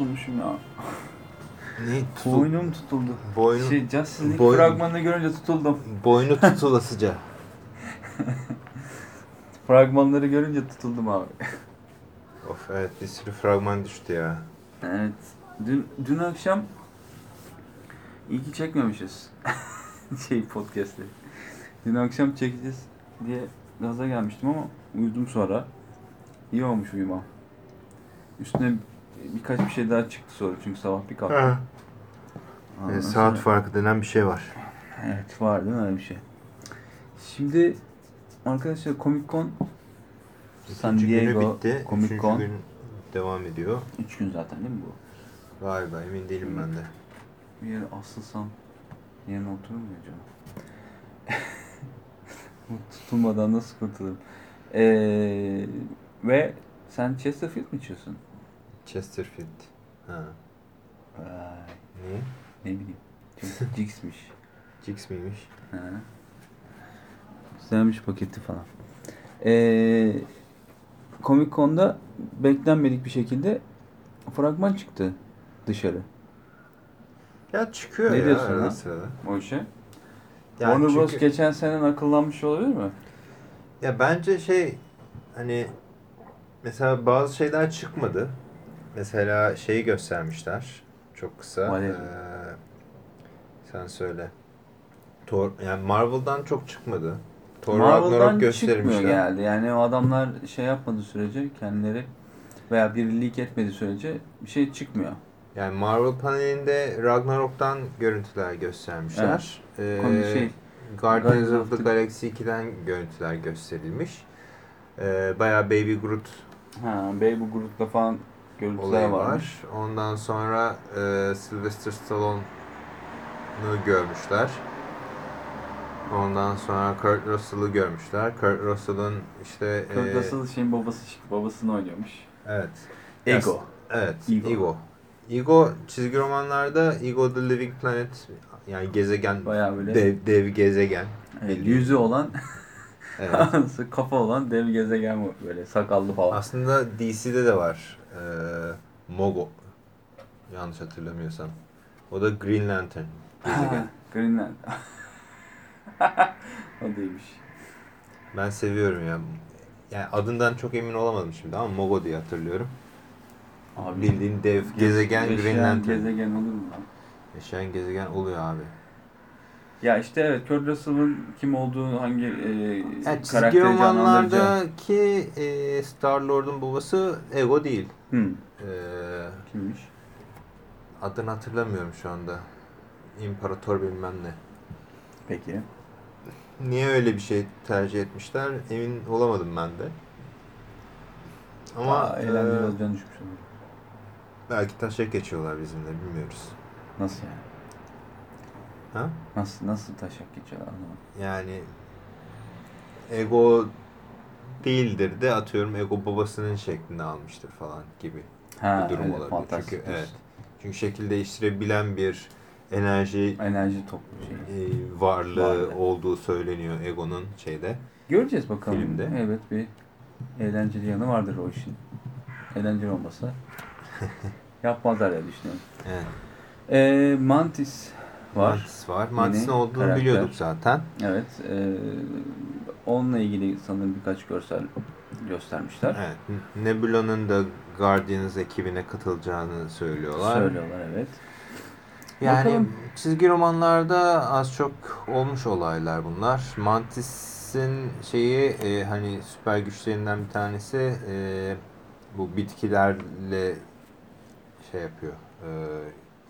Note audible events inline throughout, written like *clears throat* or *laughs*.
tutulmuşum ya. Ne? Tutul, Boynum tutuldu. Boynu- Şey Justice boynu- fragmanını görünce tutuldum. boynu tutulasıca. *laughs* Fragmanları görünce tutuldum abi. of evet bir sürü fragman düştü ya. Evet. Dün, dün akşam iyi ki çekmemişiz. *laughs* şey podcast'ı. Dün akşam çekeceğiz diye gaza gelmiştim ama uyudum sonra. İyi olmuş uyumam. Üstüne birkaç bir şey daha çıktı sonra çünkü sabah bir kalktım. Ha. Ondan E, saat sonra- farkı denen bir şey var. Evet var değil mi öyle bir şey. Şimdi arkadaşlar Comic Con San günü Diego bitti. Comic Üçüncü Con. gün devam ediyor. 3 gün zaten değil mi bu? Galiba emin değilim ben de. Bir yere asılsam yerine oturur mu acaba? Bu *laughs* Tutulmadan nasıl kurtulurum? Ee, ve sen Chesterfield mi içiyorsun? Chesterfield. Ha. Vay, Ne? ne bileyim. Çok *laughs* Jix'miş. Jix miymiş? Ha. Güzelmiş paketi falan. Ee, Comic Con'da beklenmedik bir şekilde fragman çıktı dışarı. Ya çıkıyor Ne ya diyorsun arada sırada. O işe. Yani Warner Bros. çünkü- geçen sene akıllanmış olabilir mi? Ya bence şey hani mesela bazı şeyler çıkmadı. Mesela şeyi göstermişler. Çok kısa. Ee, sen söyle. Thor, yani Marvel'dan çok çıkmadı. Thor Marvel'dan Ragnarok çıkmıyor göstermişler. geldi. Yani o adamlar şey yapmadığı sürece kendileri veya bir leak etmediği sürece bir şey çıkmıyor. Yani Marvel panelinde Ragnarok'tan görüntüler göstermişler. Ee, Konu şey, Guardians of the- Galaxy 2'den görüntüler gösterilmiş. Ee, bayağı Baby Groot Ha, Baby Groot'la falan görüntüler varmış. var. Ondan sonra e, Sylvester Stallone'u görmüşler. Ondan sonra Kurt Russell'ı görmüşler. Kurt Russell'ın işte Kurt e, Russell şeyin babası, babasını oynuyormuş. evet. Ego. Evet. Ego. Ego. Ego. çizgi romanlarda Ego the Living Planet yani gezegen Bayağı böyle dev, dev gezegen. evet, yüzü olan, Evet. *laughs* kafa olan dev gezegen bu. Böyle sakallı falan. Aslında DC'de de var. Ee, Mogo. Yanlış hatırlamıyorsam. O da Green Lantern. Gezegen. Ha, Greenland. o değilmiş. Ben seviyorum ya. Yani adından çok emin olamadım şimdi ama Mogo diye hatırlıyorum. Abi, Bildiğin dev gezegen Green Lantern. gezegen olur mu lan? Yaşayan gezegen oluyor abi. Ya işte evet Kurt Russell'ın kim olduğu hangi e, Yani karakteri romanlardaki e, Star Lord'un babası Ego değil. Hı, E, kimmiş? adını hatırlamıyorum şu anda. İmparator bilmem ne. Peki. Niye öyle bir şey tercih etmişler emin olamadım ben de. Ama Ama eğlenceli e, olacağını düşünmüş olurum. belki taşa geçiyorlar bizimle bilmiyoruz. Nasıl yani? Ha? Nasıl nasıl taşak geçiyor anlamadım. Yani ego değildir de atıyorum ego babasının şeklinde almıştır falan gibi Ha, bir durum öyle, olabilir. fantastik Çünkü evet. Çünkü şekil değiştirebilen bir enerji Enerji toplu şey. e, varlığı Varlığı. olduğu söyleniyor egonun şeyde. Göreceğiz bakalım. Filmde. Evet bir eğlenceli yanı vardır o işin. Eğlenceli olmasa *laughs* yapmazlar diye düşünüyorum. Evet. Ee, Mantis var. Mantis var. Mantis'in Yeni olduğunu karakter. biliyorduk zaten. Evet. E, onunla ilgili sanırım birkaç görsel göstermişler. Evet. Nebula'nın da Guardians ekibine katılacağını söylüyorlar. Söylüyorlar evet. Yani Bakalım. çizgi romanlarda az çok olmuş olaylar bunlar. Mantis'in şeyi e, hani süper güçlerinden bir tanesi e, bu bitkilerle şey yapıyor. E,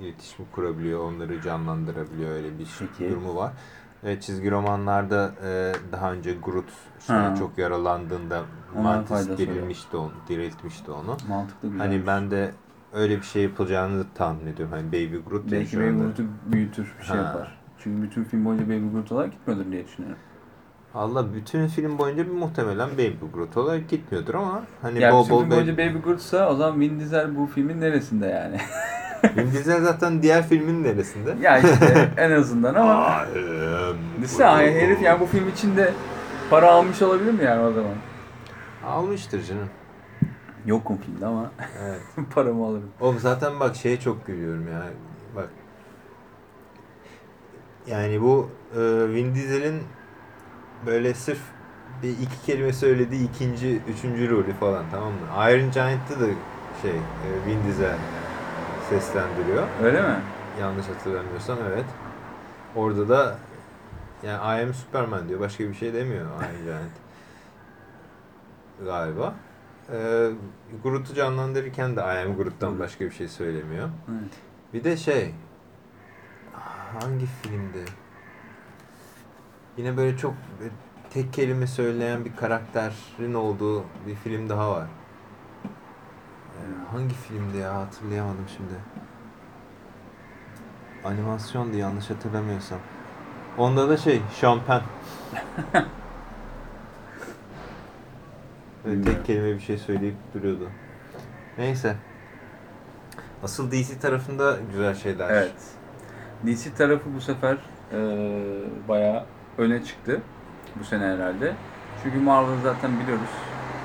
iletişim kurabiliyor, onları canlandırabiliyor öyle bir Peki. durumu var. Ve çizgi romanlarda e, daha önce Groot Ha. çok yaralandığında Ona Mantis dirilmişti onu, diriltmişti onu. Mantıklı güzel. Hani ben de öyle bir şey yapılacağını tahmin ediyorum. Hani Baby Groot Belki Baby. Groot'u büyütür, bir şey Ha. yapar. Çünkü bütün film boyunca Baby Groot olarak gitmiyordur diye düşünüyorum. Allah bütün film boyunca bir muhtemelen Baby Groot olarak gitmiyordur ama hani Ya bol bütün bol film Baby... boyunca Baby Groot'sa o zaman Vin Diesel bu filmin neresinde yani? *laughs* Diesel zaten diğer filmin neresinde? ya işte en azından ama Düşünsene hani herif yani bu film için de para almış olabilir mi yani o zaman? Almıştır canım. Yokum filmde ama Evet. *laughs* paramı alırım. Oğlum zaten bak şeye çok gülüyorum ya. Bak. Yani bu e, Vin Diesel'in böyle sırf bir iki kelime söylediği ikinci, üçüncü rolü falan tamam mı? Iron Giant'ta da şey e, Vin Diesel seslendiriyor. Öyle mi? Yanlış hatırlamıyorsam evet. Orada da yani I am Superman diyor. Başka bir şey demiyor Giant. *laughs* Galiba. Ee, Groot'u canlandırırken de I am Groot'tan başka bir şey söylemiyor. Evet. Bir de şey hangi filmdi? Yine böyle çok tek kelime söyleyen bir karakterin olduğu bir film daha var. Hangi filmdi ya hatırlayamadım şimdi. Animasyondu yanlış hatırlamıyorsam. Onda da şey Sean Penn. Böyle tek kelime bir şey söyleyip duruyordu. Neyse. Asıl DC tarafında güzel şeyler. Evet. DC tarafı bu sefer e, bayağı öne çıktı bu sene herhalde. Çünkü Marvel zaten biliyoruz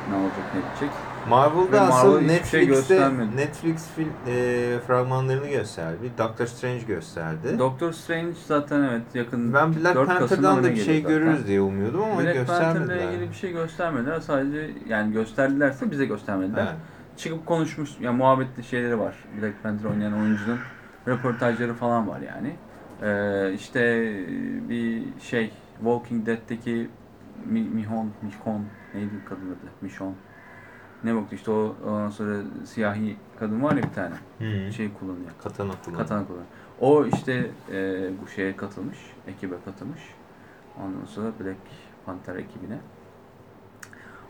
ne olacak ne bitecek. Marvel'da Ve asıl Marvel şey Netflix'te göstermedi. Netflix film e, fragmanlarını gösterdi. Doctor Strange gösterdi. Doctor Strange zaten evet yakın ben Black 4 Kasım'da Panther'dan da bir şey zaten. görürüz diye umuyordum ama Black Panther'la göstermediler. ilgili bir şey göstermediler. Sadece yani gösterdilerse bize göstermediler. Evet. Çıkıp konuşmuş, yani muhabbetli şeyleri var. Black Panther oynayan oyuncunun röportajları falan var yani. Ee, işte bir şey, Walking Dead'teki Mi- Mihon, Mihon, neydi kadın adı? Michonne. Ne baktı işte o ondan sonra siyahi kadın var ya bir tane. Hı. Şey kullanıyor. Katana kullan. Katana kullanıyor. O işte e, bu şeye katılmış, ekibe katılmış. Ondan sonra Black Panther ekibine.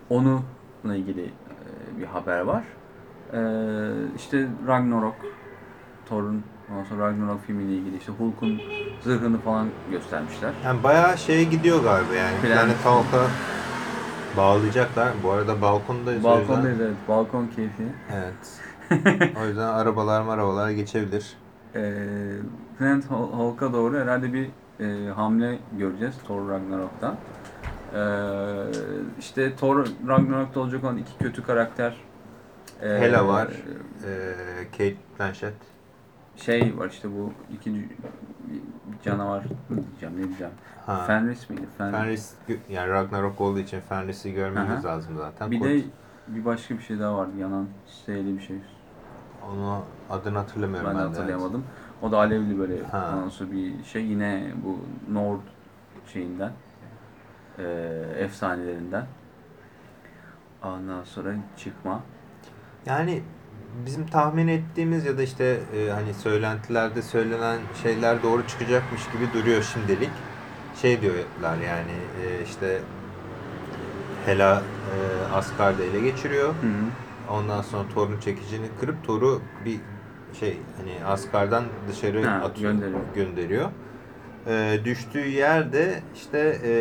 Onunla ilgili e, bir haber var. E, işte Ragnarok, Thor'un ondan sonra Ragnarok filmiyle ilgili işte Hulk'un zırhını falan göstermişler. Yani bayağı şeye gidiyor galiba yani. Plan- Planet Hulk'a bağlayacaklar. Bu arada balkondayız. Balkondayız evet, balkon keyfi. Evet. *laughs* o yüzden arabalar marabalar geçebilir. E, Planet Hul- Hulk'a doğru herhalde bir e, hamle göreceğiz Thor Ragnarok'tan. E, işte Thor Ragnarok'ta olacak olan iki kötü karakter. e, Hela var. Ee, Kate Blanchett. Şey var işte bu iki canavar mı diyeceğim ne diyeceğim. Ha. Fenris miydi? Fen- Fenris gö- yani Ragnarok olduğu için Fenris'i görmemiz Aha. lazım zaten. Bir Kurt. de bir başka bir şey daha vardı yanan S'li bir şey. onu adını hatırlamıyorum Ben ben, de de, evet. hatırlayamadım. O da alevli böyle sonra bir şey yine bu Nord şeyinden e, efsanelerinden. Ondan sonra çıkma. Yani bizim tahmin ettiğimiz ya da işte e, hani söylentilerde söylenen şeyler doğru çıkacakmış gibi duruyor şimdilik. Şey diyorlar yani e, işte Hela e, Asgard'ı ele geçiriyor. Hı hı. Ondan sonra Thor'un çekicini kırıp Thor'u bir şey hani Asgard'dan dışarı Ha, atıyor, gönderiyor. gönderiyor. E, düştüğü yerde işte e,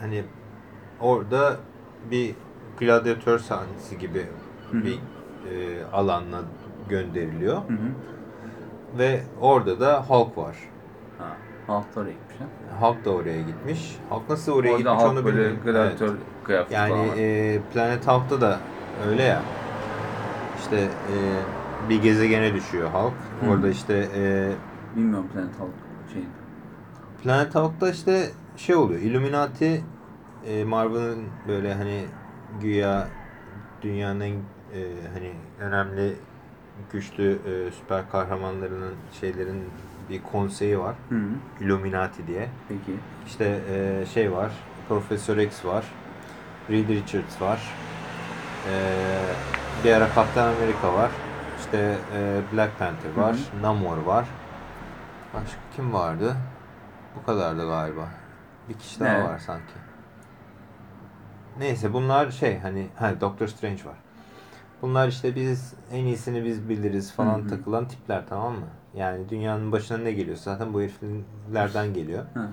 hani orada bir gladyatör sahnesi gibi Hı hı. bir e, alanla gönderiliyor. Hı hı. Ve orada da Hulk var. Ha, halk da oraya gitmiş ha. Hulk da oraya gitmiş. Hulk nasıl oraya Orada gitmiş halk onu böyle bilmiyorum. gladyatör Evet. kıyafeti Yani e, Planet Hulk'ta da öyle ya. İşte e, bir gezegene düşüyor Hulk. Hı. Orada işte e, Bilmiyorum Planet Hulk şeyin. Planet Hulk'ta işte şey oluyor. Illuminati e, Marvel'ın böyle hani güya dünyanın e, hani önemli güçlü e, süper kahramanlarının şeylerin bir konseyi var. Hı hı. Illuminati diye. Peki. İşte e, şey var. Profesör X var. Reed Richards var. E, bir ara Kaptan Amerika var. İşte e, Black Panther var. Hı hı. Namor var. Başka kim vardı? Bu kadardı galiba. Bir kişi daha Evet. var sanki. Neyse bunlar şey hani ha, Doctor Strange var. Bunlar işte biz en iyisini biz biliriz falan Hı hı. takılan tipler tamam mı? Yani dünyanın başına ne geliyorsa zaten bu heriflerden geliyor. Hı hı.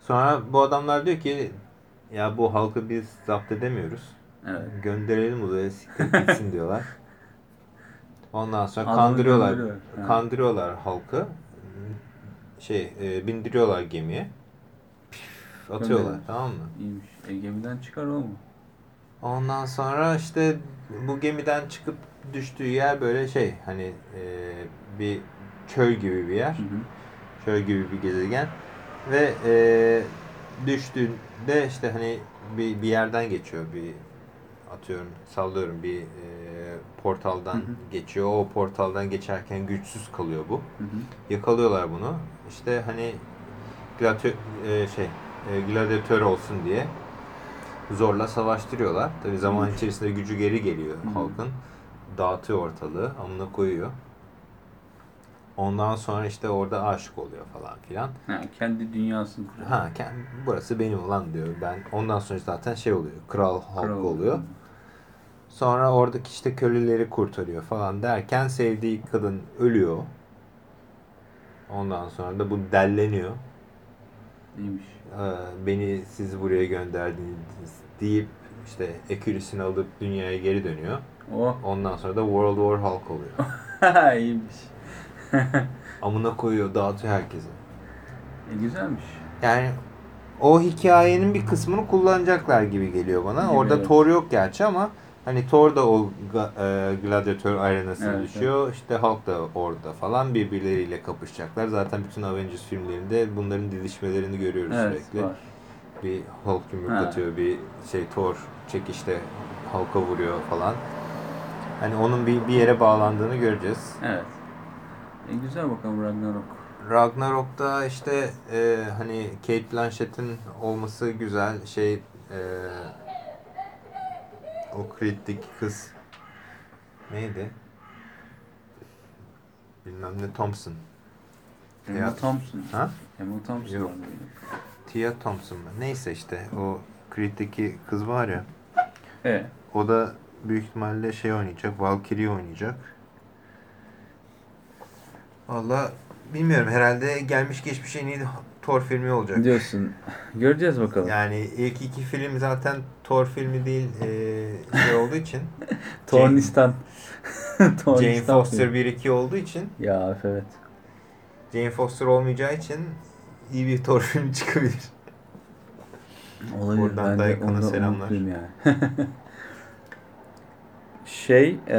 Sonra bu adamlar diyor ki ya bu halkı biz zapt edemiyoruz. Evet. Gönderelim uzaya siktir gitsin diyorlar. Ondan sonra Adamı kandırıyorlar. Ha. Kandırıyorlar halkı. Şey e, bindiriyorlar gemiye. Püf, atıyorlar Gönderiyor. tamam mı? İyiymiş. E, gemiden çıkar o mu? Ondan sonra işte bu gemiden çıkıp düştüğü yer böyle şey hani e, bir çöl gibi bir yer. Hı hı. Çöl gibi bir gezegen. Ve e, düştüğünde işte hani bir, bir yerden geçiyor bir atıyorum sallıyorum bir e, portaldan Hı hı. geçiyor. O portaldan geçerken güçsüz kalıyor bu. Hı hı. Yakalıyorlar bunu. İşte hani gladyatör, e, şey e, gladyatör olsun diye zorla savaştırıyorlar. Tabi zaman içerisinde gücü geri geliyor halkın. Dağıtıyor ortalığı, amına koyuyor. Ondan sonra işte orada aşık oluyor falan filan. Ha, kendi dünyasını kuruyor. Ha, kend- burası benim ulan diyor. Ben ondan sonra zaten şey oluyor. Kral halkı Kral oluyor. Sonra oradaki işte köleleri kurtarıyor falan derken sevdiği kadın ölüyor. Ondan sonra da bu delleniyor. Neymiş? Beni siz buraya gönderdiniz deyip işte ekürisini alıp dünyaya geri dönüyor. Oh. Ondan sonra da World War Hulk oluyor. *laughs* İyiymiş. *laughs* Amına koyuyor, dağıtıyor herkesi. E, güzelmiş. Yani o hikayenin bir kısmını kullanacaklar gibi geliyor bana. Gibi, Orada evet. Thor yok gerçi ama hani Thor da o e, gladyatör arenasına Evet, düşüyor. İşte Hulk da orada falan birbirleriyle kapışacaklar. Zaten bütün Avengers filmlerinde bunların didişmelerini görüyoruz Evet sürekli. var. Bir Hulk yumruklatıyor, bir şey Thor çekişte Hulk'a vuruyor falan. Hani onun bir, bir yere bağlandığını göreceğiz. Evet. E, güzel bakalım Ragnarok. Ragnarok'ta işte e, hani Kate Blanchett'in olması güzel şey e, o kritik kız neydi? Bilmem ne Thompson. Emma Thompson. Ha? Emma Thompson Yok. Tia Thompson mı? Neyse işte o Creed'deki kız var ya. Evet. O da büyük ihtimalle şey oynayacak. Valkyrie oynayacak. Valla bilmiyorum. Herhalde gelmiş geçmiş en iyi Thor filmi olacak. Diyorsun. Göreceğiz bakalım. Yani ilk iki film zaten Thor filmi değil e, şey olduğu için. *laughs* Tornistan. Jane *laughs* Foster filmi. 1-2 olduğu için. Ya evet. Jane Foster olmayacağı için iyi bir Thor filmi çıkabilir. Olabilir. Buradan ben de onu selamlar. yani. *laughs* şey, e,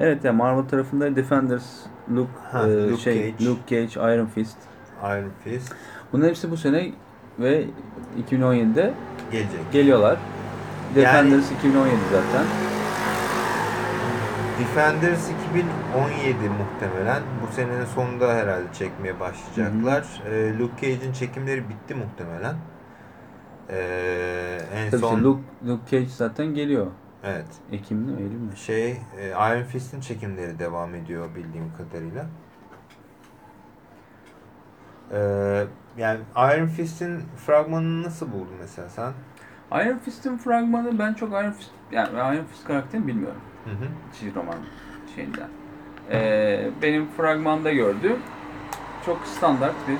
evet ya Marvel tarafında Defenders, Luke, Ha, e, Luke şey, Cage. Luke Cage, Iron Fist. Iron Fist Bunların hepsi bu sene ve 2017'de gelecek. geliyorlar. Defenders 2017 zaten. Defenders 2017 muhtemelen. Bu senenin sonunda herhalde çekmeye başlayacaklar. E, Luke Cage'in çekimleri bitti muhtemelen. E, en Tabii son Luke, Luke Cage zaten geliyor. evet Ekim mi Eylül mü? şey e, Iron Fist'in çekimleri devam ediyor bildiğim kadarıyla. Ee, yani Iron Fist'in fragmanını nasıl buldun mesela sen? Iron Fist'in fragmanı ben çok Iron Fist yani Iron Fist karakterini bilmiyorum. Hı hı. çizgi roman şeyinden. Ee, benim fragmanda gördüğüm çok standart bir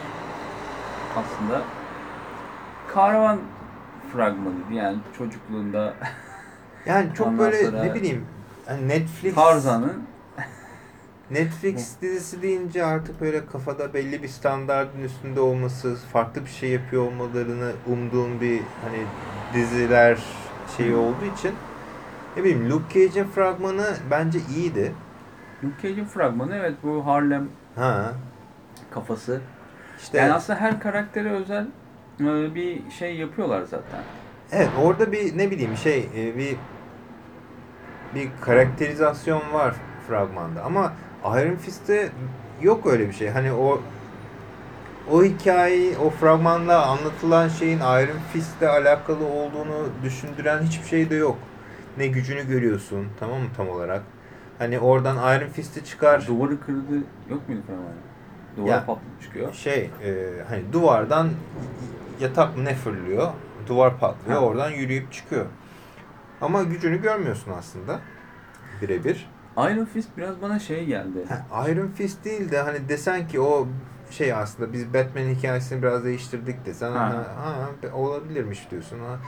aslında kahraman fragmanıydı yani çocukluğunda Yani çok Ondan böyle ne bileyim hani Netflix Tarzan'ın Netflix dizisi deyince artık böyle kafada belli bir standardın üstünde olması, farklı bir şey yapıyor olmalarını umduğum bir hani diziler şeyi olduğu için ne bileyim Luke Cage'in fragmanı bence iyiydi. Luke Cage'in fragmanı evet bu Harlem Ha. kafası. İşte Yani aslında her karaktere özel e, bir şey yapıyorlar zaten. Evet orada bir ne bileyim şey e, bir bir karakterizasyon var fragmanda ama Iron Fist'te yok öyle bir şey. Hani o o hikayeyi, o fragmanda anlatılan şeyin Iron Fist'le alakalı olduğunu düşündüren hiçbir şey de yok. Ne gücünü görüyorsun, tamam mı tam olarak? Hani oradan Iron Fist'i çıkar. Duvarı kırdı yok muydu fragmanı? Duvar Ya. patlayıp çıkıyor. şey e, hani duvardan yatak mı ne fırlıyor duvar patlıyor Ha. oradan yürüyüp çıkıyor ama gücünü görmüyorsun aslında birebir Iron Fist biraz bana şey geldi. Ha, Iron Fist değil de hani desen ki o şey aslında biz Batman hikayesini biraz değiştirdik desen Ha. ha. Ha, olabilirmiş diyorsun ha.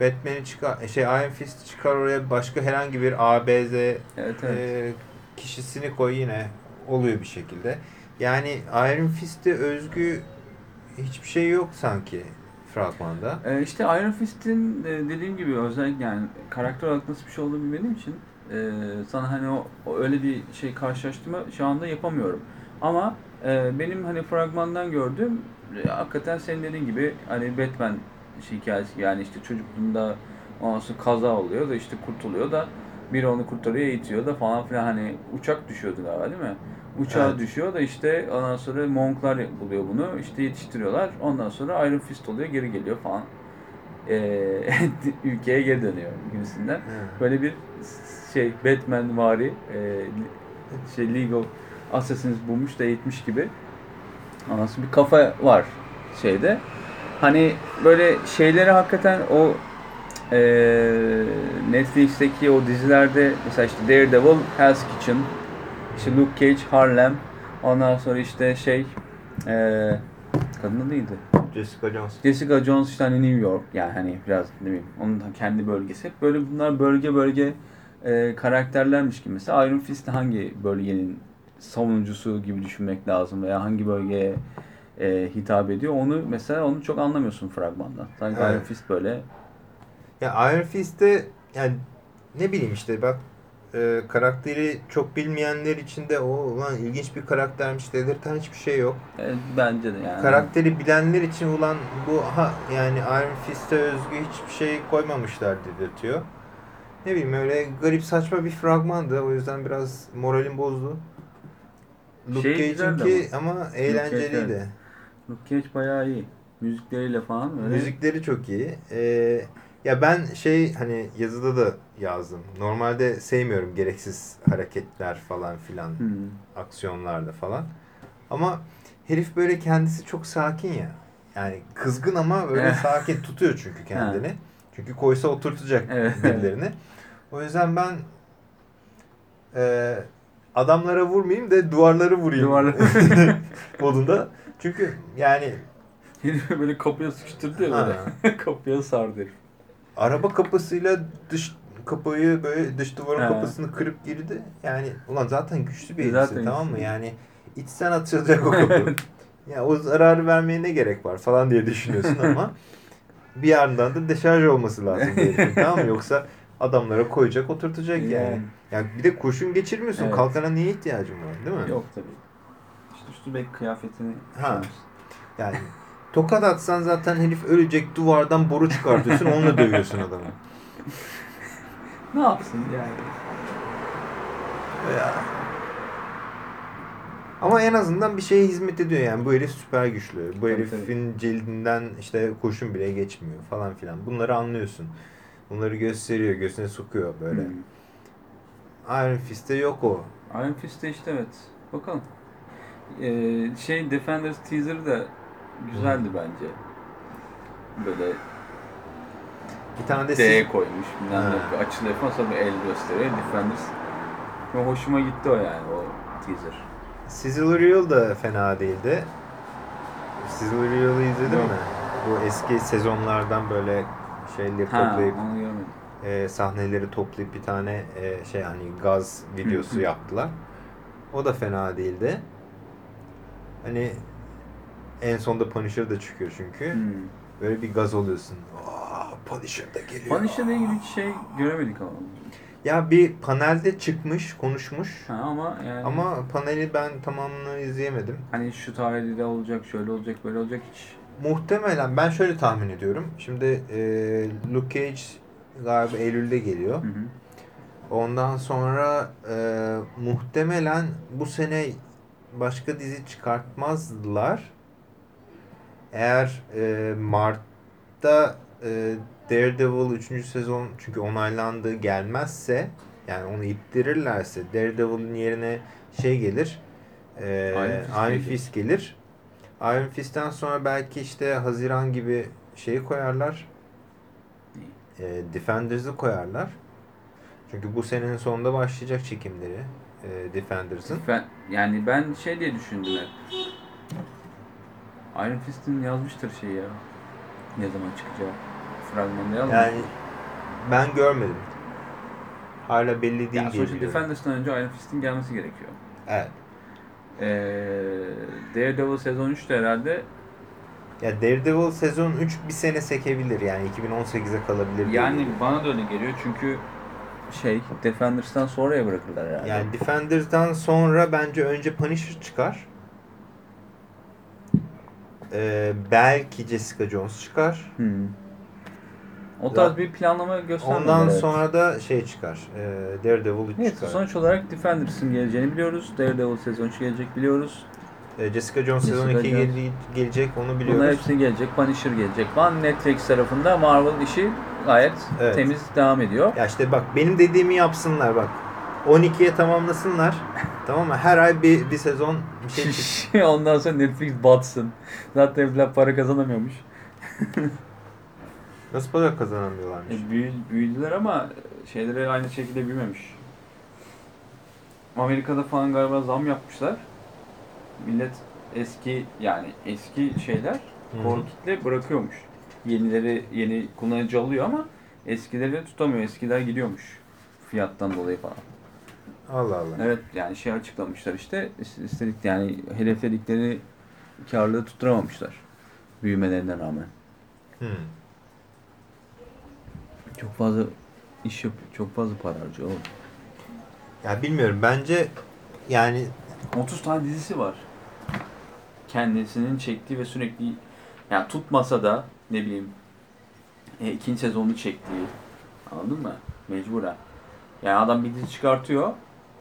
Batman'i çıkar şey Iron Fist çıkar oraya başka herhangi bir A, B, Z Evet evet. e, kişisini koy yine oluyor bir şekilde. Yani Iron Fist'e özgü hiçbir şey yok sanki fragmanda. Ee, işte Iron Fist'in e, dediğim gibi özellikle yani karakter olarak nasıl bir şey olduğunu bilmediğim için e, sana hani o, o öyle bir şey karşılaştırma şu anda yapamıyorum. Ama e, benim hani fragmandan gördüğüm e, hakikaten senin dediğin gibi hani Batman hikayesi yani işte çocukluğunda ondan sonra kaza oluyor da işte kurtuluyor da biri onu kurtarıyor eğitiyor da falan filan hani uçak düşüyordu galiba değil mi? Uçağa Evet. düşüyor da işte ondan sonra Monklar buluyor bunu işte yetiştiriyorlar ondan sonra Iron Fist oluyor geri geliyor falan Ee, *laughs* ülkeye geri dönüyor gibisinden. Böyle bir şey Batman vari e, şey League of Assassins bulmuş da eğitmiş gibi. Ondan sonra bir kafa var şeyde. Hani böyle şeyleri hakikaten o e, Netflix'teki o dizilerde mesela işte Daredevil, Hell's Kitchen, işte Luke Cage, Harlem, ondan sonra işte şey e, kadın neydi? Jessica Jones. Jessica Jones işte hani New York yani hani biraz ne bileyim onun da kendi bölgesi. Hep böyle bunlar bölge bölge e, karakterlermiş gibi. Mesela Iron Fist hangi bölgenin savunucusu gibi düşünmek lazım veya hangi bölgeye e, hitap ediyor onu mesela onu çok anlamıyorsun fragmandan. Sanki Evet. Iron Fist böyle Ya Iron Fist'te yani ne bileyim işte bak e, karakteri çok bilmeyenler için de o ulan ilginç bir karaktermiş dedirten hiçbir şey yok. e, bence de yani. Karakteri bilenler için ulan bu ha yani Iron Fist'e özgü hiçbir şey koymamışlar dedirtiyor. Ne bileyim öyle garip saçma bir fragmandı. O yüzden biraz moralim bozdu. Luke Şey Cage'inki ama, eğlenceliydi. evet. Luke Cage bayağı iyi. Müzikleriyle falan öyle. Müzikleri çok iyi. Ee, ya ben şey hani yazıda da yazdım. Normalde sevmiyorum gereksiz hareketler falan filan, Hmm. aksiyonlarda falan. Ama herif böyle kendisi çok sakin ya. Yani kızgın ama böyle *laughs* sakin tutuyor çünkü kendini. Çünkü koysa oturtacak *laughs* Evet. birilerini. O yüzden ben e, adamlara vurmayayım da duvarları vurayım. Duvarları- *laughs* modunda. Çünkü yani Herifi böyle kapıya sıkıştırdı ya böyle. kapıya sardı herif. araba kapısıyla dış kapıyı böyle dış duvarın Ha. kapısını kırıp girdi. Yani ulan zaten güçlü bir Zaten herifsin tamam mı? güçlü. Yani içsen atılacak o kapı. *laughs* ya o zararı vermeye ne gerek var falan diye düşünüyorsun ama bir yandan da deşarj olması lazım herifin, *laughs* tamam mı? Yoksa adamlara koyacak oturtacak yani. Yani. Yani bir de kurşun geçirmiyorsun. Evet. Kalkana niye ihtiyacın var değil mi? Yok tabii. İşte üstü bek kıyafetini Ha. ha. Yani tokat atsan zaten herif ölecek duvardan boru çıkartıyorsun onunla dövüyorsun adamı. *laughs* Ne yapsın yani? Ya. Ama en azından bir şeye hizmet ediyor yani. Bu herif süper güçlü. Bu Tabii, herifin cildinden işte kurşun bile geçmiyor falan filan. Bunları anlıyorsun. Bunları gösteriyor, göğsüne sokuyor böyle. Hmm. Iron Fist'te yok o. Iron Fist'te işte evet. Bakalım. Ee, şey Defenders teaser'ı da güzeldi bence. Böyle Bir tane de D siz... koymuş. Bilmem ne falan sonra bir el gösteriyor. Defenders. Ve hoşuma gitti o yani o teaser. Sizzle Reel da fena değildi. Sizzle Reel'ı izledin Yok. mi? Bu eski sezonlardan böyle şeyleri Ha, toplayıp e, sahneleri toplayıp bir tane e, şey hani gaz videosu yaptılar. O da fena değildi. Hani en sonda Punisher da çıkıyor çünkü. Hmm. Böyle bir gaz oluyorsun. Aa, Punisher da geliyor. Punisher'la ilgili hiç şey göremedik ama. Ya bir panelde çıkmış, konuşmuş. Ha, ama yani Ama paneli ben tamamını izleyemedim. hani şu tarihte olacak, şöyle olacak, böyle olacak hiç. Muhtemelen ben şöyle tahmin ediyorum. Şimdi e, Luke Cage galiba Eylül'de geliyor. Hı hı. Ondan sonra e, muhtemelen bu sene başka dizi çıkartmazlar. Eğer e, Mart'ta e, Daredevil 3. sezon çünkü onaylandı gelmezse yani onu ittirirlerse Daredevil'in yerine şey gelir e, Iron Fist Iron gelir. Fist gelir. Iron Fist'ten sonra belki işte Haziran gibi şeyi koyarlar. E, Defenders'ı koyarlar. Çünkü bu senenin sonunda başlayacak çekimleri e, Defenders'ın. Yani ben şey diye düşündüm hep. Iron Fist'in yazmıştır şeyi ya. Ne zaman çıkacağı. Fragmanda yazmış. Yani ben görmedim. Hala belli değil yani diye biliyorum. Defenders'tan önce Iron Fist'in gelmesi gerekiyor. Evet. Ee, Daredevil sezon 3'te herhalde Ya Daredevil sezon 3 bir sene sekebilir yani 2018'e kalabilir. diye Yani geliyor. bana da öyle geliyor çünkü şey Defenders'tan sonraya bırakırlar herhalde. yani Defenders'dan sonra bence önce Punisher çıkar. Ee, belki Jessica Jones çıkar. Hmm. O tarz bir planlama göstermediler. Ondan evet. sonra da şey çıkar. E, Daredevil 3 Neyse çıkar. sonuç olarak Defenders'ın geleceğini biliyoruz. Daredevil sezon 3 gelecek biliyoruz. E, Jessica Jones sezon Jessica 2 Jones. gele- gelecek onu biliyoruz. Bunlar hepsi gelecek. Punisher gelecek falan. Netflix tarafında Marvel işi gayet Evet. temiz devam ediyor. Ya işte bak benim dediğimi yapsınlar bak. 12'ye tamamlasınlar. *laughs* tamam mı? Her ay bir, bir sezon bir şey. *laughs* Ondan sonra Netflix batsın. Zaten herifler para kazanamıyormuş. *laughs* Nasıl para kazanamıyorlarmış? E, büyü- büyüdüler ama şeyleri aynı şekilde büyümemiş. Amerika'da falan galiba zam yapmışlar. Millet eski yani eski şeyler core kitle bırakıyormuş. Yenileri yeni kullanıcı alıyor ama eskileri tutamıyor. Eskiler gidiyormuş fiyattan dolayı falan. Allah Allah. Evet yani şey açıklamışlar işte is- istedik yani hedefledikleri karlılığı tutturamamışlar. Büyümelerine rağmen. Hmm. Çok fazla iş yap, çok fazla para harcıyor oğlum. Ya bilmiyorum bence yani 30 tane dizisi var. Kendisinin çektiği ve sürekli yani tutmasa da ne bileyim e, ikinci sezonunu çektiği anladın mı? Mecburen. Yani adam bir dizi çıkartıyor.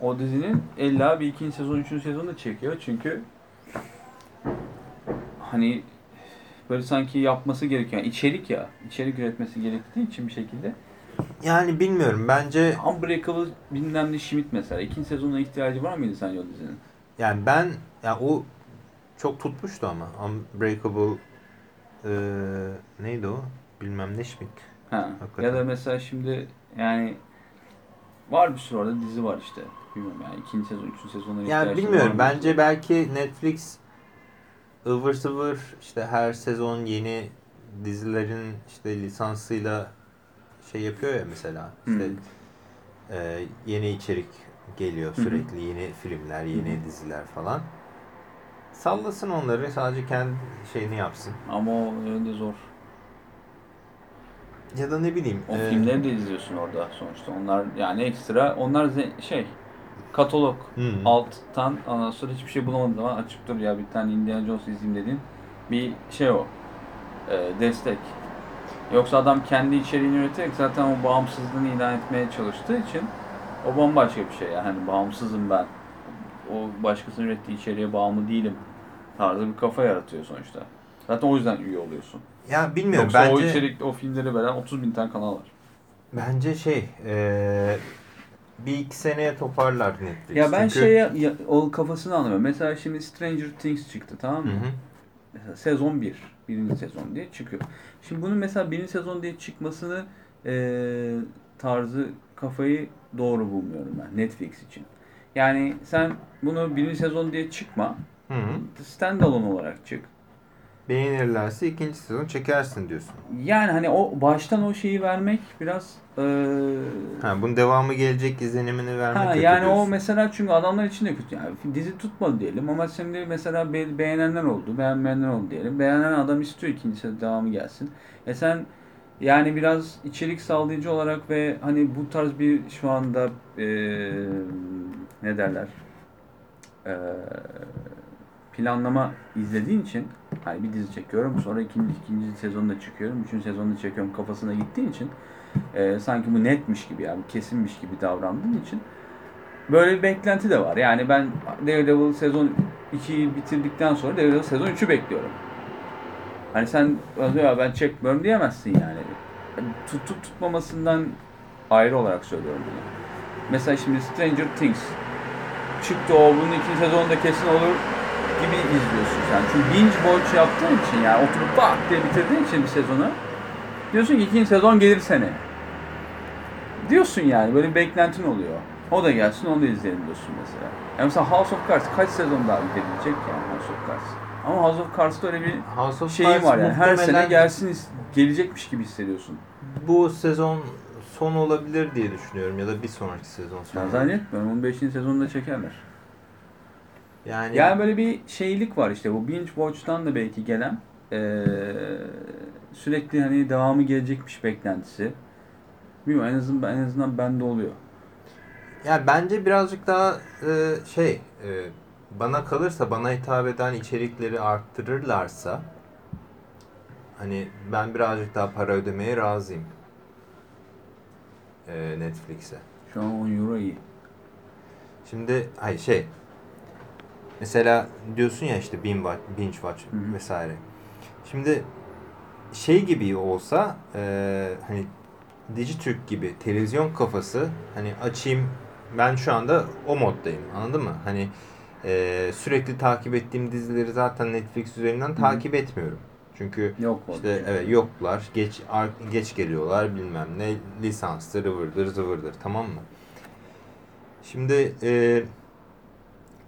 O dizinin illa bir ikinci sezon, üçüncü sezonu da çekiyor. Çünkü hani böyle sanki yapması gereken içerik ya. içerik üretmesi gerektiği için bir şekilde. yani bilmiyorum bence Unbreakable bilmem ne Schmidt mesela. İkinci sezonuna ihtiyacı var mıydı sence o dizinin? yani ben ya o çok tutmuştu ama Unbreakable e, neydi o? Bilmem ne Schmidt. Ha. Hakikaten. Ya da mesela şimdi yani var bir sürü orada dizi var işte. Bilmiyorum yani ikinci sezon, üçüncü sezonlara Yani ihtiyaçları var bilmiyorum. Bence belki Netflix ıvır zıvır işte her sezon yeni dizilerin işte lisansıyla şey yapıyor ya mesela. İşte Hmm. e, yeni içerik geliyor sürekli. Yeni filmler, yeni hı. diziler falan. Sallasın onları sadece kendi şeyini yapsın. Ama o öyle zor. Ya da ne bileyim. O e, filmleri de izliyorsun orada sonuçta. Onlar yani ekstra, onlar şey katalog. hı. Alttan ondan sonra hiçbir şey bulamadığın zaman açıp dur ya bir tane Indiana Jones izleyeyim dediğin bir şey o. Ee, destek. Yoksa adam kendi içeriğini üreterek zaten o bağımsızlığını ilan etmeye çalıştığı için o bambaşka bir şey yani hani bağımsızım ben. O başkasının ürettiği içeriğe bağımlı değilim tarzı bir kafa yaratıyor sonuçta. Zaten o yüzden üye oluyorsun. Ya bilmiyorum. Yoksa o bence içerik, o filmleri veren 30 bin tane kanal var. bence şey e, bir iki seneye toparlar Netflix. Ya ben Çünkü- şey ya, o kafasını anlamıyorum. Mesela şimdi Stranger Things çıktı tamam Hı mı? hı. Mesela sezon 1, birinci sezon diye çıkıyor. Şimdi bunun mesela birinci sezon diye çıkmasını eee, tarzı kafayı doğru bulmuyorum ben Netflix için. Yani sen bunu birinci sezon diye çıkma, Hı hı. standalone olarak çık. Beğenirlerse ikinci sezon çekersin diyorsun. Yani hani o baştan o şeyi vermek biraz eee, Ha, bunun devamı gelecek izlenimini vermek Ha kötü yani o diyorsun. mesela çünkü adamlar için de kötü. Yani dizi tutmadı diyelim ama şimdi mesela be- beğenenler oldu, beğenmeyenler oldu diyelim. Beğenen adam istiyor ikinci sezon devamı gelsin. E sen yani biraz içerik sağlayıcı olarak ve hani bu tarz bir şu anda eee, ne derler Eee, planlama izlediğin için hani bir dizi çekiyorum sonra ikinci, ikinci sezonda çıkıyorum, üçüncü sezonda çekiyorum kafasına gittiğin için e, sanki bu netmiş gibi yani kesinmiş gibi davrandığın için böyle bir beklenti de var. Yani ben Daredevil sezon 2'yi bitirdikten sonra Daredevil sezon 3'ü bekliyorum. Hani sen ya ben çekmiyorum diyemezsin yani. Tutup tutmamasından ayrı olarak söylüyorum bunu. Mesela şimdi Stranger Things çıktı o bunun ikinci sezonunda kesin olur gibi izliyorsun sen. Çünkü binge watch yaptığın için yani oturup bak diye bitirdiğin için bir sezonu diyorsun ki ikinci sezon gelir sene. Diyorsun yani böyle bir beklentin oluyor. O da gelsin onu da izleyelim diyorsun mesela. Yani mesela House of Cards kaç sezon daha izlenilecek yani House of Cards. Ama House of Cards'ta öyle bir House of şeyim Cards var yani her sene gelsin gelecekmiş gibi hissediyorsun. Bu sezon son olabilir diye düşünüyorum ya da bir sonraki sezon Ben sonu. zannetmiyorum 15. sezonunda çekerler. Yani, Yani böyle bir şeylik var işte bu binge watch'tan da belki gelen eee, sürekli hani devamı gelecekmiş beklentisi. Bilmiyorum en azından en azından bende oluyor. Ya bence birazcık daha e, şey e, bana kalırsa bana hitap eden içerikleri arttırırlarsa hani ben birazcık daha para ödemeye razıyım e, Netflix'e. Şu an 10 euro iyi. Şimdi ay şey mesela diyorsun ya işte binge watch, binge watch Hı hı. vesaire. Şimdi şey gibi olsa e, hani Dijitürk gibi televizyon kafası hani açayım ben şu anda o moddayım anladın mı? Hani e, sürekli takip ettiğim dizileri zaten Netflix üzerinden hı. takip etmiyorum. Çünkü Yok işte evet yoklar, geç geç geliyorlar bilmem ne lisanslı ıvırdır zıvırdır tamam mı? Şimdi e,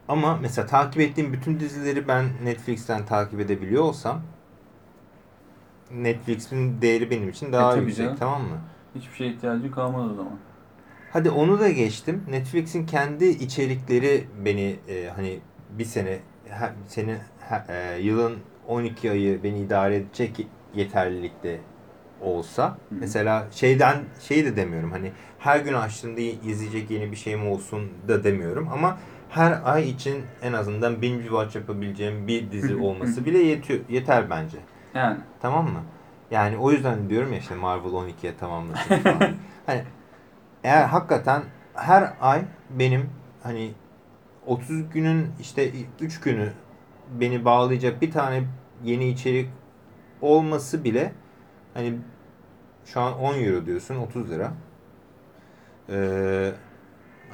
ama mesela takip ettiğim bütün dizileri ben Netflix'ten takip edebiliyor olsam Netflix'in değeri benim için daha E, yüksek canım. tamam mı? Hiçbir şeye ihtiyacın kalmaz o zaman. Hadi onu da geçtim. Netflix'in kendi içerikleri beni e, hani bir sene he- senin e, yılın 12 ayı beni idare edecek yeterlilikte olsa hı. mesela şeyden şey de demiyorum hani her gün açtığımda izleyecek yeni bir şeyim olsun da demiyorum ama her ay için en azından binge watch yapabileceğim bir dizi *laughs* olması bile yetiyor, yeter bence. Yani Tamam mı? Yani o yüzden diyorum ya işte Marvel 12'ye tamamlasın *laughs* falan. hani eğer hakikaten her ay benim hani 30 günün işte 3 günü beni bağlayacak bir tane yeni içerik olması bile hani şu an 10 euro diyorsun 30 lira. Ee,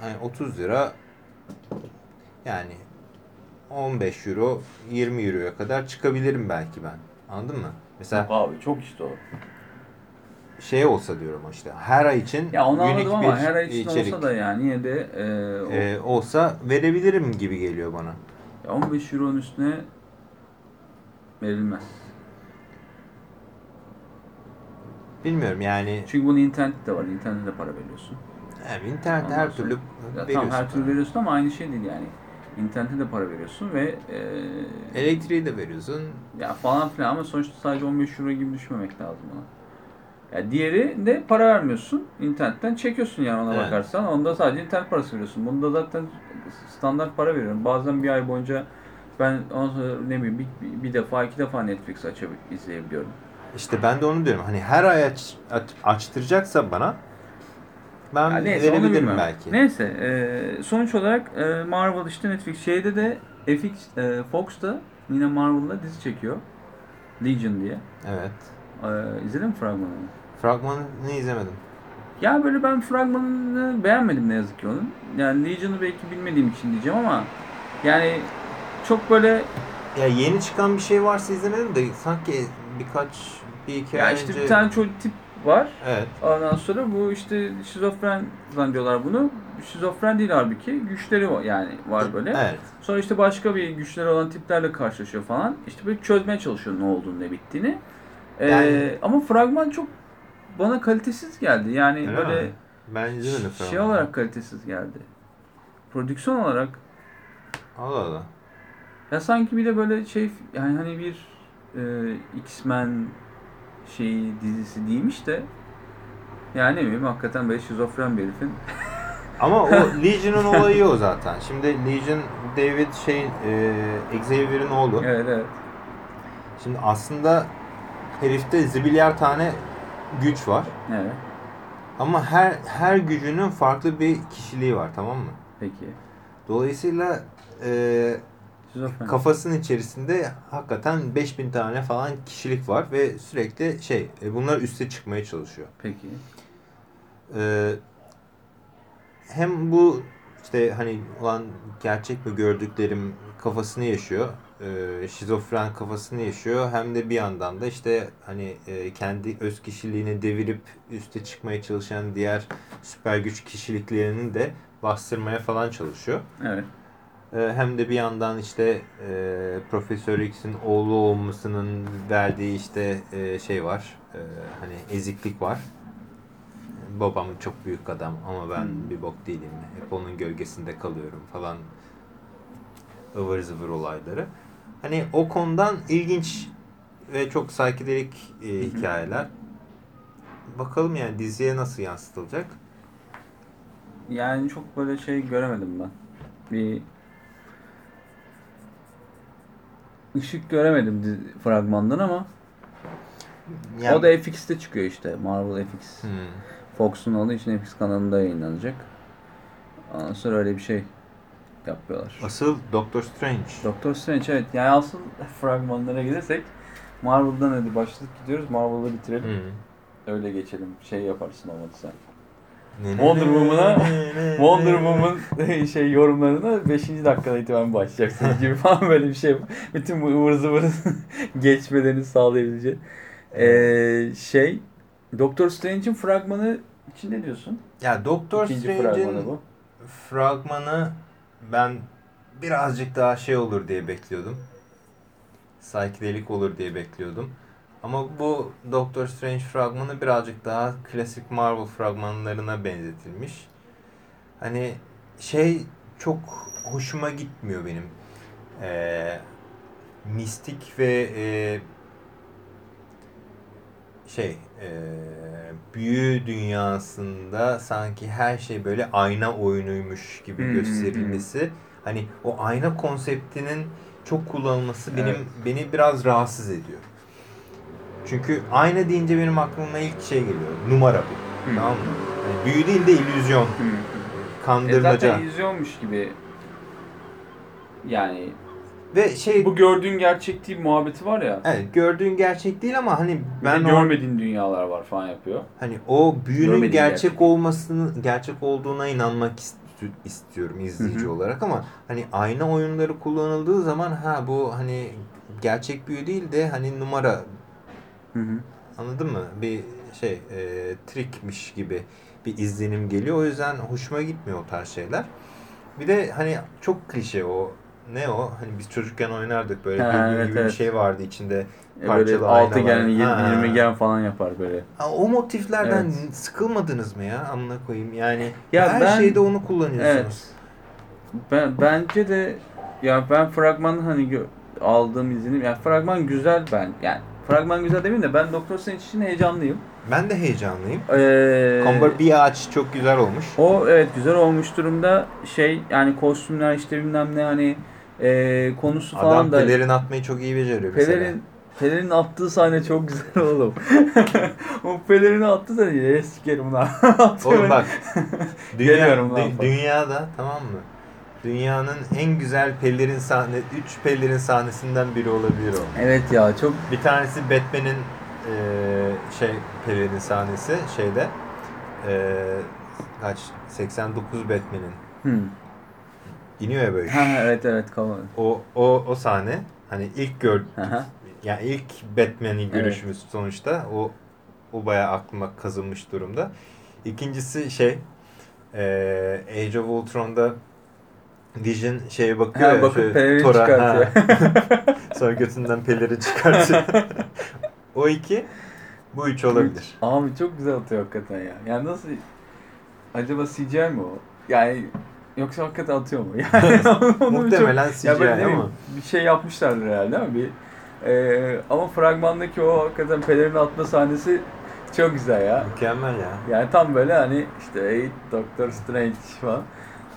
hani 30 lira yani 15 euro 20 euroya kadar çıkabilirim belki ben. Anladın mı? Mesela abi çok işte o. şey olsa diyorum işte her ay için Ya onu unik anladım ama bir her ay için içerik olsa da yani yine de e, o, e, olsa verebilirim gibi geliyor bana. ya 15 euronun üstüne verilmez. Bilmiyorum yani, Çünkü bunun internette de var. İnternette de para veriyorsun. Yani internet Ondan her sonra- türlü veriyorsun. tamam her türlü veriyorsun ama aynı şey değil yani. İnternette de para veriyorsun ve e, Elektriği de veriyorsun. ya falan filan ama sonuçta sadece 15 euro gibi düşünmemek lazım ona. Ya diğeri de para vermiyorsun. İnternetten çekiyorsun yani ona Evet. bakarsan. Onda sadece internet parası veriyorsun. Bunda zaten standart para veriyorum. Bazen bir ay boyunca ben ondan sonra ne bileyim bir, bir defa iki defa Netflix açıp izleyebiliyorum. İşte ben de onu diyorum. Hani her ay aç, aç- açtıracaksa bana ben Ya neyse verebilirim belki. Neyse e, sonuç olarak e, Marvel işte Netflix şeyde de FX e, Fox'ta yine Marvel'la dizi çekiyor. Legion diye. Evet. E, izledin mi fragmanını? Fragmanını izlemedim. Ya böyle ben fragmanını beğenmedim ne yazık ki onun. Yani Legion'ı belki bilmediğim için diyeceğim ama yani çok böyle Ya yeni çıkan bir şey varsa izlemedim de sanki birkaç bir iki ya ay işte önce... bir tane çocuk tip var. Evet. Ondan sonra bu işte şizofren zannediyorlar bunu. Şizofren değil halbuki. Güçleri var yani var böyle. Evet. Sonra işte başka bir güçleri olan tiplerle karşılaşıyor falan. İşte böyle çözmeye çalışıyor ne olduğunu ne bittiğini. Ee, Yani- ama fragman çok bana kalitesiz geldi. Yani Öyle böyle mi? Ben izlemedim şey olarak kalitesiz geldi. Prodüksiyon olarak Allah Allah. ya sanki bir de böyle şey yani hani bir e, X-Men şeyi dizisi değilmiş de yani ne bileyim hakikaten böyle şizofren bir herifin *laughs* Ama o *laughs* Legion'un olayı o zaten. Şimdi Legion David şey e, Xavier'in oğlu. evet evet Şimdi aslında herifte zibilyar tane güç var. evet Ama her her gücünün farklı bir kişiliği var tamam mı? peki Dolayısıyla e, şizofren kafasının içerisinde hakikaten 5000 tane falan kişilik var ve sürekli şey e, bunlar üste çıkmaya çalışıyor. peki Ee, hem bu işte hani olan gerçek mi gördüklerim kafasını yaşıyor. Ee, şizofren kafasını yaşıyor. Hem de bir yandan da işte hani e, kendi öz kişiliğini devirip üste çıkmaya çalışan diğer süper güç kişiliklerini de bastırmaya falan çalışıyor. evet hem de bir yandan işte e, Profesör X'in oğlu olmasının verdiği işte e, şey var. E, hani eziklik var. Babam çok büyük adam ama ben Hmm. bir bok değilim. Hep onun gölgesinde kalıyorum falan. ıvır zıvır olayları. Hani o konudan ilginç ve çok psikodelik e, hikayeler. Bakalım yani diziye nasıl yansıtılacak. Yani çok böyle şey göremedim ben. Bir ışık göremedim fragmandan ama Yani- o da FX'te çıkıyor işte. Marvel FX. Hmm. Fox'un olduğu için FX kanalında yayınlanacak. Ondan sonra öyle bir şey yapıyorlar. Asıl Doctor Strange. Doctor Strange evet. Yani asıl fragmanlara gelirsek Marvel'dan hadi başladık gidiyoruz. Marvel'ı bitirelim. Hmm. Öyle geçelim. Şey yaparsın olmadı sen. Wonder Woman'a- Wonder Woman *laughs* şey yorumlarına 5. dakikada itibaren başlayacaksınız gibi *laughs* falan böyle bir şey. Bütün bu ıvır zıvır *laughs* geçmelerini sağlayabilecek. Ee, şey Doctor Strange'in fragmanı için ne diyorsun? Ya Doctor Strange'in fragmanı ben birazcık daha şey olur diye bekliyordum. Psychedelic olur diye bekliyordum. Ama bu Doctor Strange fragmanı birazcık daha klasik Marvel fragmanlarına benzetilmiş. Hani şey çok hoşuma gitmiyor benim. Ee, mistik ve e, şey e, büyü dünyasında sanki her şey böyle ayna oyunuymuş gibi Hı hı gösterilmesi. Hani o ayna konseptinin çok kullanılması benim Evet. beni biraz rahatsız ediyor. Çünkü ayna deyince benim aklıma ilk şey geliyor. Numara bu. Hı. Tamam mı? Hani büyü değil de illüzyon, Hı. E kandırmaca. zaten illüzyonmuş gibi yani Ve şey bu gördüğün gerçek değil muhabbeti var ya. evet gördüğün gerçek değil ama hani Ben o, görmediğin dünyalar var falan yapıyor. hani o büyünün Görmediğin gerçek, gerçek. olmasını gerçek olduğuna inanmak ist- istiyorum izleyici olarak ama hani ayna oyunları kullanıldığı zaman ha bu hani gerçek büyü değil de hani numara Hı hı. anladın mı? Bir şey e, trikmiş gibi bir izlenim geliyor. O yüzden hoşuma gitmiyor o tarz şeyler. Bir de hani çok klişe o. Ne o? Hani biz çocukken oynardık böyle Ha, dürbün evet, gibi evet. bir şey vardı içinde. E Parçalı böyle aynalar. 6 gen, 20, Ha. 20 gen falan yapar böyle. Ha, o motiflerden Evet. sıkılmadınız mı ya? Amına koyayım yani. Ya her ben- şeyde onu kullanıyorsunuz. Evet. Ben bence de ya ben fragmanı hani aldığım izlenim yani fragman güzel ben yani fragman güzel demeyeyim de ben Doktor Strange için heyecanlıyım. Ben de heyecanlıyım. Ee, ağaç çok güzel olmuş. o evet güzel olmuş durumda şey yani kostümler işte bilmem ne hani e, konusu falan Adam da pelerin atmayı çok iyi beceriyor mesela. Pelerin Pelerin attığı sahne çok güzel oğlum. *laughs* o pelerini attı da ya sikerim bunu. *laughs* Oğlum bak. *laughs* dünya, lan dü- falan. dünyada tamam mı? Dünyanın en güzel pelerin sahne, 3 pelerin sahnesinden biri olabilir o. Evet ya çok Bir tanesi Batman'in eee, şey pelerin sahnesi şeyde eee, kaç 89 Batman'in Hı. iniyor ya böyle. Ha, evet evet kavga. O o o sahne hani ilk gör yani ilk Batman'i görüşümüz sonuçta o o bayağı aklıma kazınmış durumda. İkincisi şey eee Age of Ultron'da Vision şeye bakıyor Ha, ya bakıp şöyle Thor'a, çıkartıyor. ha. *laughs* Sonra götünden peleri çıkartıyor. *laughs* o iki bu üç olabilir. Abi çok güzel atıyor hakikaten ya. Yani nasıl acaba CGI mi o? Yani yoksa hakikaten atıyor mu? *laughs* Yani Muhtemelen çok- Ya böyle CGI ne bileyim, ama bir şey yapmışlardır herhalde ama bir Ee, ama fragmandaki o hakikaten pelerini atma sahnesi çok güzel ya. mükemmel ya. Yani tam böyle hani işte hey, Doctor Strange falan.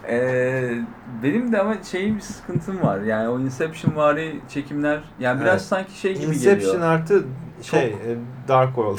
Ee, benim de ama şeyin bir sıkıntım var. Yani o Inception vari çekimler yani biraz Evet. sanki şey gibi Inception geliyor. artı şey e, Dark World.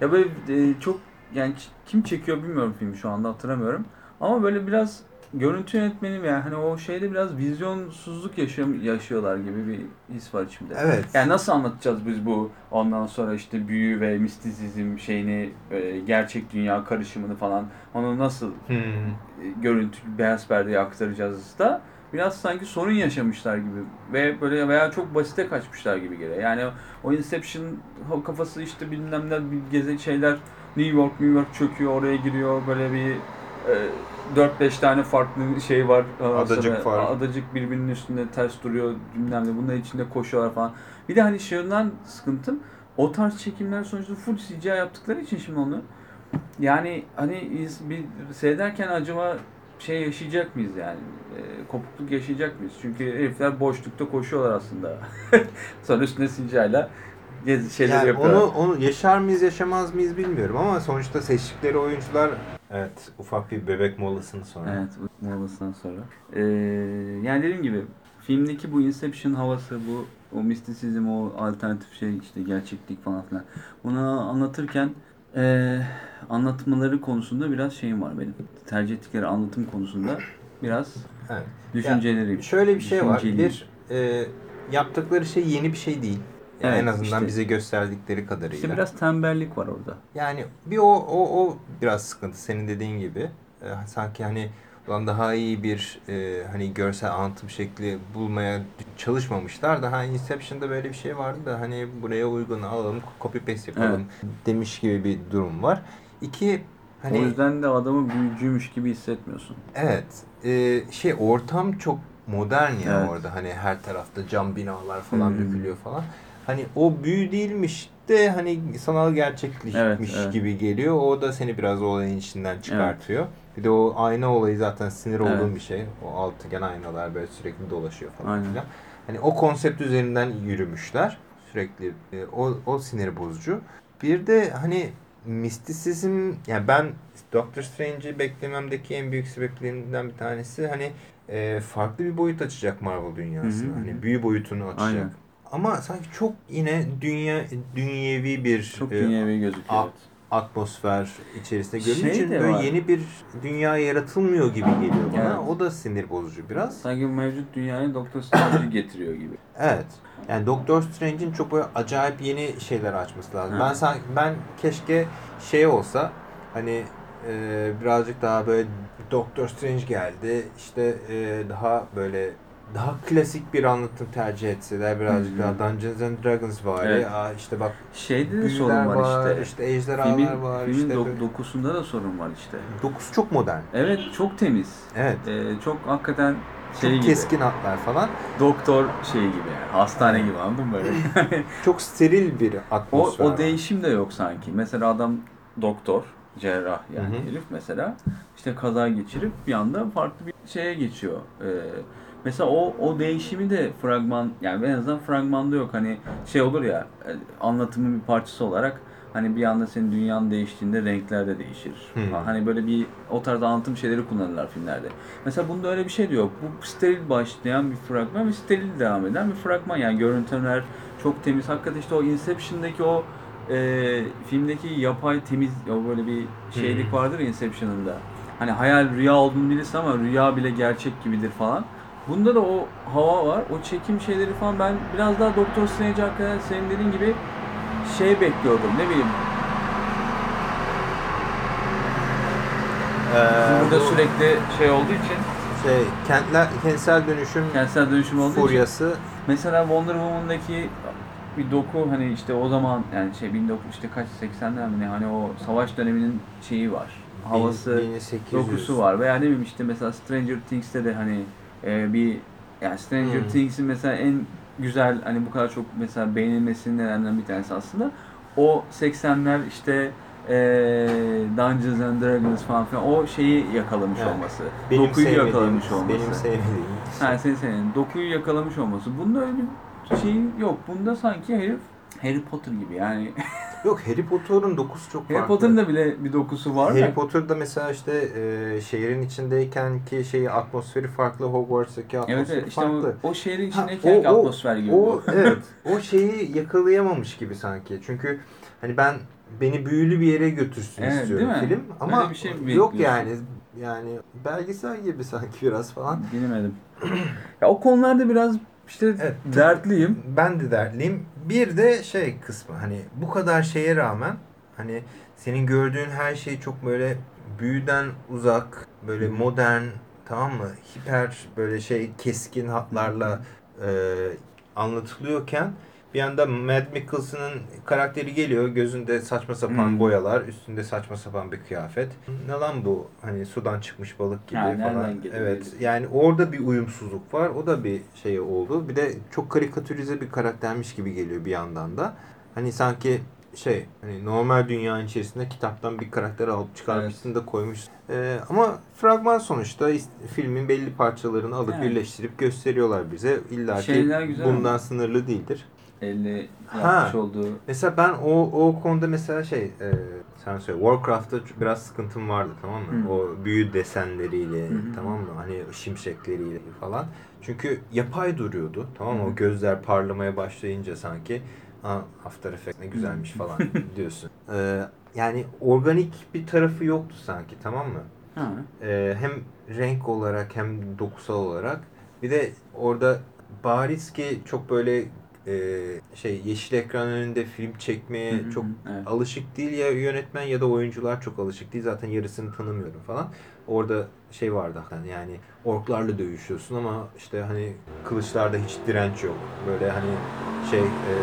Ya böyle e, çok yani kim çekiyor bilmiyorum filmi şu anda hatırlamıyorum. Ama böyle biraz görüntü yönetmeni yani hani o şeyde biraz vizyonsuzluk yaşıyor, yaşıyorlar gibi bir his var içimde. evet. Yani nasıl anlatacağız biz bu ondan sonra işte büyü ve mistisizm şeyini e, gerçek dünya karışımını falan onu nasıl Hmm. e, görüntü beyaz perdeye aktaracağız da biraz sanki sorun yaşamışlar gibi ve böyle veya çok basite kaçmışlar gibi geliyor. Yani o Inception o kafası işte bilmem ne bir geze şeyler New York New York çöküyor oraya giriyor böyle bir 4-5 tane farklı şey var. Ondan Adacık var. Adacık birbirinin üstünde ters duruyor bilmem ne bunların içinde koşuyorlar falan. Bir de hani şundan sıkıntım o tarz çekimler sonuçta full CGI yaptıkları için şimdi onu yani hani bir seyrederken acaba şey yaşayacak mıyız yani? E, kopukluk yaşayacak mıyız? Çünkü herifler boşlukta koşuyorlar aslında. *laughs* Sonra üstüne gez- şeyler Yani yapıyorlar. onu, onu yaşar mıyız yaşamaz mıyız bilmiyorum ama sonuçta seçtikleri oyuncular evet ufak bir bebek molasını sonra. Evet, molasından sonra. Ee, yani dediğim gibi filmdeki bu Inception havası, bu o mistisizm, o alternatif şey işte gerçeklik falan filan. Bunu anlatırken ee, anlatmaları konusunda biraz şeyim var benim. Tercih ettikleri anlatım konusunda biraz Evet. düşüncelerim. Şöyle bir şey var. Bir e, yaptıkları şey yeni bir şey değil. Yani Evet, en azından işte. bize gösterdikleri kadarıyla. İşte biraz tembellik var orada. Yani bir o o o biraz sıkıntı senin dediğin gibi. Ee, sanki hani ulan daha iyi bir e, hani görsel anlatım şekli bulmaya çalışmamışlar da hani Inception'da böyle bir şey vardı da hani buraya uygun alalım copy paste yapalım demiş gibi bir durum var. İki hani o yüzden de adamı büyücüymüş gibi hissetmiyorsun. evet e, şey ortam çok modern ya Evet. orada hani her tarafta cam binalar falan Hmm. dökülüyor falan. Hani o büyü değilmiş de hani sanal gerçeklikmiş Evet, evet. gibi geliyor. O da seni biraz olayın içinden çıkartıyor. Bir de o ayna olayı zaten sinir olduğum Evet. bir şey. O altıgen aynalar böyle sürekli dolaşıyor falan Aynen. filan. Hani o konsept üzerinden yürümüşler. Sürekli e, o, o sinir bozucu. Bir de hani mistisizm yani ben Doctor Strange'i beklememdeki en büyük sebeplerinden bir tanesi hani e, farklı bir boyut açacak Marvel dünyasına. Hı hı. Hani büyü boyutunu açacak. Aynen. Ama sanki çok yine dünya dünyevi bir Çok e, dünyevi gözüküyor. a- evet. atmosfer içerisinde görünüyor. Şey için böyle var. yeni bir dünya yaratılmıyor gibi geliyor bana. Evet. O da sinir bozucu biraz. Sanki mevcut dünyayı Doktor Strange'i getiriyor gibi. Evet. Yani Doctor Strange'in çok böyle acayip yeni şeyler açması lazım. Ha. Ben sanki ben keşke şey olsa hani e, birazcık daha böyle Doctor Strange geldi. işte e, daha böyle daha klasik bir anlatım tercih etseler birazcık Hı hı. daha Dungeons and Dragons var. Evet. Aa, işte bak Şeyde de sorun var, var, işte. işte ejderhalar Filmin, var. filmin işte dok- dokusunda da sorun var işte. Dokusu çok modern. Evet çok temiz. Evet. Ee, çok hakikaten şey çok gibi. keskin hatlar falan. Doktor şey gibi yani. Hastane gibi anladın mı böyle? *laughs* Çok steril bir o, atmosfer o var. değişim de yok sanki. Mesela adam doktor, cerrah yani Hı hı. herif mesela. işte kaza geçirip bir anda farklı bir şeye geçiyor. Ee, mesela o o değişimi de fragman yani en azından fragmanda yok. Hani şey olur ya e, anlatımın bir parçası olarak hani bir anda senin dünyanın değiştiğinde renkler de değişir. Hı. Hani böyle bir o tarz anlatım şeyleri kullanırlar filmlerde. Mesela bunda öyle bir şey de yok. Bu steril başlayan bir fragman ve steril devam eden bir fragman. Yani görüntüler çok temiz. Hakikaten işte o Inception'daki o e, filmdeki yapay temiz o böyle bir şeylik Hı. vardır Inception'ın da. Hani hayal rüya olduğunu bilirsin ama rüya bile gerçek gibidir falan. Bunda da o hava var. O çekim şeyleri falan ben biraz daha Doktor Strange hakikaten senin dediğin gibi şey bekliyordum. Ne bileyim Ee, burada bu sürekli şey olduğu için şey kentler kentsel dönüşüm kentsel dönüşüm olduğu için furyası Mesela Wonder Woman'daki bir doku hani işte o zaman yani şey 19 işte kaç 80'ler mi ne hani o savaş döneminin şeyi var. Havası, 1800. dokusu var. Veya ne bileyim işte mesela Stranger Things'te de hani e, bir yani Stranger Hmm. Things'in mesela en güzel hani bu kadar çok mesela beğenilmesinin nedenlerinden bir tanesi aslında o 80'ler işte e, Dungeons and Dragons falan filan o şeyi yakalamış Evet. olması. Benim dokuyu yakalamış olması. Benim sevmediğim. Ha senin senin dokuyu yakalamış olması. Bunda öyle bir şey yok. Bunda sanki herif Harry Potter gibi yani. *laughs* Yok Harry Potter'ın dokusu çok farklı. Harry Potter'ın da bile bir dokusu var Harry da. Potter'da mesela işte e, şehrin içindeyken ki şeyi atmosferi farklı, Hogwarts'taki atmosferi Evet evet işte farklı. o, o şehrin Ha, içindeki atmosfer gibi o, *laughs* evet. O şeyi yakalayamamış gibi sanki. Çünkü hani ben beni büyülü bir yere götürsün Evet, istiyorum film ama Öyle bir şey mi yok yani yani belgesel gibi sanki biraz falan. Bilemedim. ya o konularda biraz işte Evet. dertliyim. Ben de dertliyim. Bir de şey kısmı hani bu kadar şeye rağmen hani senin gördüğün her şey çok böyle büyüden uzak, böyle modern, tamam mı? Hiper böyle şey keskin hatlarla e, anlatılıyorken bir anda Mad Mickelson'ın karakteri geliyor. Gözünde saçma sapan Hmm. boyalar, üstünde saçma sapan bir kıyafet. Ne lan bu? Hani sudan çıkmış balık gibi nereden falan. Evet. Yani orada bir uyumsuzluk var. O da bir şey oldu. Bir de çok karikatürize bir karaktermiş gibi geliyor bir yandan da. Hani sanki şey hani normal dünyanın içerisinde kitaptan bir karakter alıp çıkarmışsın da koymuşsun. Ee, ama fragman sonuçta filmin belli parçalarını alıp Yani. birleştirip gösteriyorlar bize. İlla ki bundan ama. sınırlı değildir. Elle Ha. yapmış olduğu Mesela ben o o konuda mesela şey e, sen söyle Warcraft'ta biraz sıkıntım vardı tamam mı? Hı. O büyü desenleriyle Hı tamam mı? Hani şimşekleriyle falan. Çünkü yapay duruyordu tamam mı? Hı. O gözler parlamaya başlayınca sanki Aa, After Effects ne güzelmiş falan *laughs* diyorsun. E, yani organik bir tarafı yoktu sanki tamam mı? ha. Ee, hem renk olarak hem dokusal olarak bir de orada bariz ki çok böyle e, şey yeşil ekran önünde film çekmeye Hı hı çok evet. alışık değil ya yönetmen ya da oyuncular çok alışık değil zaten yarısını tanımıyorum falan orada şey vardı yani orklarla dövüşüyorsun ama işte hani kılıçlarda hiç direnç yok böyle hani şey e,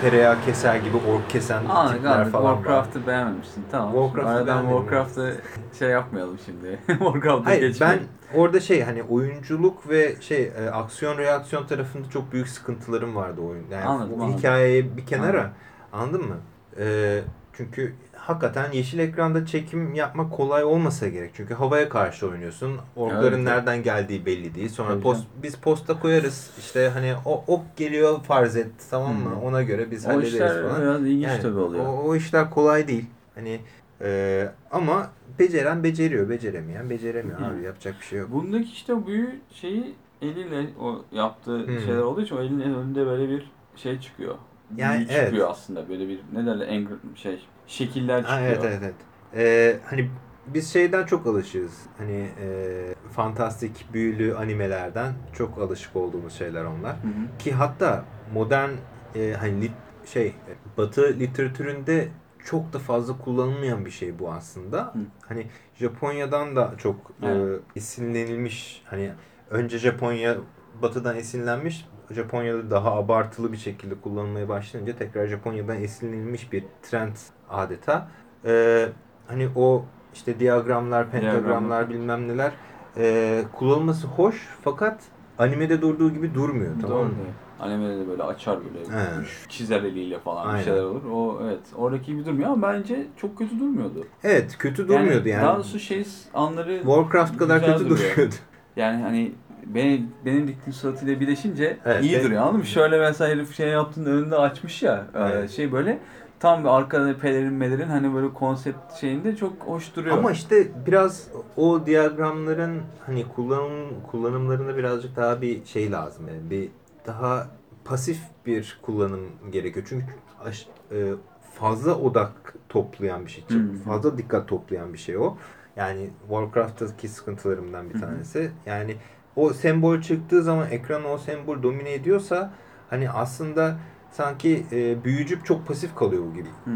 tereyağı keser gibi ork kesen Aa, tipler anladım. falan var. Warcraft'ı beğenmemişsin. Tamam. Warcraft'ı Aradan Warcraft'ı şey yapmayalım şimdi. *laughs* Warcraft'ı Hayır ben geçmeyelim. orada şey hani oyunculuk ve şey e, aksiyon reaksiyon tarafında çok büyük sıkıntılarım vardı oyun. Yani Anladım, o anladım. hikayeyi bir kenara Anladım. anladın mı? Ee, çünkü hakikaten yeşil ekranda çekim yapmak kolay olmasa gerek. Çünkü havaya karşı oynuyorsun. Orkların Evet, nereden geldiği belli değil. Sonra Tabii post, biz posta koyarız. İşte hani o ok geliyor farz et tamam mı? Hı. Ona göre biz O hallederiz işler falan. biraz ilginç Yani tabii oluyor. O, o işler kolay değil. Hani e, ama beceren beceriyor, beceremeyen beceremiyor Hı. abi yapacak bir şey yok. Bundaki işte büyü şeyi eliyle o yaptığı Hmm. şeyler olduğu için o elin önünde böyle bir şey çıkıyor. Yani Büyü evet. çıkıyor aslında böyle bir ne derler engr- şey şekiller çıkıyor. Ha, evet evet evet. Ee, hani biz şeyden çok alışığız. Hani e, fantastik büyülü animelerden çok alışık olduğumuz şeyler onlar. Hı hı. Ki hatta modern e, hani lit- şey Batı literatüründe çok da fazla kullanılmayan bir şey bu aslında. Hı. Hani Japonya'dan da çok e, esinlenilmiş. Hani önce Japonya Batı'dan esinlenmiş. Japonya'da daha abartılı bir şekilde kullanılmaya başlayınca tekrar Japonya'dan esinlenilmiş bir trend adeta. E, hani o işte diyagramlar, pentagramlar bilmem neler e, kullanılması hoş fakat animede durduğu gibi durmuyor tamam Doğru. mı? Animede de böyle açar böyle He. çizer eliyle falan Aynen. bir şeyler olur. O evet oradaki gibi durmuyor ama bence çok kötü durmuyordu. Evet kötü durmuyordu yani. Daha doğrusu şey anları Warcraft kadar kötü duruyor. duruyordu. Yani hani benim, benim diktiğim suratıyla birleşince Evet, iyi ben- duruyor anladın mı? Şöyle mesela herif şey yaptığında önünde açmış ya e, Evet. şey böyle tam bir arkada pelerin melerin hani böyle konsept şeyinde çok hoş duruyor. Ama işte biraz o diyagramların hani kullanım kullanımlarında birazcık daha bir şey lazım yani bir daha pasif bir kullanım gerekiyor. Çünkü aş- e, fazla odak toplayan bir şey. Hı. Fazla dikkat toplayan bir şey o. Yani Warcraft'taki sıkıntılarımdan bir tanesi. Yani o sembol çıktığı zaman ekranı o sembol domine ediyorsa hani aslında sanki e, büyücü çok pasif kalıyor bu gibi. Hı.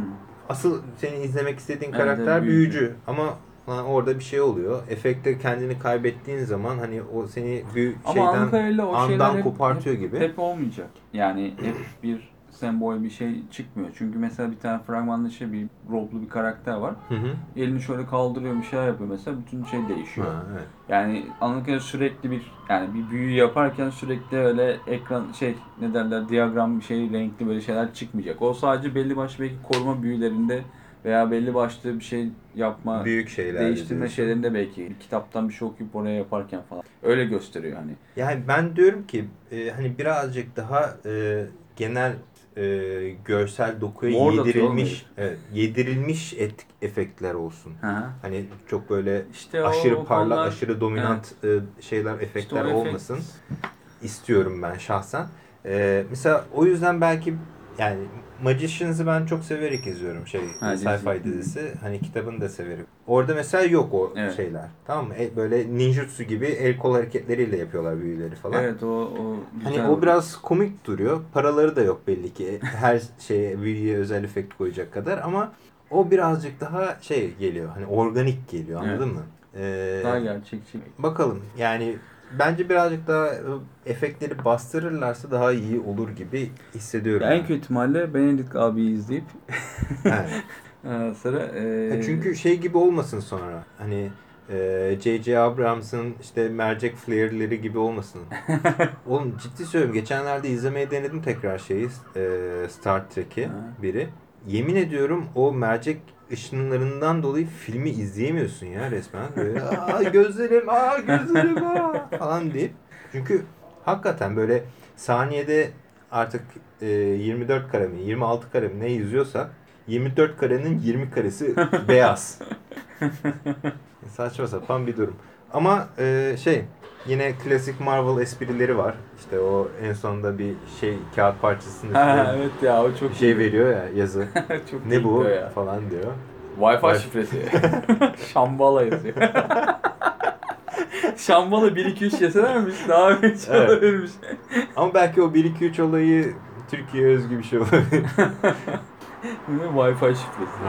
Asıl senin izlemek istediğin Evet, karakter evet, büyücü. büyücü. ama lan orada bir şey oluyor. Efekte kendini kaybettiğin zaman hani o seni bir Ama şeyden andan hep, kopartıyor hep, gibi. hep olmayacak. Yani hep bir sembol bir şey çıkmıyor. Çünkü mesela bir tane fragmanda şey bir roblu bir karakter var. Hı hı. Elini şöyle kaldırıyor bir şeyler yapıyor mesela bütün şey değişiyor. Ha, evet. Yani anlık sürekli bir yani bir büyü yaparken sürekli öyle ekran şey ne derler diyagram bir şey renkli böyle şeyler çıkmayacak. O sadece belli başlı belki koruma büyülerinde veya belli başlı bir şey yapma Büyük şeyler. değiştirme diyorsun. şeylerinde belki bir kitaptan bir şey okuyup oraya yaparken falan öyle gösteriyor hani. Yani ben diyorum ki e, hani birazcık daha e, genel e, görsel dokuya Mor yedirilmiş evet, yedirilmiş et, efektler olsun. Hı hı. Hani çok böyle İşte aşırı o parlak, konular- aşırı dominant e, şeyler, efektler İşte o efekt- olmasın. istiyorum ben şahsen. Ee, mesela o yüzden belki yani Magicians'ı ben çok severek izliyorum şey sci-fi dizi. dizisi. Hani kitabını da severim. Orada mesela yok o Evet. şeyler. Tamam mı? E, böyle ninjutsu gibi el kol hareketleriyle yapıyorlar büyüleri falan. Evet o o Hani güzel. o biraz komik duruyor. Paraları da yok belli ki. Her şeye büyüye özel efekt koyacak kadar ama o birazcık daha şey geliyor. Hani organik geliyor. Anladın Evet. mı? Ee, daha gerçekçi. Bakalım yani bence birazcık daha e, efektleri bastırırlarsa daha iyi olur gibi hissediyorum. En ben. kötü ihtimalle Benedict abiyi izleyip *laughs* Evet. *laughs* e, sonra e, Ya Çünkü şey gibi olmasın sonra. Hani e, J.J. Abrams'ın işte mercek flare'leri gibi olmasın. *laughs* Oğlum ciddi söylüyorum. Geçenlerde izlemeye denedim tekrar şeyi. e, Star Trek'i biri. Yemin ediyorum o mercek ışınlarından dolayı filmi izleyemiyorsun ya resmen. Böyle aa gözlerim, aa gözlerim aa falan deyip. Çünkü hakikaten böyle saniyede artık e, 24 kare mi 26 kare mi ne yüzüyorsa 24 karenin 20 karesi beyaz. *laughs* Saçma sapan bir durum. Ama e, şey yine klasik Marvel esprileri var. İşte o en sonunda bir şey kağıt Ha, üstüne evet ya o çok bir şey iyi. veriyor ya yazı. *laughs* çok ne bu ya. falan diyor. Wi-Fi Wi- şifresi. *laughs* Şambala yazıyor. *laughs* Şambala 1-2-3 yeselermiş daha hiç Evet. olabilirmiş. Ama belki o 1-2-3 olayı Türkiye özgü bir şey olabilir. Wi-Fi şifresi.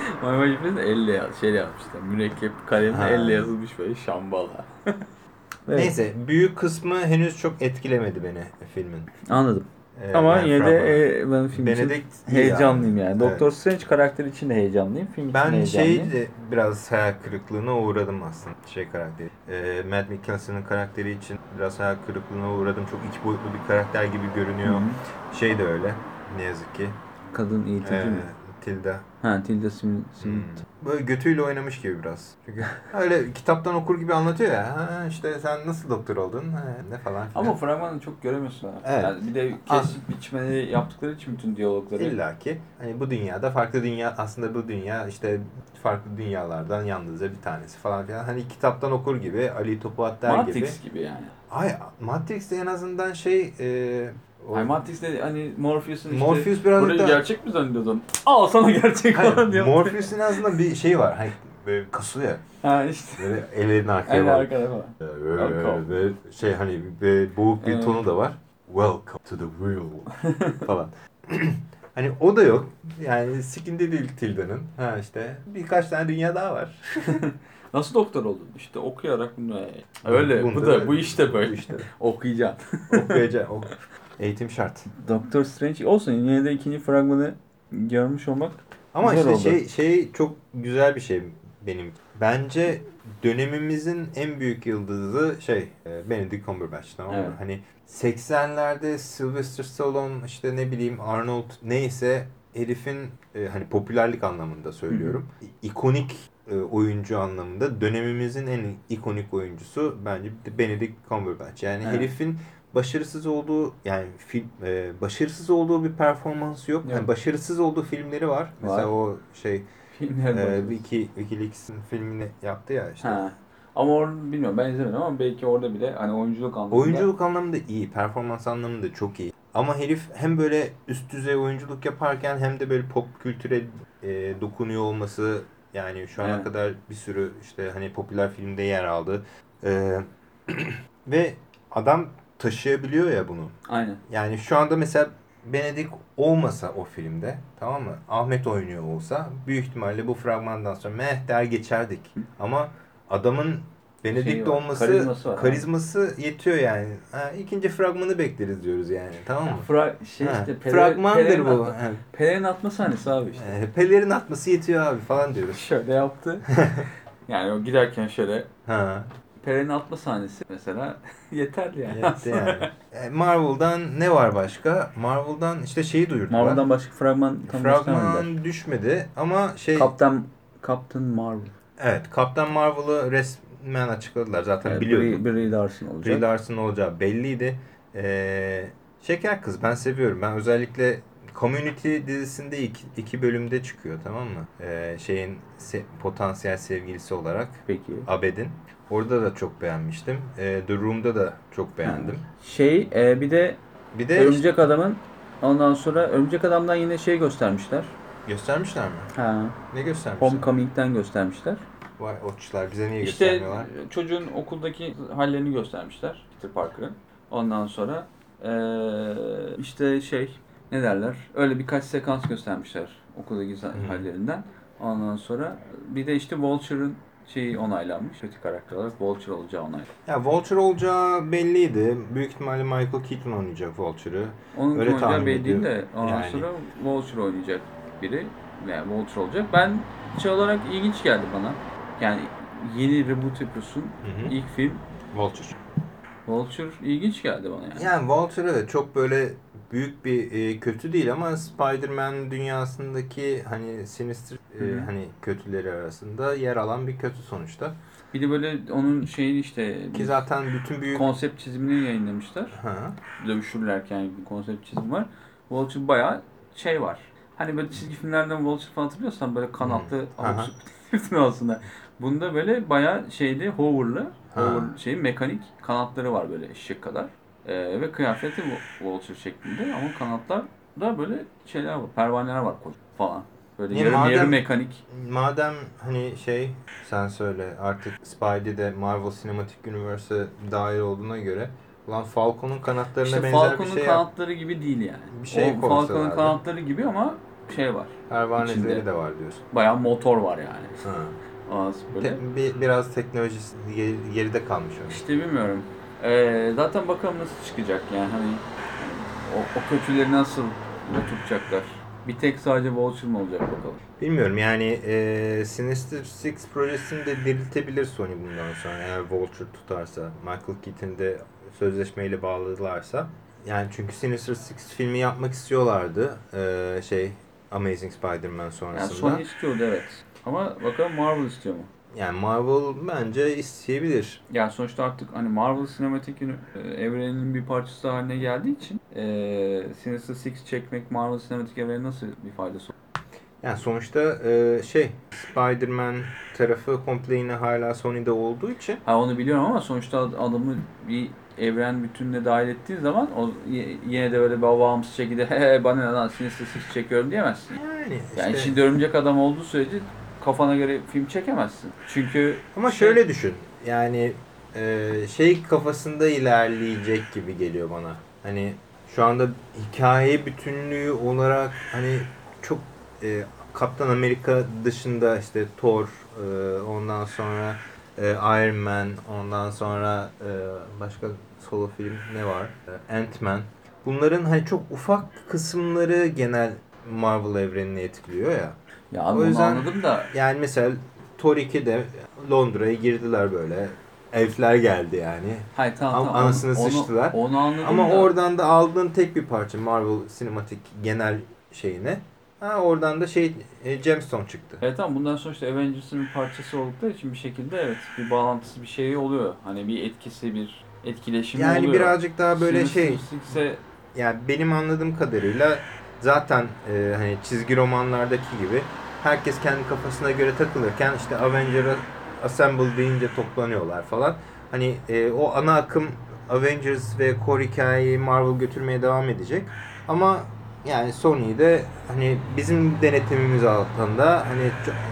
*laughs* Wi-Fi şifresi elle yaz, şey yapmışlar. Mürekkep kalemle Ha. elle yazılmış böyle şambala. *laughs* Neyse büyük kısmı henüz çok etkilemedi beni filmin. Anladım. Ee, Ama yani yine de e, ben film için Benedict iyi heyecanlıyım yani. Evet. Doktor Strange karakteri için de heyecanlıyım. Film için de Ben heyecanlıyım. şey de biraz hayal kırıklığına uğradım aslında şey karakteri. Ee, Matt Mikkelsen'ın karakteri için biraz hayal kırıklığına uğradım. Çok iki boyutlu bir karakter gibi görünüyor. Hı. Şey de öyle ne yazık ki. Kadın eğitici Ee, mi? Tilda. Ha Tilda Swinton. Hmm. Böyle götüyle oynamış gibi biraz. Çünkü *laughs* öyle kitaptan okur gibi anlatıyor ya. Ha, işte sen nasıl doktor oldun? Ha, ne falan filan. Ama fragmanı çok göremiyorsun. ha. Evet. Yani bir de kesip biçmeleri yaptıkları için bütün diyalogları. İlla ki hani bu dünyada farklı dünya aslında bu dünya işte farklı dünyalardan yalnızca bir tanesi falan filan. Hani kitaptan okur gibi Ali Topu Atlar gibi. Matrix gibi yani. Ay Matrix'te en azından şey e, o- Ay Matrix'te hani Morpheus'un işte Morpheus birazcık burayı daha- gerçek mi zannediyordun? Al sana gerçek Hayır, falan diyor. Morpheus'un azından bir şey var. Hani böyle kasıyor. Ha işte. Böyle ellerini arkaya bağlı. arkada falan. Böyle, Welcome. böyle şey hani bir boğuk bir Evet. tonu da var. Welcome to the real *laughs* falan. *clears throat* hani o da yok. Yani sikinde değil Tilda'nın. Ha işte birkaç tane dünya daha var. *laughs* Nasıl doktor oldun? İşte okuyarak bunu. Öyle. Bunda bu da bu işte böyle. Bu işte. *laughs* Okuyacaksın. Okuyacak. ok- Eğitim şart. Doktor Strange olsun yine de ikinci fragmanı görmüş olmak Ama Güzel işte oldu. şey şey çok güzel bir şey benim. Bence dönemimizin en büyük yıldızı şey e, Benedict Cumberbatch tamam mı? Evet. Hani 80'lerde Sylvester Stallone işte ne bileyim Arnold neyse herifin e, hani popülerlik anlamında söylüyorum. İ- ikonik e, oyuncu anlamında dönemimizin en ikonik oyuncusu bence Benedict Cumberbatch. Yani Evet. herifin başarısız olduğu yani film e, başarısız olduğu bir performansı yok. Yok. Yani başarısız olduğu filmleri var. Mesela o şey filmler e. Wiki, WikiLeaks'in filmini yaptı ya işte. Ha. Ama orada bilmiyorum ben izlemedim ama belki orada bile hani oyunculuk anlamında. Oyunculuk anlamında iyi, performans anlamında çok iyi. Ama herif hem böyle üst düzey oyunculuk yaparken hem de böyle pop kültüre e, dokunuyor olması yani şu ana Evet. kadar bir sürü işte hani popüler filmde yer aldı. E, *clears throat* ve adam taşıyabiliyor ya bunu. Aynen. Yani şu anda mesela Benedict olmasa o filmde tamam mı? Ahmet oynuyor olsa büyük ihtimalle bu fragmandan sonra meh der geçerdik. Ama adamın Benedict var, olması karizması var. karizması yetiyor yani. Ha, ikinci fragmanı bekleriz diyoruz yani tamam mı? Fra şey Ha, işte Pele- fragmandır Pelerin bu. atma- Ha, Pelerin atma sahnesi abi işte. e, pelerin atması yetiyor abi falan diyoruz. Şöyle yaptı. *laughs* yani o giderken şöyle Ha, Pelerin atma sahnesi mesela *laughs* yeterli yani. yetti yani. *laughs* E, Marvel'dan ne var başka? Marvel'dan işte şeyi duyurdular. Marvel'dan başka fragman tam. Fragman düşmedi ama şey Kaptan Captain Marvel. Evet, Kaptan Marvel'ı resmen açıkladılar. Zaten Evet, biliyordum. Brie, Brie Larson olacak. Brie Larson olacağı belliydi. Ee, şeker kız ben seviyorum. Ben özellikle Community dizisinde iki, iki bölümde çıkıyor tamam mı? Ee, şeyin se- potansiyel sevgilisi olarak Peki. Abed'in. Orada da çok beğenmiştim. Ee, The Room'da da çok beğendim. Şey e, bir de Bir de Örümcek Adam'ın ondan sonra Örümcek Adam'dan yine şey göstermişler. göstermişler mi? Ha. Ne göstermişler? Homecoming'den göstermişler. Vay otçular bize niye İşte göstermiyorlar? çocuğun okuldaki hallerini göstermişler. Peter Parker'ın. Ondan sonra eee, işte şey ne derler? Öyle birkaç sekans göstermişler okuldaki Hı. hallerinden. Ondan sonra bir de işte Vulture'ın şeyi onaylanmış. Kötü karakter olarak Vulture olacağı onay. Ya Vulture olacağı belliydi. Büyük ihtimalle Michael Keaton oynayacak Vulture'ı. Onun Öyle oynayacağı belli değil de ondan Yani. sonra Vulture oynayacak biri. Yani Vulture olacak. Ben şey olarak ilginç geldi bana. Yani yeni reboot yapıyorsun. Hı hı. İlk film Vulture. Vulture ilginç geldi bana yani. Yani Vulture evet çok böyle büyük bir e, kötü değil ama Spider-Man dünyasındaki hani Sinister e, hani kötüleri arasında yer alan bir kötü sonuçta. Bir de böyle onun şeyini işte Ki zaten bütün büyük konsept çizimini yayınlamışlar. ha, Dövüşürlerken bir konsept çizim var. Vulture bayağı şey var. Hani böyle çizgi filmlerden Vulture falan hatırlıyorsan böyle kanatlı subuk *laughs* aslında. Bunda böyle bayağı şeyli hover'lı. Hover şey mekanik kanatları var böyle eşek kadar. Ee, ve kıyafeti Vu- Vulture şeklinde ama kanatlar da böyle şeyler var. Pervaneler var falan. Böyle Niye, yarı, madem- yarı mekanik. madem hani şey sen söyle artık Spidey de Marvel Cinematic Universe'e dahil olduğuna göre ulan Falcon'un kanatlarına İşte benzer Falcon'un bir şey yap. kanatları gibi değil yani. Bir şey o Falcon'un kanatları gibi ama şey var. Pervaneleri de var diyorsun. Bayağı motor var yani. Ha. Te- bir, biraz teknolojisi geri- geride kalmış öyle. İşte bilmiyorum. Ee, zaten bakalım nasıl çıkacak yani hani o, o kötüleri nasıl oturtacaklar. Bir tek sadece Vulture mu olacak bakalım. Bilmiyorum yani e, Sinister Six projesini de diriltebilir Sony bundan sonra eğer Vulture tutarsa. Michael Keaton'ı de sözleşmeyle bağladılarsa. Yani çünkü Sinister Six filmi yapmak istiyorlardı e, şey Amazing Spider-Man Yani sonrasında. Sony istiyordu evet. Ama bakalım Marvel istiyor mu? Yani Marvel bence isteyebilir. Yani sonuçta artık hani Marvel Cinematic Uni- e, evreninin bir parçası haline geldiği için e, Sinister Six çekmek Marvel Cinematic evrene nasıl bir faydası olur? Yani sonuçta e, şey Spider-Man tarafı komple yine hala Sony'de olduğu için Ha onu biliyorum ama sonuçta adamı bir evren bütününe dahil ettiğin zaman o yine de öyle bir bağımsız şekilde *laughs* he bana ne lan Sinister Six çekiyorum diyemezsin. yani işte Yani şimdi örümcek adam olduğu sürece kafana göre film çekemezsin. Çünkü Ama şey- şöyle düşün. Yani e, şey kafasında ilerleyecek gibi geliyor bana. Hani şu anda hikaye bütünlüğü olarak hani çok e, Kaptan Amerika dışında işte Thor, e, ondan sonra e, Iron Man, ondan sonra e, başka solo film ne var? E, Ant-Man. Bunların hani çok ufak kısımları genel Marvel evrenini etkiliyor ya. Ya abi O yüzden- anladım da Yani mesela Thor 2'de Londra'ya girdiler böyle. Elfler geldi yani. hayır tamam Ama tamam. anasını onu, sıçtılar. Onu anladım Ama da. oradan da aldığın tek bir parça Marvel sinematik genel şeyine. Ha oradan da şey e, Gemstone çıktı. Evet tamam bundan sonra işte Avengers'ın bir parçası oldukları için bir şekilde evet bir bağlantısı bir şey oluyor. Hani bir etkisi bir etkileşimi Yani oluyor. birazcık daha böyle Sinister şey Six'e yani benim anladığım kadarıyla zaten e, hani çizgi romanlardaki gibi herkes kendi kafasına göre takılırken işte Avenger'a Assemble deyince toplanıyorlar falan. Hani e, o ana akım Avengers ve core hikayeyi Marvel götürmeye devam edecek. Ama yani Sony de hani bizim denetimimiz altında hani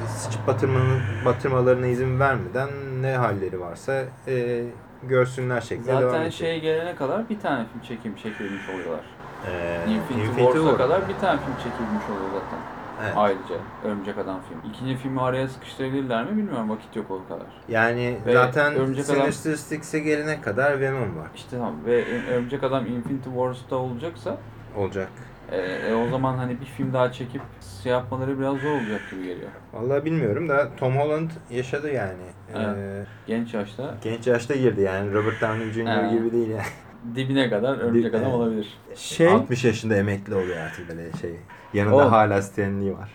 sıçıp batırmanın, batırmalarına izin vermeden ne halleri varsa e, görsünler şeklinde devam zaten edecek. şeye gelene kadar bir tane film çekim çekilmiş oluyorlar. Ee, Infinity, Infinity Wars'a War. kadar bir tane film çekilmiş oluyor zaten. Evet. Ayrıca Örümcek Adam film. İkinci filmi araya sıkıştırabilirler mi bilmiyorum vakit yok o kadar. Yani Ve zaten Örümcek Adam- Sinister Six'e gelene kadar Venom var. İşte tamam ve Örümcek Adam Infinity Wars'ta olacaksa Olacak. e, e, o zaman hani bir film daha çekip şey yapmaları biraz zor olacak gibi geliyor. Vallahi bilmiyorum da Tom Holland yaşadı yani. Evet. Ee, Genç yaşta genç yaşta girdi yani Robert Downey Jr. Evet. gibi değil yani. Dibine kadar Örümcek Dib- Adam olabilir. 60 yaşında emekli oluyor artık böyle şey. Yanında Oğlum. hala Stan Lee var.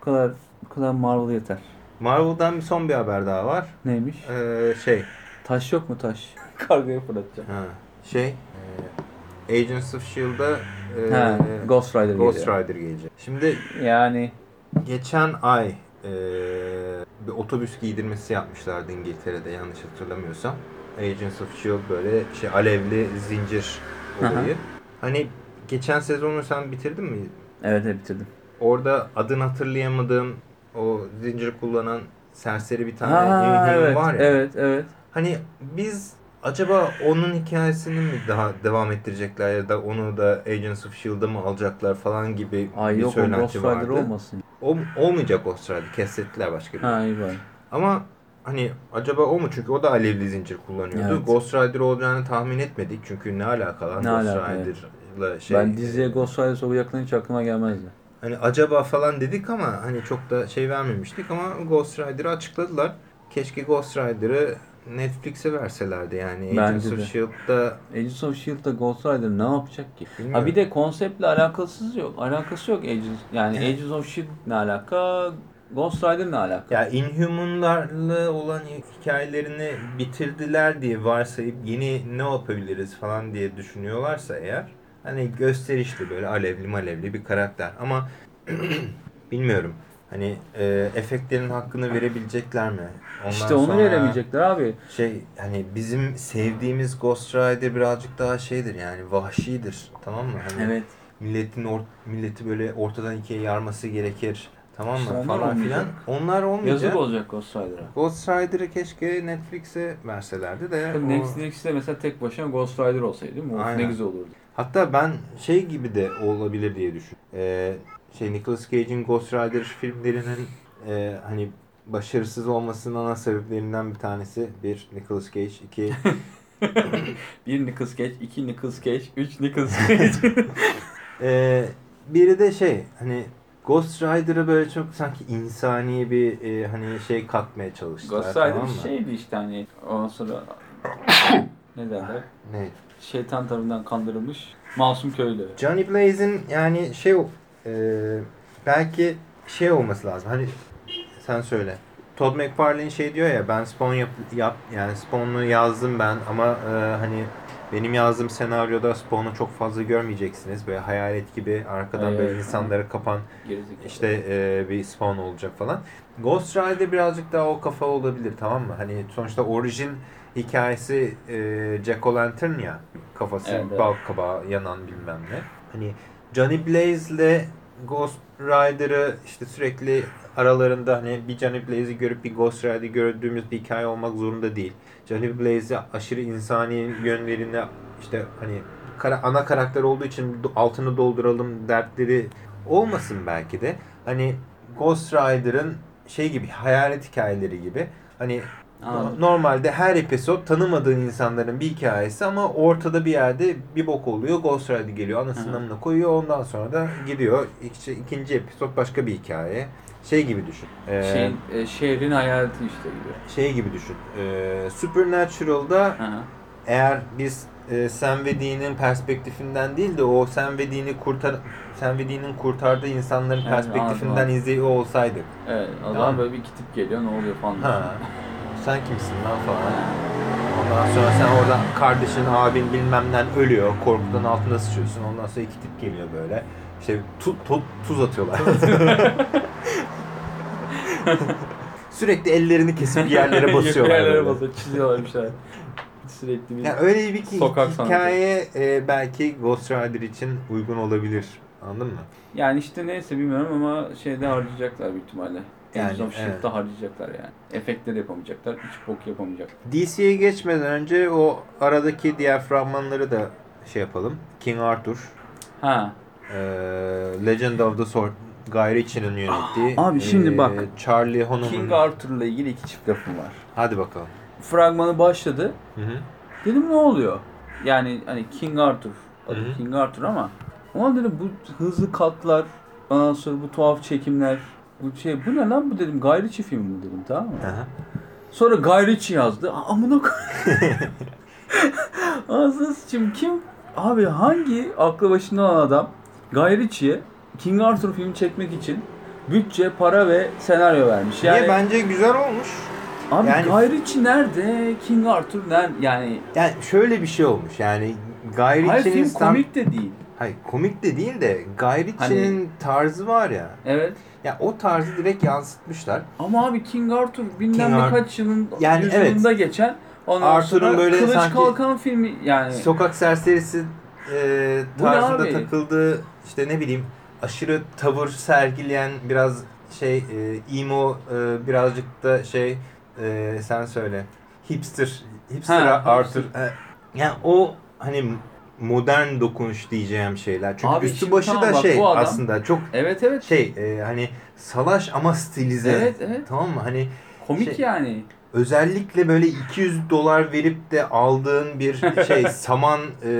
Bu kadar bu kadar Marvel yeter. Marvel'dan bir son bir haber daha var. Neymiş? Ee, şey, Taş yok mu taş? *laughs* Kargaya fırlatacağım. ha, şey, e, Agents of S.H.I.E.L.D'da e, Ha, Ghost Rider Ghost geliyor. Rider gelecek. Şimdi Yani Geçen ay eee, bir otobüs giydirmesi yapmışlardı İngiltere'de yanlış hatırlamıyorsam. Agents of S.H.I.E.L.D. böyle şey alevli zincir olayı. Hani geçen sezonu sen bitirdin mi? evet evet bitirdim. Orada adını hatırlayamadığım o zincir kullanan serseri bir tane Ha, evet, var ya. evet evet. Hani biz acaba onun hikayesini mi daha devam ettirecekler ya da onu da Agents of S.H.I.E.L.D''a mı alacaklar falan gibi Ay bir yok o söylenti Ghost Rider vardı. olmasın. O, olmayacak Ghost Rider. Kessettiler başka bir. Ha iyi bari. Ama hani acaba o mu? Çünkü o da alevli zincir kullanıyordu. Evet. Ghost Rider olacağını tahmin etmedik. Çünkü ne alaka lan Ne Ghost alaka, evet. Rider'la şey. ben diziye Ghost Rider sokacaklarını hiç aklıma gelmezdi. Hani acaba falan dedik ama hani çok da şey vermemiştik ama Ghost Rider'ı açıkladılar. Keşke Ghost Rider'ı Netflix'e verselerdi yani. Bence Agents of. S.H.I.E.L.D'da Agents of S.H.I.E.L.D'da Ghost Rider ne yapacak ki? Bilmiyorum. Ha bir de konseptle alakasız yok. Alakası yok Agents. Yani Evet. Agents of S.H.I.E.L.D. ne alaka? Ghost Rider ne alaka? Ya Inhuman'larla olan hikayelerini bitirdiler diye varsayıp yeni ne yapabiliriz falan diye düşünüyorlarsa eğer hani gösterişli böyle alevli malevli bir karakter ama *clears throat* bilmiyorum hani e, efektlerin hakkını verebilecekler mi? Ondan işte onu sonra veremeyecekler abi. Şey hani bizim sevdiğimiz Ghost Rider birazcık daha şeydir yani vahşidir tamam mı? Hani Evet. milletin or- milleti böyle ortadan ikiye yarması gerekir. Tamam mı? İşte onlar falan filan. olmayacak. Onlar olmayacak. Yazık olacak Ghost Rider'a. Ghost Rider'ı keşke Netflix'e verselerdi de. O- Netflix'te mesela tek başına Ghost Rider olsaydı değil mi? Of, Aynen. ne güzel olurdu. Hatta ben şey gibi de olabilir diye düşün. Ee, şey Nicolas Cage'in Ghost Rider filmlerinin e, hani başarısız olmasının ana sebeplerinden bir tanesi bir Nicolas Cage, iki *laughs* Bir Nicolas Cage, iki Nicolas Cage, üç Nicolas Cage. Ee, *laughs* biri de şey hani Ghost Rider'ı böyle çok sanki insani bir e, hani şey katmaya çalıştılar. Ghost Rider tamam mı? şeydi işte hani ondan sonra *coughs* ne derler? Ne? Şeytan tarafından kandırılmış masum köylü. Johnny Blaze'in yani şey e, belki şey olması lazım. Hani sen söyle. Todd McFarlane şey diyor ya ben Spawn yap, yap yani Spawn'u yazdım ben ama e, hani benim yazdığım senaryoda Spawn'u çok fazla görmeyeceksiniz. Böyle hayalet gibi arkadan böyle insanları kapan Gerizekalı. işte e, bir spawn olacak falan. Ghost Rider birazcık daha o kafa olabilir tamam mı? Hani sonuçta orijin hikayesi e, Jack O'Lantern ya kafası Evet, evet. bal kabağı yanan bilmem ne. Hani Johnny Blaze'le Ghost Rider'ı işte sürekli aralarında hani bir Johnny Blaze'i görüp bir Ghost Rider'ı gördüğümüz bir hikaye olmak zorunda değil. Johnny Blaze'i aşırı insani yönlerine işte hani kara, ana karakter olduğu için altını dolduralım dertleri olmasın belki de. Hani Ghost Rider'ın şey gibi hayalet hikayeleri gibi hani Anladım. normalde her episod tanımadığın insanların bir hikayesi ama ortada bir yerde bir bok oluyor. Ghost Rider geliyor anasının amına koyuyor ondan sonra da gidiyor. İkinci, ikinci episod başka bir hikaye. Şey gibi düşün. Ee, Şeyin, e, şehrin hayaleti işte gibi. şey gibi düşün. Ee, Supernatural'da Hı hı. eğer biz e, Sam ve Dean'in perspektifinden değil de o Sam ve Dean'i kurtar Sam ve Dean'in kurtardığı insanların Evet, perspektifinden anladım, izliyor olsaydık. Evet, o Tamam. zaman böyle bir iki tip geliyor ne oluyor falan. Ha. Sen kimsin lan falan. Ondan sonra sen orada kardeşin, abin bilmemden ölüyor. Korkudan altına sıçıyorsun. Ondan sonra iki tip geliyor böyle. İşte tu, tu- tuz atıyorlar. *laughs* Sürekli ellerini kesip bir yerlere basıyorlar. Yerlere basıyor, çiziyorlar bir şeyler. Sürekli bir... Yani öyle bir ki- Sokak sanatı. hikaye e, belki Ghost Rider için uygun olabilir. Anladın mı? Yani işte neyse bilmiyorum ama şeyde harcayacaklar büyük ihtimalle. Yani, Yani, of evet. Shift'ta harcayacaklar yani. Efektleri yapamayacaklar, hiç bok yapamayacaklar. DC'ye geçmeden önce o aradaki diğer fragmanları da şey yapalım. King Arthur, Ha, e, Legend of the Sword, Guy Ritchie'nin yönettiği. Abi şimdi e, bak. Charlie Hunnam'ın. King Arthur'la ilgili iki çift lafım var. Hadi bakalım. Fragmanı başladı. Hı hı. Dedim ne oluyor? Yani hani King Arthur, adı Hı hı. King Arthur ama ama dedim bu hızlı katlar, ondan sonra bu tuhaf çekimler, bu şey bu ne lan bu dedim Guy Ritchie filmi mi dedim tamam mı? Aha. Sonra Guy Ritchie yazdı. Amına koy. Ağzına sıçayım kim? Abi hangi aklı başında olan adam Guy Ritchie'ye King Arthur filmi çekmek için bütçe, para ve senaryo vermiş. Yani Niye bence güzel olmuş. abi yani- Guy Ritchie nerede? King Arthur nerede? Yani Yani şöyle bir şey olmuş. Yani Guy hayır Ritchie'nin film tam- komik de değil. Hayır komik de değil de Guy Ritchie'nin Hani- tarzı var ya. Evet. Ya o tarzı direkt yansıtmışlar. Ama abi King Arthur bilmem King Ar- kaç yılın Yani yüzyılında geçen ondan Arthur'un böyle Kılıç sanki- Kalkan filmi yani. Sokak serserisi e, tarzında takıldığı işte ne bileyim aşırı tavır sergileyen biraz şey e, emo e, birazcık da şey e, sen söyle hipster hipster Ha, Arthur. E, yani o hani modern dokunuş diyeceğim şeyler. Çünkü Abi üstü başı tamam da bak, şey adam- aslında çok Evet evet. şey e, hani salaş ama stilize. Evet evet. Tamam mı? Hani Komik Şey- yani. özellikle böyle 200 dolar verip de aldığın bir şey *laughs* saman e,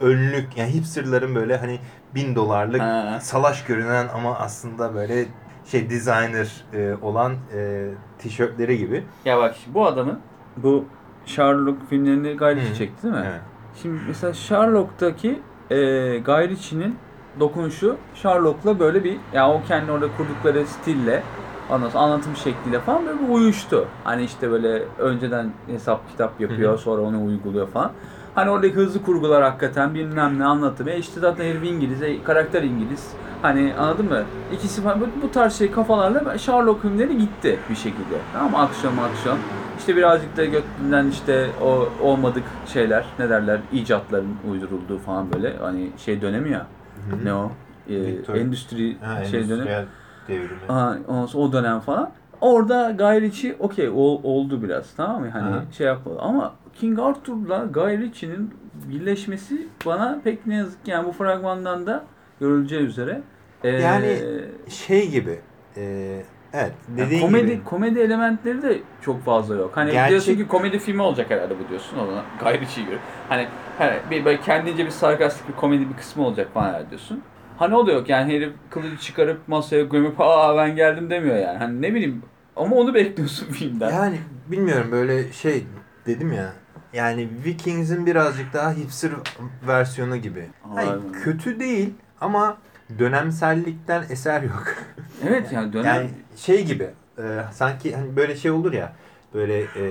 önlük yani hipsterların böyle hani 1000 dolarlık Ha. salaş görünen ama aslında böyle şey designer e, olan e, tişörtleri gibi. Ya bak şimdi bu adamın bu Sherlock filmlerini Guy Ritchie çekti değil mi? Evet. Şimdi mesela Sherlock'taki e, Guy Ritchie'nin dokunuşu Sherlock'la böyle bir yani o kendi orada kurdukları stille ondan sonra anlatım şekliyle falan böyle bir uyuştu. Hani işte böyle önceden hesap kitap yapıyor sonra onu uyguluyor falan. Hani oradaki hızlı kurgular hakikaten bilmem ne anlatım. E işte zaten herif İngiliz, e, karakter İngiliz. Hani anladın mı? İkisi falan bu- bu tarz şey kafalarla Sherlock filmleri gitti bir şekilde. Tamam mı? Akşam akşam. İşte birazcık da götünden işte o olmadık şeyler ne derler icatların uydurulduğu falan böyle hani şey dönemi ya. Hı hı. Ne o? Ee, Victor- endüstri Ha, şey dönemi. devrimi. Aha, o dönem falan. Orada Guy Ritchie okey ol- oldu biraz tamam mı? Hani Hı. şey yapmadı. Ama King Arthur'la Guy Ritchie'nin birleşmesi bana pek ne yazık ki yani bu fragmandan da görüleceği üzere ee, Yani Şey gibi. e, evet yani dediğin komedi gibi. komedi elementleri de çok fazla yok. Hani Gerçek- diyorsun ki komedi filmi olacak herhalde bu diyorsun o zaman Guy Ritchie'ye göre. Hani, hani bir böyle kendince bir sarkastik bir komedi bir kısmı olacak falan diyorsun. Hani o da yok yani herif kılıcı çıkarıp masaya gömüp aa ben geldim demiyor yani. Hani ne bileyim ama onu bekliyorsun *laughs* filmden. Yani bilmiyorum böyle şey dedim ya. Yani Vikings'in birazcık daha hipster versiyonu gibi. Hayır, Aynen. kötü değil ama dönemsellikten eser yok. *laughs* Evet yani dönem Yani şey gibi e, sanki hani böyle şey olur ya böyle e,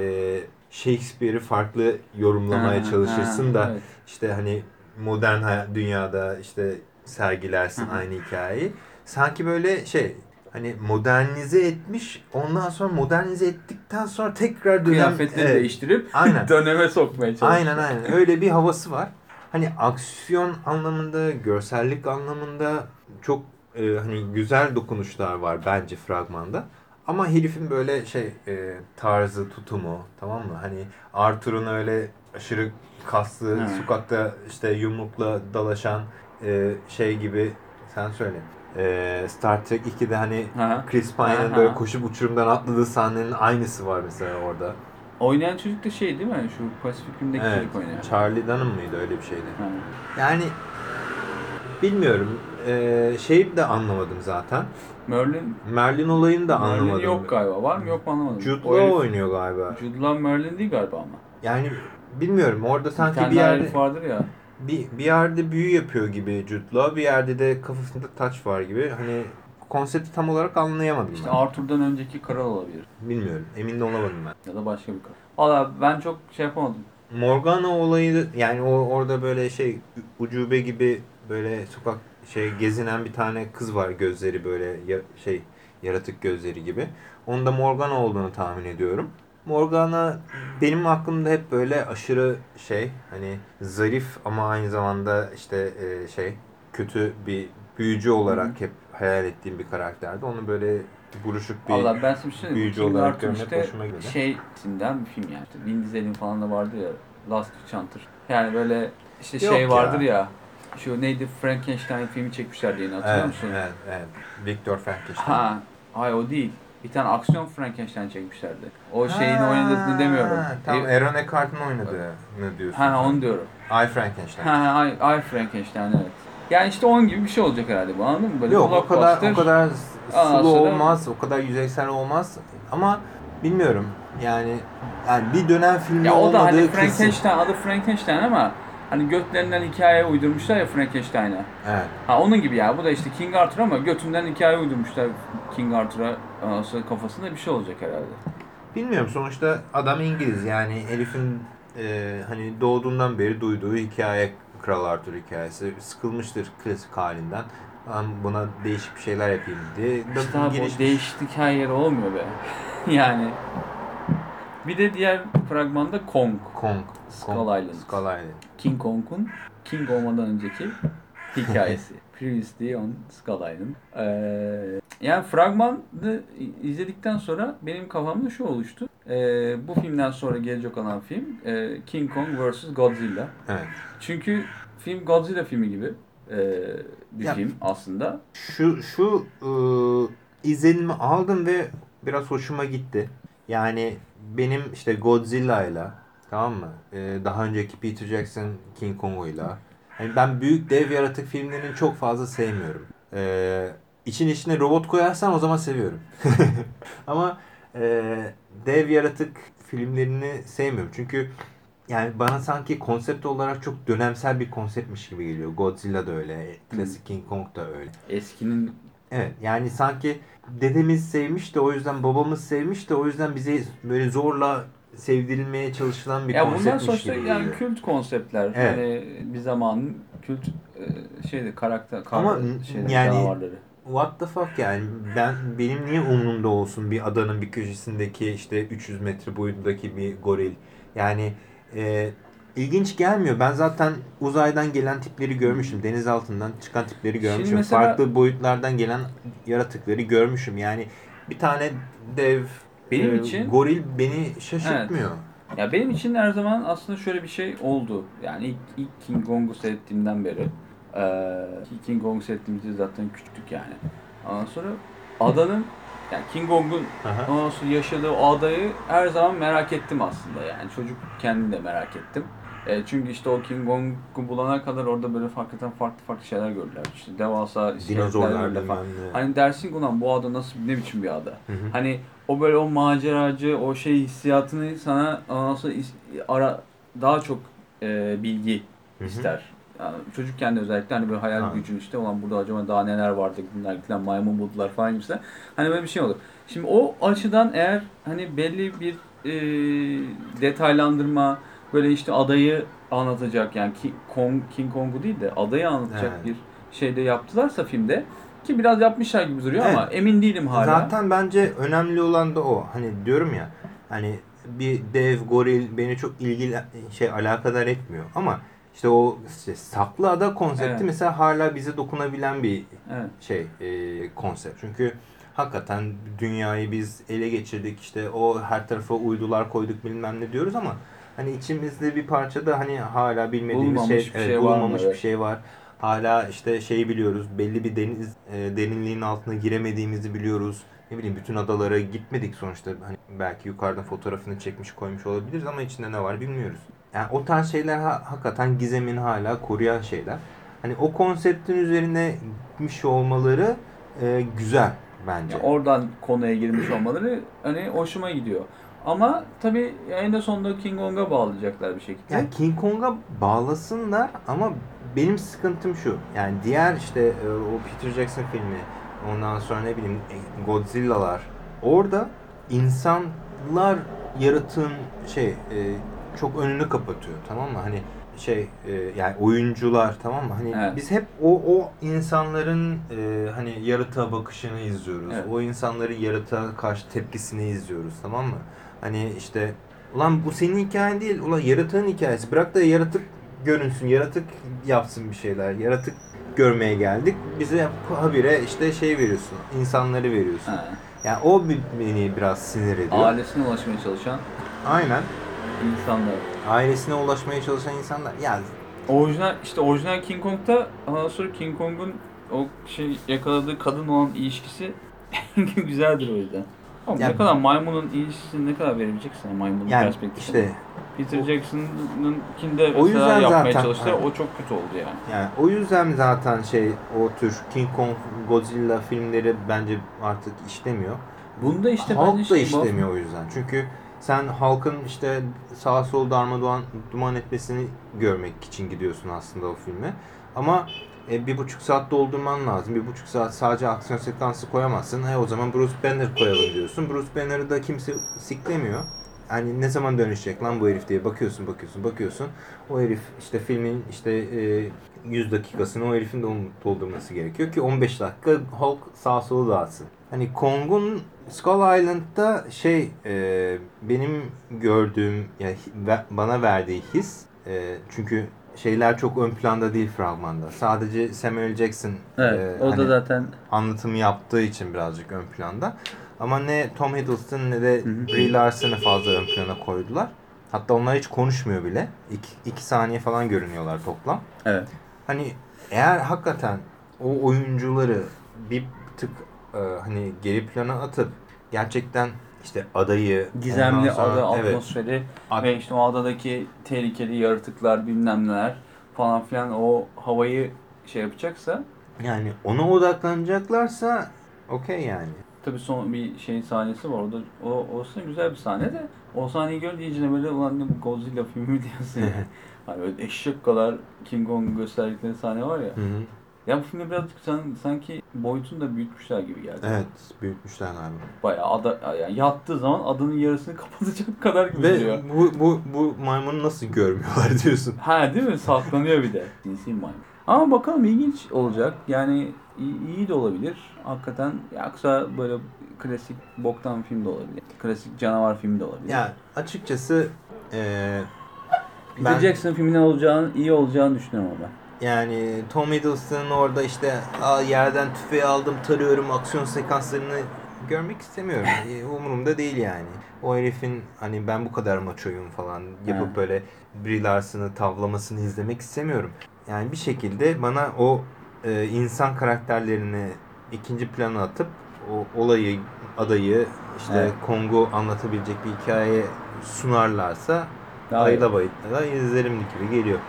Shakespeare'i farklı yorumlamaya Ha, çalışırsın ha, da evet. işte hani modern dünyada işte sergilersin aynı hikayeyi. Sanki böyle şey hani modernize etmiş ondan sonra modernize ettikten sonra tekrar dönem kıyafetleri Evet, değiştirip *laughs* Aynen. döneme sokmaya çalışıyor. Aynen aynen. Öyle bir havası var. Hani aksiyon anlamında, görsellik anlamında çok e, hani güzel dokunuşlar var bence fragmanda. Ama herifin böyle şey e, tarzı, tutumu tamam mı? Hani Arthur'un öyle aşırı kaslı, sokakta işte yumrukla dalaşan e, şey gibi sen söyle. E, Star Trek 2'de hani Ha. Chris Pine'ın böyle koşup uçurumdan atladığı sahnenin aynısı var mesela orada. Oynayan çocuk da şey değil mi? Şu Pasifik Rim'deki Evet. çocuk oynayan. Charlie Dunham mıydı öyle bir şeydi. Ha. Yani bilmiyorum. Ee, şeyi de anlamadım zaten. Merlin, Merlin olayını da Merlin anlamadım. yok galiba. Var mı yok mu anlamadım. Jude herif- Law oynuyor galiba. Jude Law Merlin değil galiba ama. Yani bilmiyorum orada sanki bir bir yerde vardır ya. Bir, bir yerde büyü yapıyor gibi Jude Law, bir yerde de kafasında taç var gibi. Hani konsepti tam olarak anlayamadım İşte ben. Arthur'dan önceki kral olabilir. Bilmiyorum. Emin de olamadım ben. Ya da başka bir kral. Valla ben çok şey yapamadım. Morgana olayı yani o orada böyle şey ucube gibi böyle sokak şey gezinen bir tane kız var gözleri böyle ya- şey yaratık gözleri gibi. Onun da Morgana olduğunu tahmin ediyorum. Morgana benim aklımda hep böyle aşırı şey hani zarif ama aynı zamanda işte e, şey kötü bir büyücü olarak hep hayal ettiğim bir karakterdi. Onu böyle buruşuk bir Valla ben bir şey büyücü olarak görmek işte hoşuma gitti. şeysinden bir film yani. İşte Vin Diesel'in falan da vardı ya. Last Enchanter. Yani böyle işte Yok şey ya. vardır ya. Şu neydi Frankenstein filmi çekmişlerdi yine hatırlıyor evet, musun? evet, evet. Victor Frankenstein. Ha, hayır o değil. Bir tane aksiyon Frankenstein çekmişlerdi. O şeyin oynadığını demiyorum. Tamam, E- Aaron Eckhart'ın oynadığını diyorsun. Ha onu diyorum. I Frankenstein. Ha ha ay, ay Frankenstein evet. Yani işte onun gibi bir şey olacak herhalde bu anladın mı? Böyle Yok o kadar o kadar sulu olmaz, o kadar yüzeysel olmaz. Ama bilmiyorum. Yani yani bir dönem filmi Ya o da hani kesin. Frankenstein adı Frankenstein ama hani götlerinden hikaye uydurmuşlar ya Frankenstein'a. Evet. Ha onun gibi ya bu da işte King Arthur ama götünden hikaye uydurmuşlar King Arthur'a kafasında bir şey olacak herhalde. Bilmiyorum sonuçta adam İngiliz yani Elif'in e, hani doğduğundan beri duyduğu hikaye Kral Arthur hikayesi sıkılmıştır klasik halinden. Ben buna değişik bir şeyler yapayım diye. İşte abi değişiklik her yere olmuyor be. *laughs* yani. Bir de diğer fragmanda Kong. Kong. Skull Kong, Island. Skull Island. King Kong'un King olmadan önceki hikayesi. *laughs* Previously on Skull Island. Ee, yani fragmanı izledikten sonra benim kafamda şu oluştu. Ee, bu filmden sonra gelecek olan film e, King Kong vs. Godzilla. Evet. Çünkü film Godzilla filmi gibi e, bir Ya- film aslında. Şu şu ıı, izlenimi aldım ve biraz hoşuma gitti. Yani benim işte Godzilla'yla tamam mı? Ee, daha önceki Peter Jackson King Kong'uyla. Yani ben büyük dev yaratık filmlerini çok fazla sevmiyorum. Ee, için içine robot koyarsan o zaman seviyorum. *laughs* Ama e, dev yaratık filmlerini sevmiyorum. Çünkü yani bana sanki konsept olarak çok dönemsel bir konseptmiş gibi geliyor. Godzilla da öyle, klasik King Kong da öyle. Eskinin Evet yani sanki dedemiz sevmiş de o yüzden babamız sevmiş de o yüzden bize böyle zorla sevdirilmeye çalışılan bir ya bunlar konseptmiş sonuçta gibi yani kült konseptler. Evet. Hani bir zamanın kült e, şeydi karakter kar, Ama şeyleri, yani- canavarları. What the fuck yani ben benim niye umurumda olsun bir adanın bir köşesindeki işte 300 metre boyundaki bir goril yani e, ilginç gelmiyor ben zaten uzaydan gelen tipleri görmüşüm deniz altından çıkan tipleri görmüşüm mesela- farklı boyutlardan gelen yaratıkları görmüşüm yani bir tane dev Benim e, için- goril beni şaşırtmıyor. Ya benim için her zaman aslında şöyle bir şey oldu. Yani ilk, ilk King Kong'u seyrettiğimden beri. ilk King Kong'u seyrettiğimizde zaten küçüktük yani. Ondan sonra adanın yani King Kong'un ondan sonra yaşadığı o adayı her zaman merak ettim aslında yani. Çocuk kendim de merak ettim. E, çünkü işte o King Kong'u bulana kadar orada böyle hakikaten farklı farklı şeyler gördüler. İşte devasa Dinozorlar gördüler falan. Hani dersin ulan bu ada nasıl ne biçim bir ada? Hı hı. Hani o böyle o maceracı, o şey hissiyatını sana ondan ara daha çok e, bilgi Hı hı. ister. Yani çocukken de özellikle hani böyle hayal Ha. gücün işte olan burada acaba daha neler vardı, bunlar gittiler maymun buldular falan gibisinden. Hani böyle bir şey olur. Şimdi o açıdan eğer hani belli bir e, detaylandırma böyle işte adayı anlatacak yani King, Kong, King Kong'u değil de adayı anlatacak Evet. bir şeyde yaptılarsa filmde ki biraz yapmışlar gibi duruyor ama Evet. emin değilim hala. Zaten bence önemli olan da o. Hani diyorum ya hani bir dev goril beni çok ilgili şey alakadar etmiyor ama işte o işte saklı ada konsepti Evet. mesela hala bize dokunabilen bir Evet. şey e, konsept. Çünkü hakikaten dünyayı biz ele geçirdik işte o her tarafa uydular koyduk bilmem ne diyoruz ama hani içimizde bir parça da hani hala bilmediğimiz Bulunmamış şey, bir evet, şey var mı? bulunmamış Evet. bir şey var. Hala işte şeyi biliyoruz belli bir deniz e, derinliğin altına giremediğimizi biliyoruz. Ne bileyim bütün adalara gitmedik sonuçta. Hani belki yukarıdan fotoğrafını çekmiş koymuş olabiliriz ama içinde ne var bilmiyoruz. Yani o tarz şeyler ha- hakikaten gizemin hala koruyan şeyler. Hani o konseptin üzerine gitmiş olmaları e, güzel bence. Ya oradan konuya girmiş olmaları hani hoşuma gidiyor. Ama tabii en sonunda King Kong'a bağlayacaklar bir şekilde. Yani King Kong'a bağlasınlar ama benim sıkıntım şu. Yani diğer işte e, o Peter Jackson filmi ondan sonra ne bileyim e, Godzilla'lar orada insanlar yaratığın şey e, çok önünü kapatıyor tamam mı? Hani şey e, yani oyuncular tamam mı? Hani Evet. biz hep o o insanların e, hani yaratığa bakışını izliyoruz. Evet. O insanların yaratığa karşı tepkisini izliyoruz tamam mı? Hani işte ulan bu senin hikayen değil. Ulan yaratığın hikayesi. Bırak da yaratık görünsün. Yaratık yapsın bir şeyler. Yaratık görmeye geldik. Bize habire işte şey veriyorsun. insanları veriyorsun. Ha. Yani o beni biraz sinir ediyor. Ailesine ulaşmaya çalışan Aynen. insanlar. Ailesine ulaşmaya çalışan insanlar. Ya Orijinal işte orijinal King Kong'da ondan sonra King Kong'un o şey yakaladığı kadın olan ilişkisi *laughs* güzeldir o yüzden. Ama Ya- ne kadar maymunun ilişkisini ne kadar verebileceksin maymunun yani perspektifini. işte Peter Jackson'ınkinde O yüzden yapmaya zaten- çalıştı. ha. O çok kötü oldu yani. Yani o yüzden zaten şey o tür King Kong, Godzilla filmleri bence artık işlemiyor. Bunda işte Halk bence da şey işlemiyor o yüzden. Çünkü sen halkın işte sağ sol darmadağın duman etmesini görmek için gidiyorsun aslında o filme. Ama e, bir buçuk saat doldurman lazım. Bir buçuk saat sadece aksiyon sekansı koyamazsın. He, o zaman Bruce Banner koyalım diyorsun. Bruce Banner'ı da kimse siklemiyor. Hani ne zaman dönüşecek lan bu herif diye bakıyorsun bakıyorsun bakıyorsun. O herif işte filmin işte e, 100 dakikasını o herifin dol- doldurması gerekiyor ki 15 dakika Hulk sağ solu dağıtsın. Hani Kong'un Skull Island'da şey e, benim gördüğüm yani bana verdiği his e, çünkü şeyler çok ön planda değil fragmanda. Sadece Samuel Jackson Evet, e, o da hani zaten anlatımı yaptığı için birazcık ön planda. Ama ne Tom Hiddleston ne de. Brie Larson'ı fazla ön plana koydular. Hatta onlar hiç konuşmuyor bile. İki, iki saniye falan görünüyorlar toplam. evet. Hani eğer hakikaten o oyuncuları bir tık e, hani geri plana atıp gerçekten işte adayı Gizemli sonra- ada evet, atmosferi At- ve işte o adadaki tehlikeli yaratıklar bilmem neler falan filan o havayı şey yapacaksa yani ona odaklanacaklarsa okey yani. tabii son bir şeyin sahnesi var orada. O, o sahne güzel bir sahne de o sahneyi görünce iyice böyle ulan ne bu Godzilla filmi mi diyorsun *laughs* hani böyle eşek kadar King Kong gösterdikleri sahne var ya. Hı hı. Ya bu filmde birazcık san, sanki boyutunu da büyütmüşler gibi geldi. Evet, büyütmüşler galiba. Bayağı ada, yani yattığı zaman adının yarısını *laughs* kapatacak kadar gibi Ve duruyor. bu, bu, bu maymunu nasıl görmüyorlar *laughs* diyorsun. Ha değil mi? Saklanıyor bir de. DC maymun. Ama bakalım ilginç olacak. Yani iyi, iyi de olabilir. Hakikaten yoksa böyle klasik boktan film de olabilir. Klasik canavar filmi de olabilir. Ya açıkçası eee Peter ben- Jackson filminin olacağını, iyi olacağını düşünüyorum ama ben. Yani Tom Hiddleston orada işte "Aa, yerden tüfeği aldım tarıyorum aksiyon sekanslarını görmek istemiyorum. *laughs* Umurumda değil yani. O herifin hani ben bu kadar maçoyum falan yapıp He. böyle Brie Larson'ı tavlamasını izlemek istemiyorum. Yani bir şekilde bana o e, insan karakterlerini ikinci plana atıp o olayı, adayı, işte Evet. Kong'u anlatabilecek bir hikaye sunarlarsa ayda bayıla da izlerim gibi geliyor.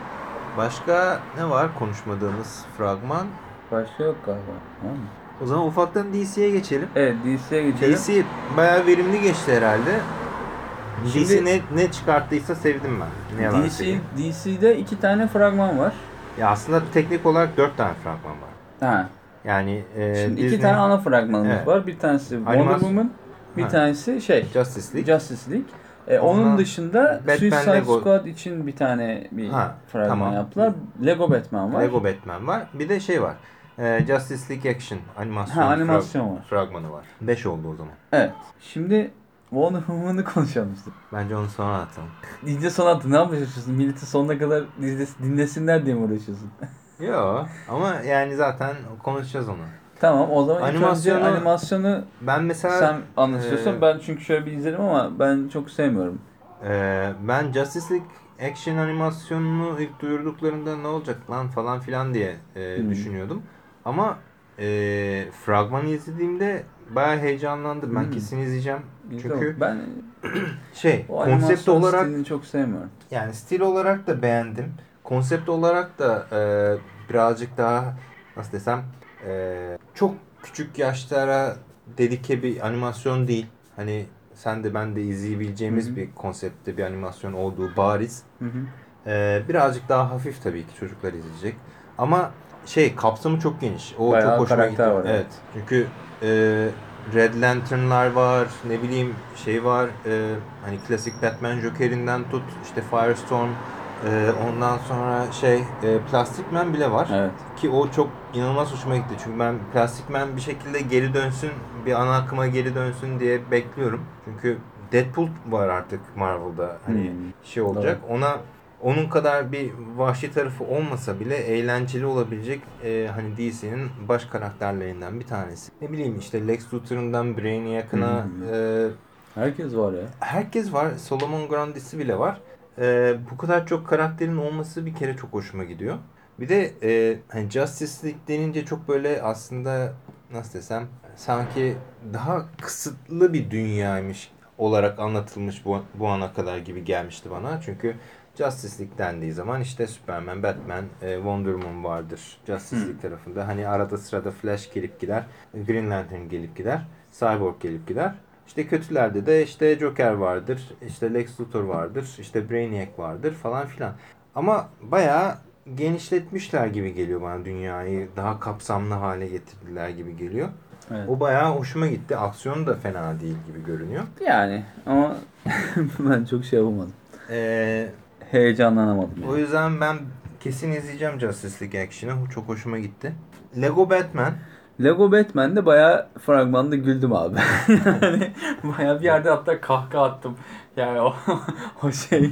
Başka ne var konuşmadığımız fragman? Başka yok galiba. Tamam mı? O zaman ufaktan DC'ye geçelim. Evet DC'ye geçelim. DC bayağı verimli geçti herhalde. Şimdi- DC ne, ne çıkarttıysa sevdim ben. Ne yalan DC, söyleyeyim. DC'de iki tane fragman var. Ya aslında teknik olarak dört tane fragman var. Ha. Yani e, Şimdi Disney- iki tane ana fragmanımız Evet. var. Bir tanesi Wonder Woman, bir Ha. tanesi şey Justice League. Justice League. E, onun Ondan dışında Batman, Suicide Lego- Squad için bir tane bir Ha, fragman tamam. yaptılar. Lego Batman var. Lego Batman var. Bir de şey var. E, Justice League Action animasyon, ha animasyon var. fragmanı var. Beş oldu o zaman. Evet. Şimdi Wonder Woman'ı *laughs* konuşalım işte. Bence onu sonra atalım. İyice son attı. Ne yapıyorsun? Milleti sonuna kadar dinles- dinlesinler diye mi uğraşıyorsun? Yo ama yani zaten konuşacağız onu. Tamam o zaman ilk önce Animasyonu- animasyonu Ben mesela sen anlatıyorsan e, ben çünkü şöyle bir izledim ama ben çok sevmiyorum. Ee, ben Justice League action animasyonunu ilk duyurduklarında ne olacak lan falan filan diye e, Hmm. düşünüyordum. Ama e, fragmanı izlediğimde bayağı heyecanlandım. Ben Hmm. kesin izleyeceğim. Çünkü ben *clears throat* şey konsept olarak çok sevmiyorum. yani stil olarak da beğendim. Konsept olarak da e, birazcık daha nasıl desem e, çok küçük yaşlara dedike bir animasyon değil. Hani sen de ben de izleyebileceğimiz Hı hı. bir konseptte bir animasyon olduğu bariz. Hı hı. Ee, birazcık daha hafif tabii ki çocuklar izleyecek. Ama şey kapsamı çok geniş. O Bayağı çok hoşuma gitti. var, Evet. evet. Çünkü e, Red Lantern'lar var, ne bileyim şey var. e, hani klasik Batman Joker'inden tut işte Firestorm e, ondan sonra şey e, Plastic Man bile var. Evet. Ki o çok inanılmaz hoşuma gitti. Çünkü ben Plastic Man bir şekilde geri dönsün, bir ana akıma geri dönsün diye bekliyorum. Çünkü Deadpool var artık Marvel'da. Hani Hmm. şey olacak. Ona onun kadar bir vahşi tarafı olmasa bile eğlenceli olabilecek e, hani DC'nin baş karakterlerinden bir tanesi. Ne bileyim işte Lex Luthor'ından Brainiac'ına Hmm. e, Herkes var ya. herkes var. Solomon Grundy'si bile var. E, bu kadar çok karakterin olması bir kere çok hoşuma gidiyor. Bir de e, hani Justice League denince çok böyle aslında nasıl desem sanki daha kısıtlı bir dünyaymış olarak anlatılmış bu, bu ana kadar gibi gelmişti bana. Çünkü Justice League dendiği zaman işte Superman, Batman, e, Wonder Woman vardır Justice. League tarafında. Hani arada sırada Flash gelip gider, Green Lantern gelip gider, Cyborg gelip gider. İşte kötülerde de işte Joker vardır, işte Lex Luthor vardır, işte Brainiac vardır falan filan. Ama bayağı genişletmişler gibi geliyor bana dünyayı. Daha kapsamlı hale getirdiler gibi geliyor. Evet. O bayağı hoşuma gitti. Aksiyon da fena değil gibi görünüyor. Yani ama *laughs* ben çok şey yapamadım. Ee, Heyecanlanamadım. o Yani. yüzden ben kesin izleyeceğim Justice League Action'ı. Çok hoşuma gitti. Lego Batman. Lego Batman'de bayağı fragmanda güldüm abi. *laughs* yani bayağı bir yerde hatta kahkaha attım. Yani o, *laughs* o şey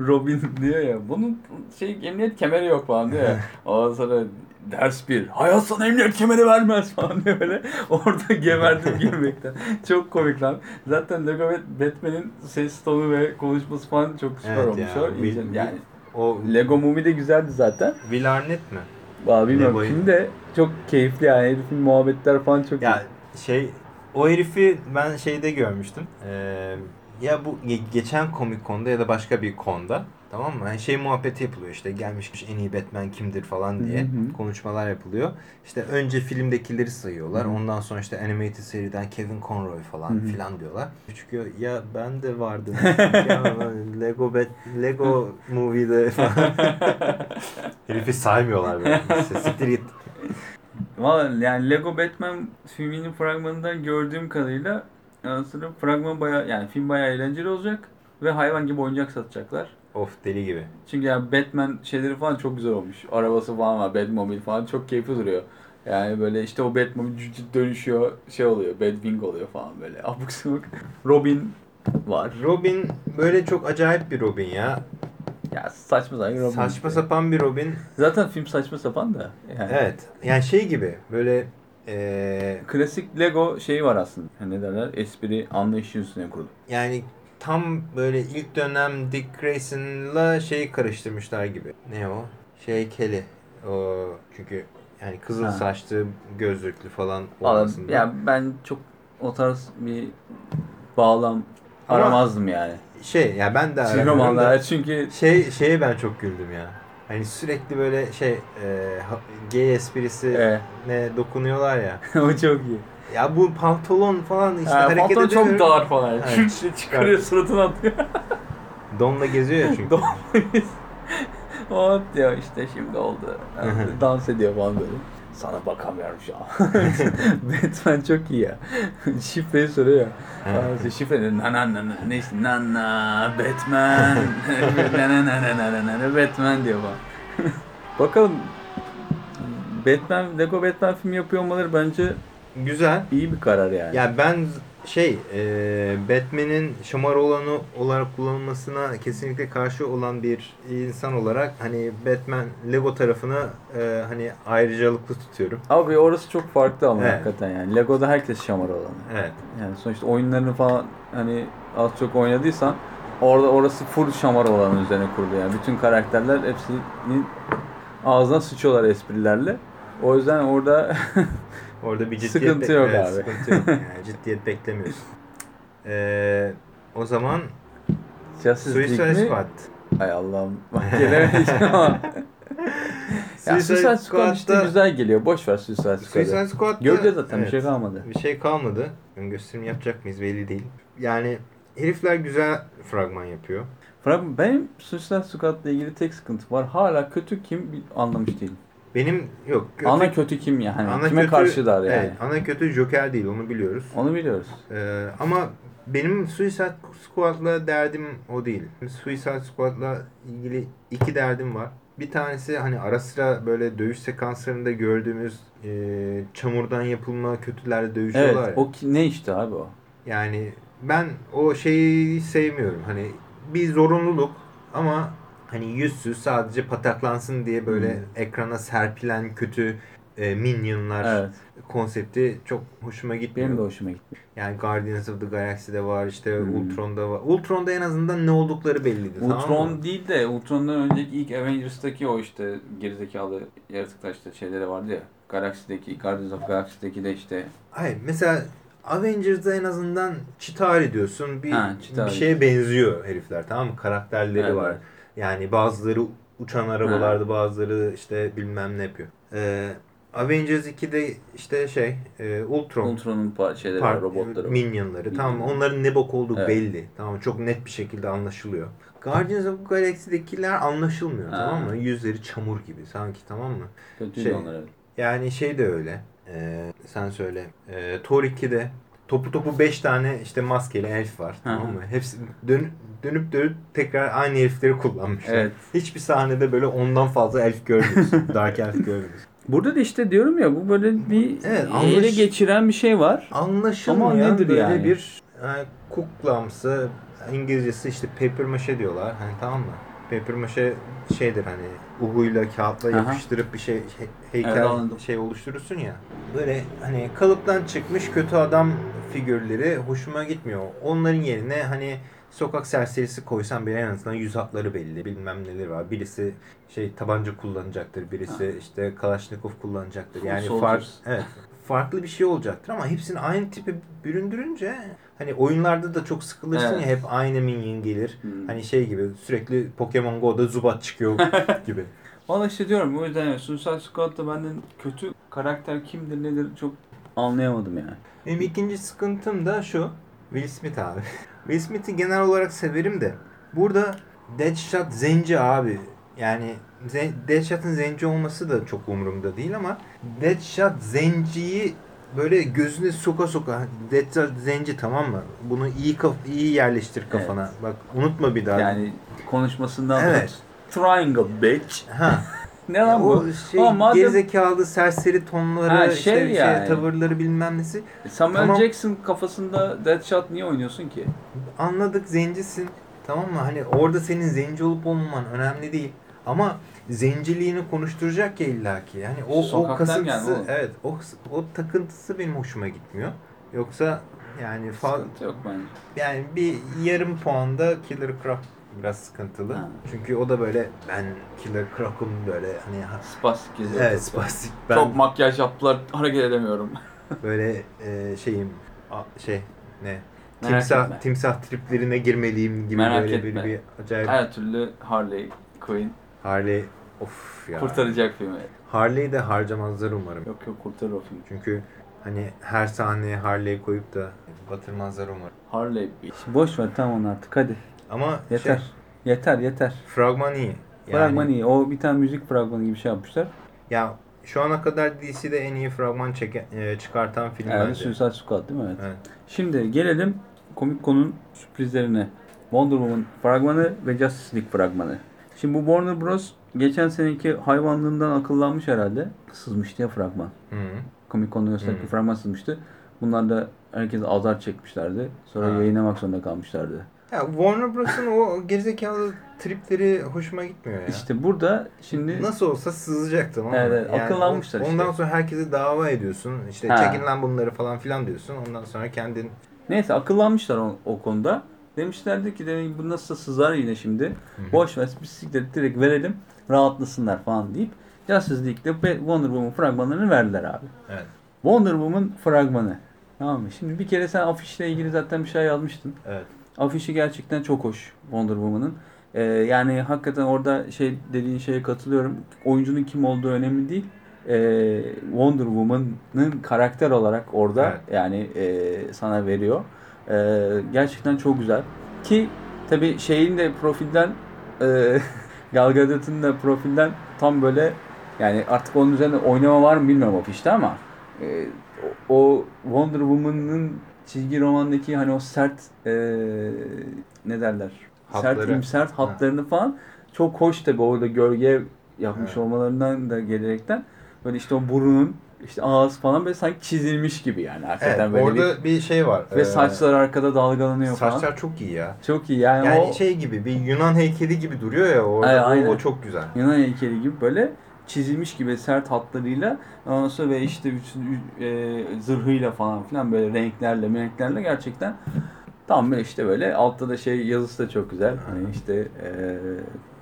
Robin diyor ya bunun şey emniyet kemeri yok falan diyor ya. *laughs* Ondan sonra ders bir hayat sana emniyet kemeri vermez falan diye böyle orada geberdim gülmekten. Çok komik lan. Zaten Lego Bat- Batman'in ses tonu ve konuşması falan çok süper Evet olmuş. ya, o. Yani O Lego Movie de güzeldi zaten. Will Arnett mi? Abi bilmiyorum film de çok keyifli yani herifin muhabbetler falan çok Ya şey o herifi ben şeyde görmüştüm. Ee, ya bu ge- geçen Comic Con'da ya da başka bir konda Tamam mı? Yani şey muhabbeti yapılıyor işte gelmiş en iyi Batman kimdir falan diye Hı hı. konuşmalar yapılıyor. İşte önce filmdekileri sayıyorlar. Hı hı. Ondan sonra işte animated seriden Kevin Conroy falan Hı hı. filan diyorlar. Çıkıyor ya ben de vardım. *laughs* ya Lego Bat Lego Movie'de falan. *laughs* Herifi saymıyorlar böyle. Siktir git. Valla yani Lego Batman filminin fragmanından gördüğüm kadarıyla aslında fragman baya yani film baya eğlenceli olacak ve hayvan gibi oyuncak satacaklar. Of deli gibi. Çünkü yani Batman şeyleri falan çok güzel olmuş. Arabası falan var, Batmobile falan çok keyifli duruyor. Yani böyle işte o Batmobile dönüşüyor, şey oluyor, Batwing oluyor falan böyle. *laughs* Abuk sabuk. Robin var. Robin böyle çok acayip bir Robin ya. Ya saçma sapan Robin. Saçma işte. sapan bir Robin. Zaten film saçma sapan da. Yani. Evet. Yani şey gibi böyle eee Klasik Lego şeyi var aslında. Yani ne derler? Espri anlayışı üstüne kurulu. yani tam böyle ilk dönem Dick Grayson'la şeyi karıştırmışlar gibi. Ne o? Şey Kelly. O çünkü yani kızıl Ha. saçlı, gözlüklü falan olmasında. ya ben çok o tarz bir bağlam Ama- aramazdım yani. Şey ya ben de aramıyorum romanlar çünkü şey şeye ben çok güldüm ya. Hani sürekli böyle şey e, gay esprisi e, ne dokunuyorlar ya. *laughs* o çok iyi. Ya bu pantolon falan işte ha, hareket pantolon edemiyorum. çok dar falan. Evet. Şırt şey şırt çıkarıyor suratını atıyor. *laughs* Donla geziyor ya çünkü. Donla geziyor. o diyor işte şimdi oldu. Yani *laughs* dans ediyor falan böyle. Sana bakamıyorum şu an. *laughs* Batman çok iyi ya. Şifreyi soruyor. Aa, şifre de na na na na neyse na na Batman na na na na na na na Batman diyor falan. Bakalım Batman, Lego Batman film yapıyor olmaları bence Güzel. iyi bir karar yani. Ya ben şey e, Batman'in şamar olanı olarak kullanılmasına kesinlikle karşı olan bir insan olarak hani Batman Lego tarafını e, hani ayrıcalıklı tutuyorum. Abi orası çok farklı ama Evet. hakikaten yani. Lego'da herkes şamar olan. Evet. Yani sonuçta oyunlarını falan hani az çok oynadıysan orada orası full şamar olanın üzerine kurulu yani. Bütün karakterler hepsinin ağzına sıçıyorlar esprilerle. O yüzden orada *laughs* Orada bir ciddiyet Sıkıntı yok abi. Sıkıntı yok. Yani *laughs* ciddiyet beklemiyorsun. E, o zaman Justice Suicide? Squad. Ay Allah'ım *laughs* gelemeyeceğim ama. ya Suicide Squad işte güzel geliyor. Boş ver Suicide Squad'ı. Suicide Squad'da Göreceğiz zaten bir evet, şey kalmadı. Bir şey kalmadı. Ön gösterim yapacak mıyız belli değil. Yani herifler güzel fragman yapıyor. Frag- Benim Suicide Squad'la ilgili tek sıkıntı var. Hala kötü kim bir anlamış değilim. Benim yok kötü, Ana kötü kim yani? ana Kime kötü- karşılar yani? Evet, ana kötü Joker değil onu biliyoruz. Onu biliyoruz. Ee, ama benim Suicide Squad'la derdim o değil. Suicide Squad'la ilgili iki derdim var. Bir tanesi hani ara sıra böyle dövüş sekanslarında gördüğümüz e, çamurdan yapılma kötülerle dövüşüyorlar Evet. ya. O ki- ne işte abi o? Yani ben o şeyi sevmiyorum. Hani bir zorunluluk ama hani yüzsüz sadece pataklansın diye böyle Hmm. ekrana serpilen kötü e, minyonlar Evet. konsepti çok hoşuma gitmiyor. Benim de hoşuma gitti. Yani Guardians of the Galaxy'de var, işte Hmm. Ultron'da var. Ultron'da en azından ne oldukları belliydi. tamam Ultron mı? değil de Ultron'dan önceki ilk Avengers'taki o işte gerizekalı yaratıklar işte şeyleri vardı ya. Galaxy'deki, Guardians of the Galaxy'deki de işte Hayır mesela Avengers'da en azından Chitauri diyorsun. Bir, Ha, bir şeye benziyor herifler tamam mı? Karakterleri Evet, var. Yani bazıları uçan arabalarda bazıları işte bilmem ne yapıyor. Ee, Avengers 2'de işte şey e, Ultron. Ultron'un şeyleri Par- robotları. Minyonları. Tamam mı? Minyonlar. onların ne bok olduğu Evet. belli. Tamam çok net bir şekilde anlaşılıyor. Guardians of the Galaxy'dekiler anlaşılmıyor Ha. tamam mı? Yüzleri çamur gibi sanki tamam mı? Kötüydü Şey- onlar evet. Yani şey de öyle. Ee, sen söyle. Ee, Thor 2'de topu topu 5 tane işte maskeli elf var. Tamam mı? Hepsi dön, dönüp dönüp tekrar aynı herifleri kullanmışlar. Evet. Hiçbir sahnede böyle ondan fazla elf görmüyorsun. *laughs* Dark elf görmüyorsun. Burada da işte diyorum ya bu böyle bir Evet, ele anlaş- geçiren bir şey var. Anlaşılmayan Ama nedir böyle yani? bir e, kuklamsı İngilizcesi işte paper mache diyorlar. Hani tamam mı? Paper mache şeydir hani uhuyla kağıtla Aha. yapıştırıp bir şey he- heykel Evet, anladım. şey oluşturursun ya. Böyle hani kalıptan çıkmış kötü adam figürleri hoşuma gitmiyor. Onların yerine hani sokak serserisi koysan bile en azından yüz hatları belli. Bilmem neler var. Birisi şey tabanca kullanacaktır. Birisi işte Kalashnikov kullanacaktır. Full Yani fark evet farklı bir şey olacaktır ama hepsini aynı tipe büründürünce hani oyunlarda da çok sıkılırsın Evet. ya hep aynı minion gelir. Hmm. Hani şey gibi sürekli Pokemon Go'da Zubat çıkıyor *laughs* gibi. Valla işte diyorum o yüzden yani Suicide Squad'da benden kötü karakter kimdir nedir çok anlayamadım yani. Benim ikinci sıkıntım da şu. Will Smith abi. *laughs* Will Smith'i genel olarak severim de. Burada Deadshot zenci abi. Yani Zen- Deadshot'ın zenci olması da çok umurumda değil ama Deadshot zenciyi böyle gözüne soka soka Deadshot zenci tamam mı? Bunu iyi kaf- iyi yerleştir kafana. Bak unutma bir daha. Yani konuşmasından Evet. tut. Triangle bitch. ha. *laughs* Ne lan bu? o şey Ama madem- gerizekalı serseri tonları Ha, işte şey şey, yani. tavırları bilmem nesi. Samuel Tamam. Jackson kafasında Deadshot niye oynuyorsun ki? anladık zencisin. Tamam mı? Hani orada senin zenci olup olmaman önemli değil. Ama zenciliğini konuşturacak ya illaki. Yani o o Sokaktan kasıntısı oğlum. evet o o takıntısı benim hoşuma gitmiyor. Yoksa yani fa- Sıkıntı yok bence. yani bir yarım puanda Killer Croc biraz sıkıntılı. Ha. Çünkü o da böyle ben Killer Croc'um böyle hani ha- Spastik geziyor. evet spastik ben Çok makyaj yaptılar hareket edemiyorum. *laughs* böyle e, şeyim a- şey ne Merak timsah etme. timsah triplerine girmeliyim gibi Merak böyle etme. bir, bir acayip Her türlü Harley Quinn Harley of ya. kurtaracak filmi. Harley'i de harcamazlar umarım. Yok yok kurtarır o film. Çünkü hani her sahneye Harley koyup da batırmazlar umarım. Harley bitch. Boş ver tamam onu artık hadi. Ama Yeter. şey, Yeter yeter. fragman iyi. Yani, Fragman iyi. O bir tane müzik fragmanı gibi şey yapmışlar. Ya şu ana kadar DC'de en iyi fragman çeken, e, çıkartan film Yani bence. Suicide Squad değil mi? Evet. Evet. Şimdi gelelim Comic Con'un sürprizlerine. Wonder Woman fragmanı ve Justice League fragmanı. Şimdi bu Warner Bros. geçen seneki hayvanlığından akıllanmış herhalde. Sızmıştı ya fragman. Hı. Comic Con'da gösterdikleri Hı. fragman sızmıştı. Bunlar da herkese azar çekmişlerdi. Sonra Ha. yayınlamak zorunda kalmışlardı. Ya Warner Bros'un o gerizekalı tripleri hoşuma gitmiyor ya. İşte burada şimdi Nasıl olsa sızacak tamam mı? Evet, akıllanmışlar on- işte. Ondan sonra herkese dava ediyorsun. İşte Ha. çekin lan bunları falan filan diyorsun. Ondan sonra kendin neyse akıllanmışlar o, o konuda. Demişlerdi ki demek bu nasıl sızar yine şimdi. Boş ver bisiklet direkt verelim rahatlasınlar falan deyip Justice League'de Wonder Woman fragmanlarını verdiler abi. Evet. Wonder Woman fragmanı. Tamam mı? Şimdi bir kere sen afişle ilgili zaten bir şey yazmıştın. Evet. Afişi gerçekten çok hoş Wonder Woman'ın. Ee, yani hakikaten orada şey dediğin şeye katılıyorum. Oyuncunun kim olduğu önemli değil. Ee, Wonder Woman'ın karakter olarak orada Evet. yani e, sana veriyor. Ee, gerçekten çok güzel. Ki tabi şeyin de profilden e, *laughs* Gal Gadot'un da profilden tam böyle yani artık onun üzerinde oynama var mı bilmiyorum afişte ama e, o Wonder Woman'ın çizgi romandaki hani o sert e, ne derler? Sert Hatları. imsert hatlarını falan çok hoş tabi orada gölge yapmış Evet. olmalarından da gelerekten böyle işte o burunun işte ağız falan böyle sanki çizilmiş gibi yani hakikaten Evet, böyle orada bir, şey var. bir, ve Ee, saçlar arkada dalgalanıyor falan. Saçlar çok iyi ya. Çok iyi yani, Yani o şey gibi bir Yunan heykeli gibi duruyor ya orada. Ay, o- aynen. O, çok güzel. Yunan heykeli gibi böyle çizilmiş gibi sert hatlarıyla ondan sonra ve işte bütün e, zırhıyla falan filan böyle renklerle renklerle gerçekten tam böyle işte böyle altta da şey yazısı da çok güzel. Hani işte e,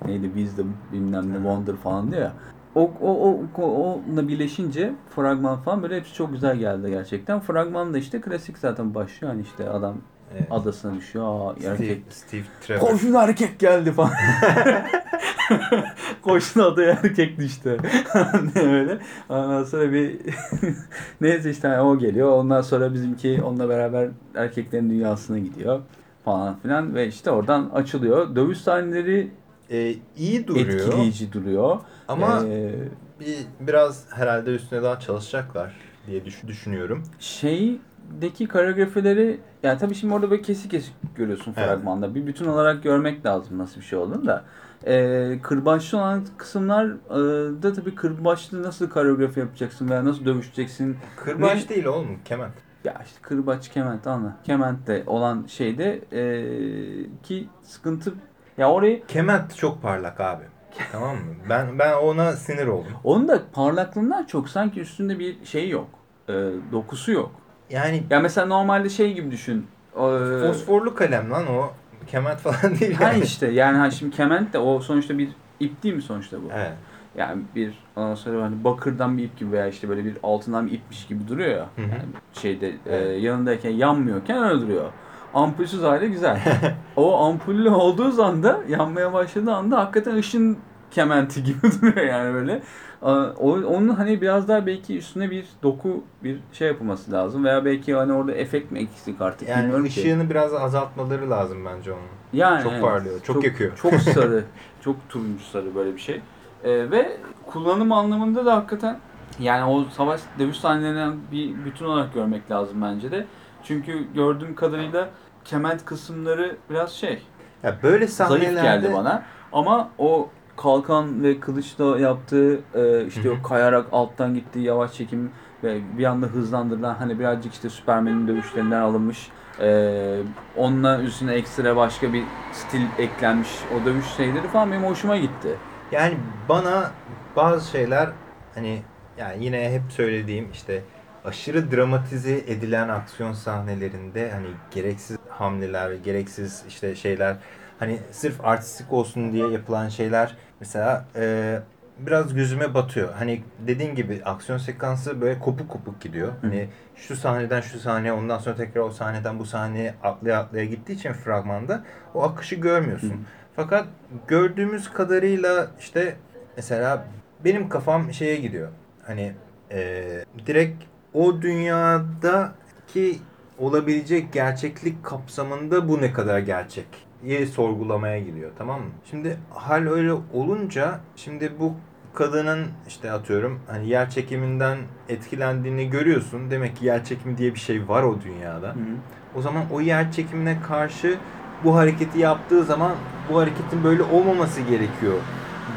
neydi wisdom bilmem ne wonder falan diyor ya. O, o, o, o, onunla birleşince fragman falan böyle hepsi çok güzel geldi gerçekten. Fragman da işte klasik zaten başlıyor. Hani işte adam Evet. adasına düşüyor. Aa, Steve, erkek Steve Trevor. Koşun erkek geldi falan. *laughs* Koşun adaya erkek düştü. *laughs* ne öyle. Ondan sonra bir *laughs* neyse işte o geliyor. Ondan sonra bizimki onunla beraber erkeklerin dünyasına gidiyor falan filan ve işte oradan açılıyor. Dövüş sahneleri Ee, iyi duruyor. etkileyici duruyor. Ama Ee, bir biraz herhalde üstüne daha çalışacaklar diye düş- düşünüyorum. Şeydeki koreografileri yani tabii şimdi orada böyle kesik kesik görüyorsun Evet. fragmanda. Bir bütün olarak görmek lazım nasıl bir şey olduğunu da. Ee, kırbaçlı olan kısımlar e, da tabii kırbaçlı nasıl koreografi yapacaksın veya nasıl dövüşeceksin. Kırbaç Ne? değil oğlum, kement. Ya işte kırbaç, kement anla. Kementte olan şeyde e, ki sıkıntı ya orayı Kement çok parlak abi. *laughs* tamam mı? Ben ben ona sinir oldum. onun da parlaklığından çok sanki üstünde bir şey yok. E, dokusu yok. Yani Ya mesela normalde şey gibi düşün. Ee, fosforlu kalem lan o. Kement falan değil Ha yani. işte yani ha şimdi kement de o sonuçta bir ip değil mi sonuçta bu? Evet. Yani bir ondan sonra hani bakırdan bir ip gibi veya işte böyle bir altından bir ipmiş gibi duruyor ya. Hı hı. Yani şeyde e, Evet. yanındayken yanmıyorken öyle duruyor. Ampulsüz hali güzel. *laughs* o ampullü olduğu anda yanmaya başladığı anda hakikaten ışın kementi *laughs* gibi duruyor yani böyle. Onun hani biraz daha belki üstüne bir doku bir şey yapılması lazım veya belki hani orada efekt mi eksik artık Yani bilmiyorum ki. ışığını biraz azaltmaları lazım bence onun. Yani Çok evet. parlıyor, çok yakıyor. Çok *laughs* sarı, çok turuncu sarı böyle bir şey. Ee, ve kullanım anlamında da hakikaten yani o savaş dövüş sahnelerinden bir bütün olarak görmek lazım bence de. Çünkü gördüğüm kadarıyla kement kısımları biraz şey, Ya böyle sahnelerde zayıf geldi bana. Ama o kalkan ve kılıçla yaptığı e, işte Hı hı. o kayarak alttan gittiği yavaş çekim ve bir anda hızlandırılan hani birazcık işte Superman'in dövüşlerinden alınmış e, onunla üstüne ekstra başka bir stil eklenmiş o dövüş şeyleri falan benim hoşuma gitti. Yani bana bazı şeyler hani yani yine hep söylediğim işte aşırı dramatize edilen aksiyon sahnelerinde hani gereksiz hamleler, gereksiz işte şeyler hani sırf artistik olsun diye yapılan şeyler mesela e, biraz gözüme batıyor. Hani dediğin gibi aksiyon sekansı böyle kopuk kopuk gidiyor. Hani şu sahneden şu sahneye ondan sonra tekrar o sahneden bu sahneye atlaya atlaya gittiği için fragmanda o akışı görmüyorsun. Hı. Fakat gördüğümüz kadarıyla işte mesela benim kafam şeye gidiyor. Hani eee, direkt o dünyadaki olabilecek gerçeklik kapsamında bu ne kadar gerçek diye sorgulamaya gidiyor tamam mı? Şimdi hal öyle olunca şimdi bu kadının işte atıyorum hani yer çekiminden etkilendiğini görüyorsun. Demek ki yer çekimi diye bir şey var o dünyada. O zaman o yer çekimine karşı bu hareketi yaptığı zaman bu hareketin böyle olmaması gerekiyor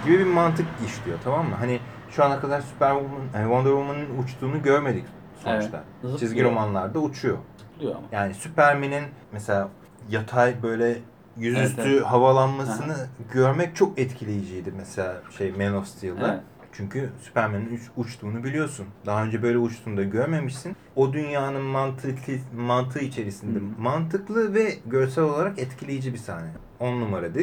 gibi bir mantık işliyor tamam mı? Hani şu ana kadar Superwoman, Wonder Woman'ın uçtuğunu görmedik sonuçta. Evet. Çizgi romanlarda uçuyor. Ama. Yani Superman'in mesela yatay böyle yüzüstü Evet, evet. havalanmasını görmek çok etkileyiciydi mesela şey Man of Steel'da. Evet. Çünkü Superman'in uç- uçtuğunu biliyorsun. Daha önce böyle uçtuğunu da görmemişsin. O dünyanın mantığı, mantığı içerisinde Hı. mantıklı ve görsel olarak etkileyici bir sahne. 10 numaradı.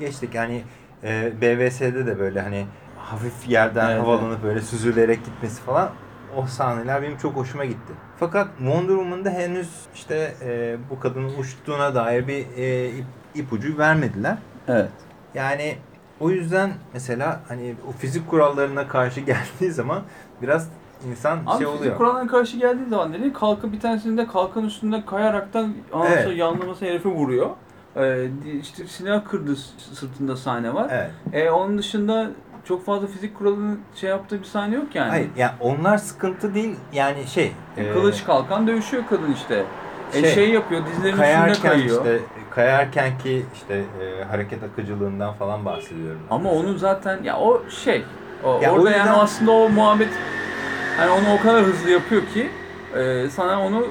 Geçtik yani e, BVS'de de böyle hani hafif yerden Evet, havalanıp böyle süzülerek gitmesi falan o sahneler benim çok hoşuma gitti. Fakat Wonder Woman'da henüz işte e, bu kadının uçtuğuna dair bir e, ipucu vermediler. Evet. Yani o yüzden mesela hani o fizik kurallarına karşı *laughs* geldiği zaman biraz insan Abi şey fizik oluyor. kurallarına karşı geldiği zaman dedi kalkıp bir tanesinde kalkan üstünde kayaraktan Evet. yanlaması herifi vuruyor. Ee, işte silah kırdı sırtında sahne var. Evet. E, onun dışında çok fazla fizik kuralının şey yaptığı bir sahne yok yani. Hayır yani onlar sıkıntı değil yani şey. E, e, kılıç kalkan dövüşüyor kadın işte. E, Şey, şey, yapıyor dizlerinin üstünde kayıyor. işte kayarken ki işte e, hareket akıcılığından falan bahsediyorum. Ama onun zaten ya o şey. O, Ya o orada yüzden- yani aslında o muhabbet hani onu o kadar hızlı yapıyor ki e, sana onu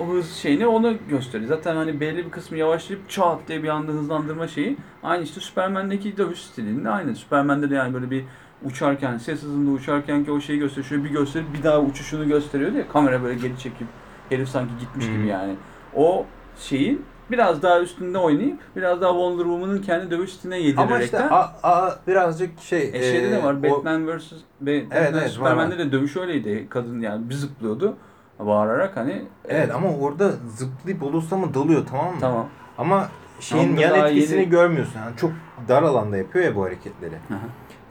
o hız şeyini onu gösteriyor. Zaten hani belli bir kısmı yavaşlayıp çat diye bir anda hızlandırma şeyi aynı işte Superman'deki dövüş stilinin de aynı. Superman'de de yani böyle bir uçarken, ses hızında uçarken ki o şeyi gösteriyor. Şöyle bir gösterip bir daha uçuşunu gösteriyor ya kamera böyle geri çekip herif sanki gitmiş Hı. gibi yani. O şeyin biraz daha üstünde oynayıp biraz daha Wonder Woman'ın kendi dövüş stiline yedirerekten Ama işte a, a, birazcık şey. e şeyde e, de var o- Batman vs. Evet, var, Superman'de de dövüş öyleydi. Kadın yani bir zıplıyordu bağırarak hani Evet ama orada zıplayıp olursa mı dalıyor tamam mı? tamam. Ama şeyin yan etkisini yeni- görmüyorsun. Yani çok dar alanda yapıyor ya bu hareketleri. Hı.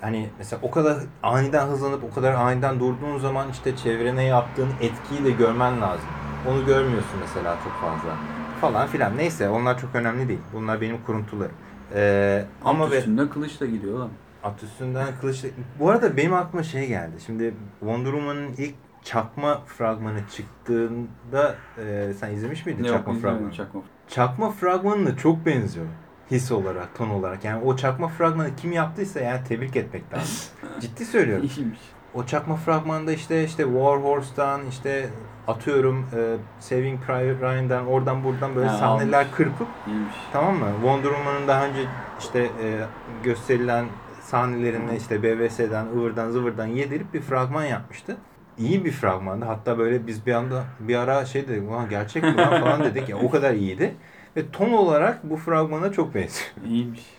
Hani mesela o kadar aniden hızlanıp o kadar aniden durduğun zaman işte çevrene yaptığın etkiyi de görmen lazım. Onu görmüyorsun mesela çok fazla. Falan filan. Neyse onlar çok önemli değil. Bunlar benim kuruntularım. Ee, ama Ama ve üstünde kılıçla gidiyor lan. at üstünden kılıç... Bu arada benim aklıma şey geldi. Şimdi Wonder Woman'ın ilk çakma fragmanı çıktığında e, sen izlemiş miydin Yok, çakma fragmanı? Çakma. Çakma fragmanına çok benziyor. His olarak, ton olarak. Yani o çakma fragmanı kim yaptıysa yani tebrik etmek lazım. *laughs* Ciddi söylüyorum. İyiymiş. O çakma fragmanda işte işte War Horse'dan işte atıyorum e, Saving Private Ryan'dan oradan buradan böyle Ha, sahneler almış. kırpıp İyiymiş. tamam mı? Wonder Woman'ın daha önce işte e, gösterilen sahnelerini işte BVS'den, ıvırdan zıvırdan yedirip bir fragman yapmıştı. İyi bir fragmandı. Hatta böyle biz bir anda bir ara şey dedik, ulan gerçek mi lan falan dedik ya. O kadar iyiydi. Ve ton olarak bu fragmana çok benziyor. İyiymiş.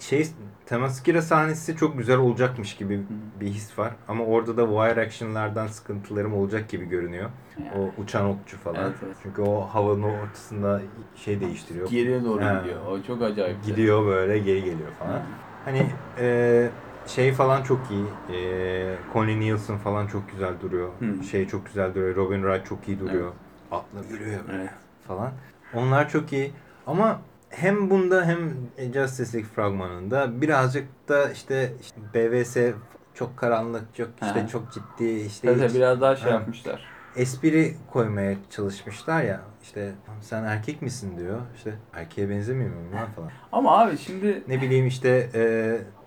Şey Temaskira sahnesi çok güzel olacakmış gibi bir his var. Ama orada da wire action'lardan sıkıntılarım olacak gibi görünüyor. Yani. O uçan okçu falan. Evet, evet. Çünkü o havanın ortasında şey değiştiriyor. Geriye doğru Ha. gidiyor. O çok acayip. Gidiyor böyle geri geliyor falan. Ha. Hani e, şey falan çok iyi. E, Connie Nielsen falan çok güzel duruyor. Hı. Şey çok güzel duruyor. Robin Wright çok iyi duruyor. Atla yürüyor böyle Evet. falan. Onlar çok iyi. Ama hem bunda hem Justice League fragmanında birazcık da işte, işte BVS çok karanlık, çok işte Ha. çok ciddi işte Tabii hiç- biraz daha şey Ha. yapmışlar. espri koymaya çalışmışlar ya. İşte sen erkek misin diyor. İşte erkeğe benzemiyor muyum lan falan. Ama abi şimdi Ne bileyim işte e,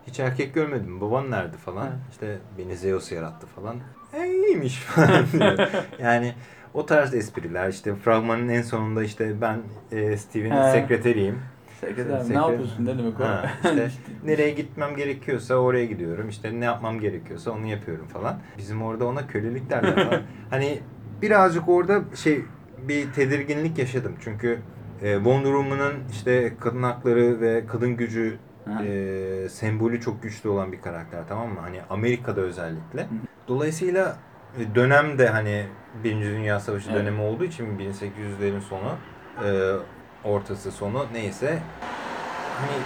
hiç erkek görmedim. Baban nerede falan. Ha. İşte beni Zeus yarattı falan. E, iyiymiş *laughs* falan diyor. Yani o tarz espriler işte fragmanın en sonunda işte ben e, Steve'in He. sekreteriyim. sekreter ne Sekre- yapıyorsun ne demek o? Ha, *laughs* işte nereye gitmem gerekiyorsa oraya gidiyorum. İşte ne yapmam gerekiyorsa onu yapıyorum falan. Bizim orada ona kölelik derler falan. *laughs* hani birazcık orada şey bir tedirginlik yaşadım. Çünkü e, Wonder Woman'ın işte kadın hakları ve kadın gücü Ha. e, sembolü çok güçlü olan bir karakter tamam mı? Hani Amerika'da özellikle. Dolayısıyla dönem de hani Birinci Dünya Savaşı Evet. dönemi olduğu için 1800'lerin sonu e, ortası sonu neyse hani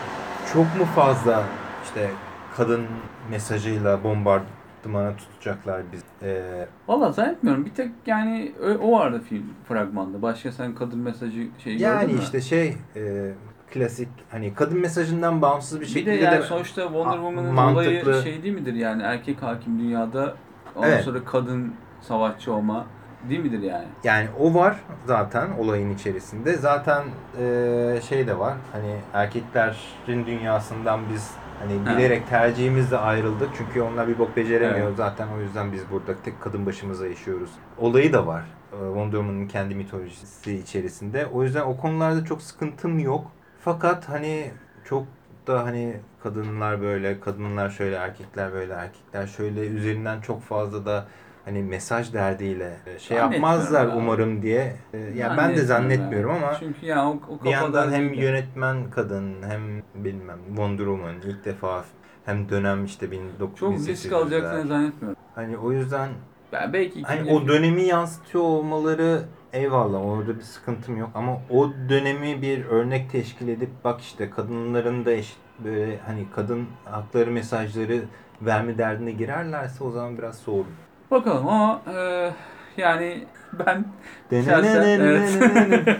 çok mu fazla işte kadın mesajıyla bombardımana tutacaklar biz. E, Valla zannetmiyorum. Bir tek yani o vardı film fragmanda. Başka sen kadın mesajı şeyi yani gördün mü? işte şey e, klasik hani kadın mesajından bağımsız bir bir de şekilde yani de sonuçta Wonder Woman'ın olayı şey değil midir yani erkek hakim dünyada ondan Evet. sonra kadın savaşçı olma değil midir yani? Yani o var zaten olayın içerisinde. Zaten e, şey de var. Hani erkeklerin dünyasından biz hani Ha. bilerek tercihimizle ayrıldık. Çünkü onlar bir bok beceremiyor. Evet. Zaten o yüzden biz burada tek kadın başımıza yaşıyoruz. Olayı da var. e, Wonder Woman'ın kendi mitolojisi içerisinde. O yüzden o konularda çok sıkıntım yok. Fakat hani çok da hani kadınlar böyle, kadınlar şöyle, erkekler böyle, erkekler şöyle üzerinden çok fazla da hani mesaj derdiyle e, şey yapmazlar ya. umarım diye. E, ya ben de zannetmiyorum yani. ama Çünkü ya o, o bir yandan hem değil de. yönetmen kadın hem bilmem Wonder Woman ilk defa hem dönem işte 1900 çok risk alacaklarını zannetmiyorum. Hani o yüzden Ben belki hani o dönemi yansıtıyor olmaları eyvallah orada bir sıkıntım yok ama o dönemi bir örnek teşkil edip bak işte kadınların da eşit böyle hani kadın hakları mesajları verme derdine girerlerse o zaman biraz soğurum. Bakalım ama e, yani ben şahsen, evet. *laughs*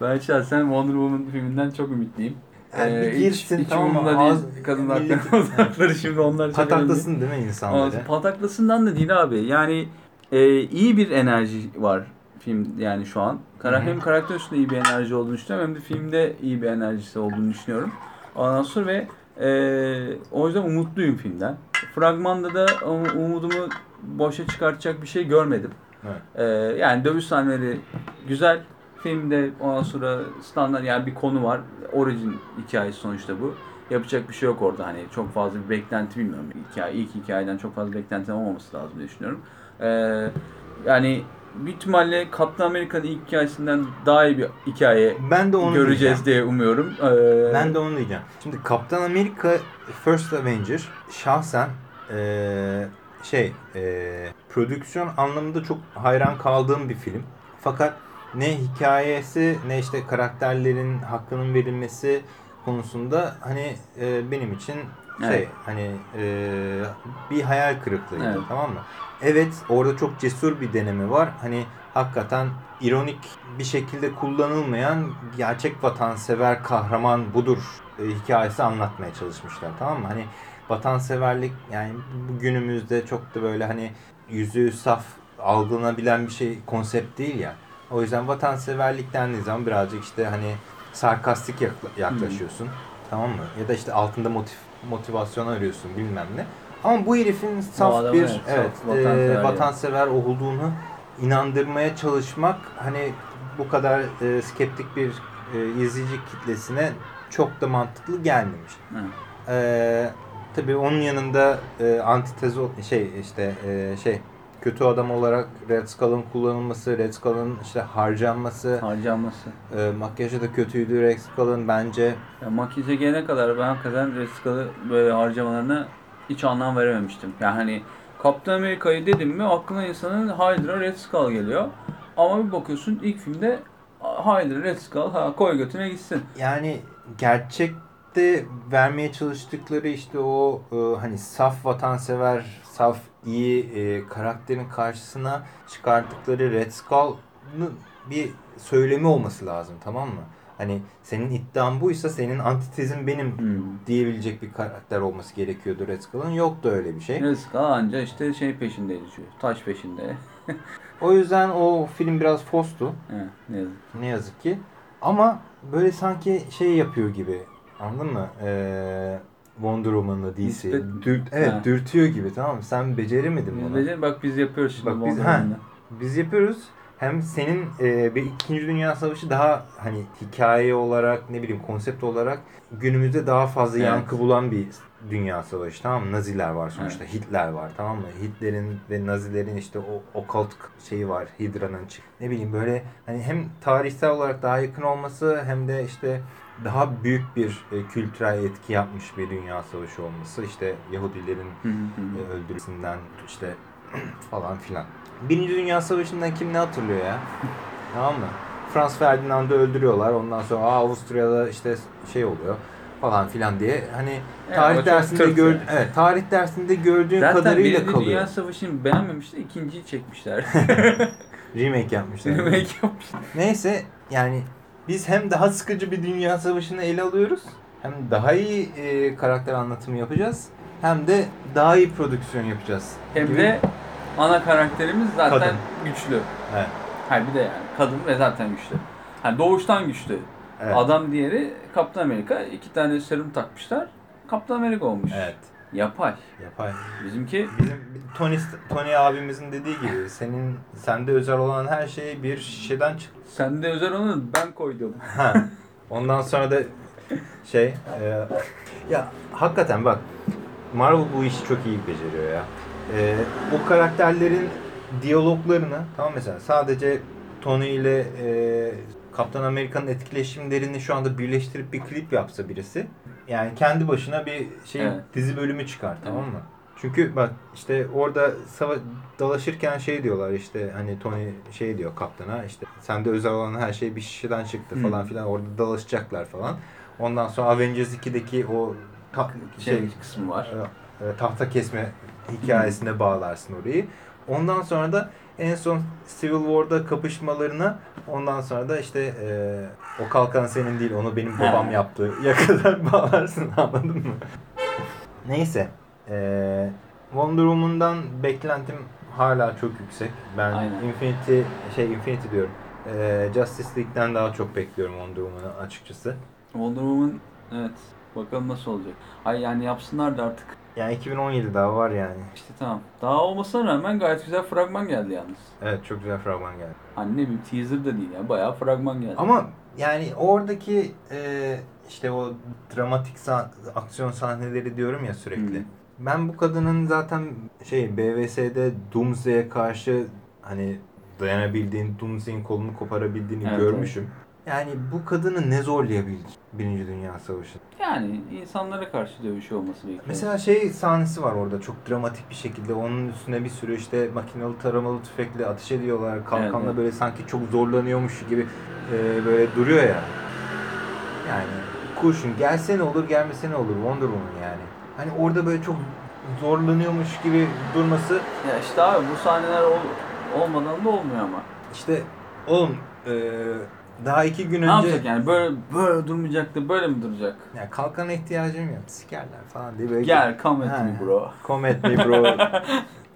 ben şahsen Wonder Woman filminden çok ümitliyim. Yani bir Ee, hiç- girsin, hiç tamam mı? değil. Az- Kadın millet- *laughs* hakları, şimdi onlar çok önemli. Pataklasın değil mi insanları? Pataklasından da değil abi. Yani e, iyi bir enerji var film yani şu an. Kara, hem karakter üstünde iyi bir enerji olduğunu düşünüyorum hem de filmde iyi bir enerjisi olduğunu düşünüyorum. Ondan sonra ve e, o yüzden umutluyum filmden. Fragmanda da um- umudumu boşa çıkartacak bir şey görmedim. Evet. E, yani dövüş sahneleri güzel. Filmde ondan sonra standart yani bir konu var. Origin hikayesi sonuçta bu. Yapacak bir şey yok orada hani çok fazla bir beklenti bilmiyorum. Hikaye, ilk hikayeden çok fazla beklentim olmaması lazım diye düşünüyorum. Ee, yani büyük ihtimalle Kaptan Amerika'nın ilk hikayesinden daha iyi bir hikaye Ben de onu göreceğiz diyeceğim. diye umuyorum. Ee, Ben de onu diyeceğim. Şimdi Kaptan Amerika First Avenger şahsen eee, şey eee, prodüksiyon anlamında çok hayran kaldığım bir film. Fakat ne hikayesi ne işte karakterlerin hakkının verilmesi konusunda hani eee, benim için şey Evet. hani eee, bir hayal kırıklığıydı Evet. tamam mı? Evet orada çok cesur bir deneme var. Hani hakikaten ironik bir şekilde kullanılmayan gerçek vatansever kahraman budur e, hikayesi anlatmaya çalışmışlar tamam mı? Hani vatanseverlik yani bugünümüzde çok da böyle hani yüzü saf algılanabilen bir şey konsept değil ya. O yüzden vatanseverlik dendiği zaman birazcık işte hani sarkastik yakla- yaklaşıyorsun. Tamam mı? Ya da işte altında motiv motivasyon arıyorsun bilmem ne. Ama bu herifin saf bir evet, evet, saf, vatansever e, yani. vatansever olduğunu inandırmaya çalışmak hani bu kadar e, skeptik bir e, izleyici kitlesine çok da mantıklı gelmemiş. Evet. Ee, tabii onun yanında e, antitez şey işte e, şey kötü adam olarak Red Skull'ın kullanılması, Red Skull'ın işte harcanması, Harcanması. e, makyajı da kötüydü Red Skull'ın bence. Ya makyaja gelene kadar ben hakikaten Red Skull'ı böyle harcamalarına hiç anlam verememiştim. Yani hani Kaptan Amerika'yı dedim mi aklına insanın Hydra Red Skull geliyor. Ama bir bakıyorsun ilk filmde Hydra Red Skull ha koy götüne gitsin. Yani gerçekte vermeye çalıştıkları işte o e, hani saf vatansever, saf iyi e, karakterin karşısına çıkarttıkları Red Skull'ın bir söylemi olması lazım tamam mı? Hani senin iddian buysa senin antitezin benim Hmm. diyebilecek bir karakter olması gerekiyordu Red Skull'ın. Yoktu öyle bir şey. Red Skull anca işte şey peşindeydi şu taş peşinde. *laughs* O yüzden o film biraz fostu. He, ne yazık. Ne yazık ki. Ama böyle sanki şey yapıyor gibi. Anladın mı? Ee, Wonder Woman'la DC. Nispet- Dürt, evet Ha. dürtüyor gibi tamam mı? Sen beceremedin Biz bunu. becer- bak biz yapıyoruz şimdi Bak biz- ha. Biz yapıyoruz. Hem senin e, bir İkinci Dünya Savaşı daha hani hikaye olarak ne bileyim konsept olarak günümüzde daha fazla Evet. yankı bulan bir dünya savaşı tamam mı? Naziler var sonuçta. Hitler var tamam mı? Hitler'in ve Nazilerin işte o okkult şeyi var. Hidra'nın. Ne bileyim böyle hani hem tarihsel olarak daha yakın olması hem de işte daha büyük bir e, kültürel etki yapmış bir dünya savaşı olması. işte Yahudilerin e, öldürüsünden işte *clears throat* falan filan. Birinci Dünya Savaşı'ndan kim ne hatırlıyor ya? *laughs* tamam mı? Frans Ferdinand'ı öldürüyorlar. Ondan sonra Aa, Avusturya'da işte şey oluyor falan filan diye. Hani tarih çok dersinde gör yani. evet tarih dersinde gördüğün Zaten kadarıyla kalıyor. Dünya Savaşı'nı beğenmemişler, ikinciyi çekmişler. *laughs* Remake yapmışlar. Remake yapmışlar. Neyse yani biz hem daha sıkıcı bir dünya savaşını ele alıyoruz. Hem daha iyi e, karakter anlatımı yapacağız. Hem de daha iyi prodüksiyon yapacağız. Hem gibi. de ana karakterimiz zaten Kadın. güçlü. Evet. Hayır bir de yani kadın ve zaten güçlü. Yani doğuştan güçlü. Evet. Adam diğeri Kaptan Amerika. iki tane serum takmışlar. Kaptan Amerika olmuş. Evet. Yapay. Yapay. Bizimki Bizim Tony Tony abimizin dediği gibi senin sende özel olan her şey bir şişeden çık. sende özel onu ben koydum. *laughs* Ha. Ondan sonra da şey e, ya hakikaten bak Marvel bu işi çok iyi beceriyor ya. E, o karakterlerin diyaloglarını tamam mesela sadece Tony ile e, Kaptan Amerika'nın etkileşimlerini şu anda birleştirip bir klip yapsa birisi yani kendi başına bir şey Evet. dizi bölümü çıkar tamam mı? Çünkü bak işte orada sava dalaşırken şey diyorlar işte hani Tony şey diyor kaptana işte sende özel olan her şey bir şişeden çıktı Hı. falan filan orada dalaşacaklar falan. Ondan sonra Avengers 2'deki o ta- Şey, şey kısmı var. e, e, tahta kesme hikayesine bağlarsın orayı. Ondan sonra da en son Civil War'da kapışmalarına ondan sonra da işte e, o kalkan senin değil onu benim babam yaptı *laughs* ya kadar bağlarsın anladın mı? Neyse. E, Wonder Woman'dan beklentim hala çok yüksek. Ben Aynen. Infinity şey Infinity diyorum. E, Justice League'den daha çok bekliyorum Wonder Woman'ı açıkçası. Wonder Woman evet. Bakalım nasıl olacak. Ay yani yapsınlar da artık. Yani 2017 daha var yani. İşte tamam. Daha olmasına rağmen gayet güzel fragman geldi yalnız. Evet çok güzel fragman geldi. Hani ne bileyim teaser da değil ya. Bayağı fragman geldi. Ama yani oradaki e, işte o dramatik sah- aksiyon sahneleri diyorum ya sürekli. Hı. Ben bu kadının zaten şey BVS'de Doomsday'e karşı hani dayanabildiğini, Doomsday'in kolunu koparabildiğini Evet, görmüşüm. Yani bu kadını ne zorlayabildi Birinci Dünya Savaşı? Yani insanlara karşı dövüşü olması bekliyor. Mesela şey sahnesi var orada çok dramatik bir şekilde. Onun üstüne bir sürü işte makinalı taramalı tüfekle ateş ediyorlar. Kalkanla evet. böyle sanki çok zorlanıyormuş gibi e, böyle duruyor ya. Yani kurşun gelse ne olur gelmese ne olur Wonder Woman yani. Hani orada böyle çok zorlanıyormuş gibi durması Ya işte abi bu sahneler ol- olmadan da olmuyor ama. işte oğlum e, daha iki gün Ne önce yapacak yani? Böyle böyle durmayacak da böyle mi duracak? ya kalkana ihtiyacım yok sikerler falan diye böyle Gel come Ha. me bro. Come at me bro.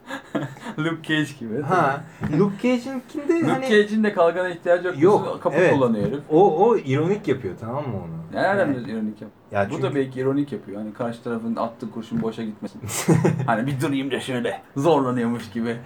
*laughs* Luke Cage gibi. ha Luke Cage'in kimde Luke hani Cage'in de kalkana ihtiyacı yok. Yok, Kapı evet. kullanıyor herif. O o ironik yapıyor tamam mı onu? Nereden Yani- ironik yap? Ya Bu çünkü- da belki ironik yapıyor. Hani karşı tarafın attığı kurşun boşa gitmesin. *laughs* hani bir durayım da şöyle zorlanıyormuş gibi.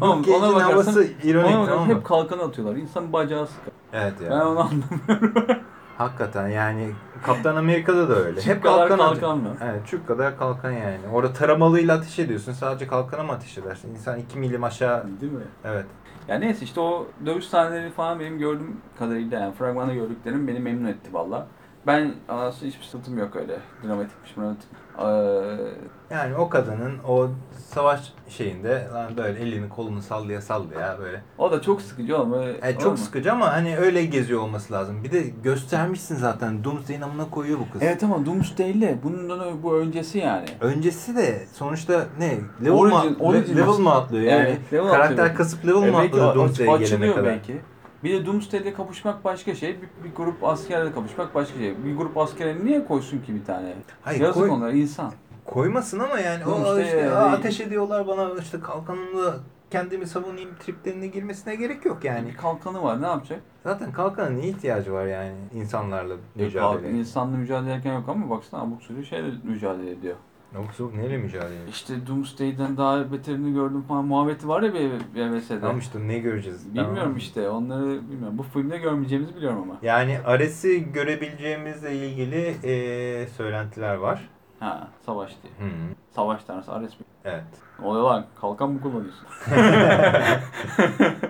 Oğlum, *laughs* Luke ona Cage'in bakarsan- havası ironik Ona tamam hep mı? kalkan atıyorlar. İnsan bacağı sıkar. Evet ya. Ben onu anlamıyorum. Hakikaten yani Kaptan Amerika'da da öyle. Kadar kalkan kalkan mı? Evet çift kadar kalkan yani. Orada taramalıyla ateş ediyorsun. Sadece kalkana mı ateş edersin? İnsan 2 milim aşağı... Değil mi? Evet. Ya neyse işte o dövüş sahneleri falan benim gördüğüm kadarıyla yani fragmanda gördüklerim beni memnun etti valla. Ben aslında hiçbir sıkıntım yok öyle. Dramatikmiş, dramatik. Ee, Yani o kadının o savaş şeyinde lan böyle elini kolunu sallaya sallaya böyle. o da çok sıkıcı. Öyle, E, çok mu? sıkıcı ama hani öyle geziyor olması lazım. Bir de göstermişsin zaten. Doomsday'in amına koyuyor bu kız. Evet ama Doomsday'le bunun ö- bu öncesi yani. Öncesi de sonuçta ne? Level, Origin- mı, origin level mı atlıyor yani? Evet, level Karakter atlıyor. kasıp level E, mı belki atladı a- Doomsday'e gelene kadar? belki. Bir de Doomsday'le kapışmak başka şey. Bir, bir grup askerle kapışmak başka şey. Bir grup askere niye koysun ki bir tane? Hayır, Yazık koy- onlar insan. Koymasın ama yani o Doomsday işte yani. "Aa, ateş ediyorlar bana işte kalkanımla kendimi savunayım triplerine girmesine gerek yok yani. Bir kalkanı var ne yapacak? Zaten kalkana niye ihtiyacı var yani insanlarla E, mücadele? insanla mücadele ederken yok ama baksana abuk sabuk şeyle mücadele ediyor. Yok yok neyle mücadele ediyor? İşte Doomsday'den daha beterini gördüm falan muhabbeti var ya bir BMS'de. Tamam işte ne göreceğiz? Bilmiyorum Tamam. işte onları bilmiyorum. Bu filmde görmeyeceğimizi biliyorum ama. Yani Ares'i görebileceğimizle ilgili eee söylentiler var. Ha savaş diye. Hı, Savaş tanrısı Ares mi? evet. Oluyor lan kalkan mı kullanıyorsun? *laughs* *laughs*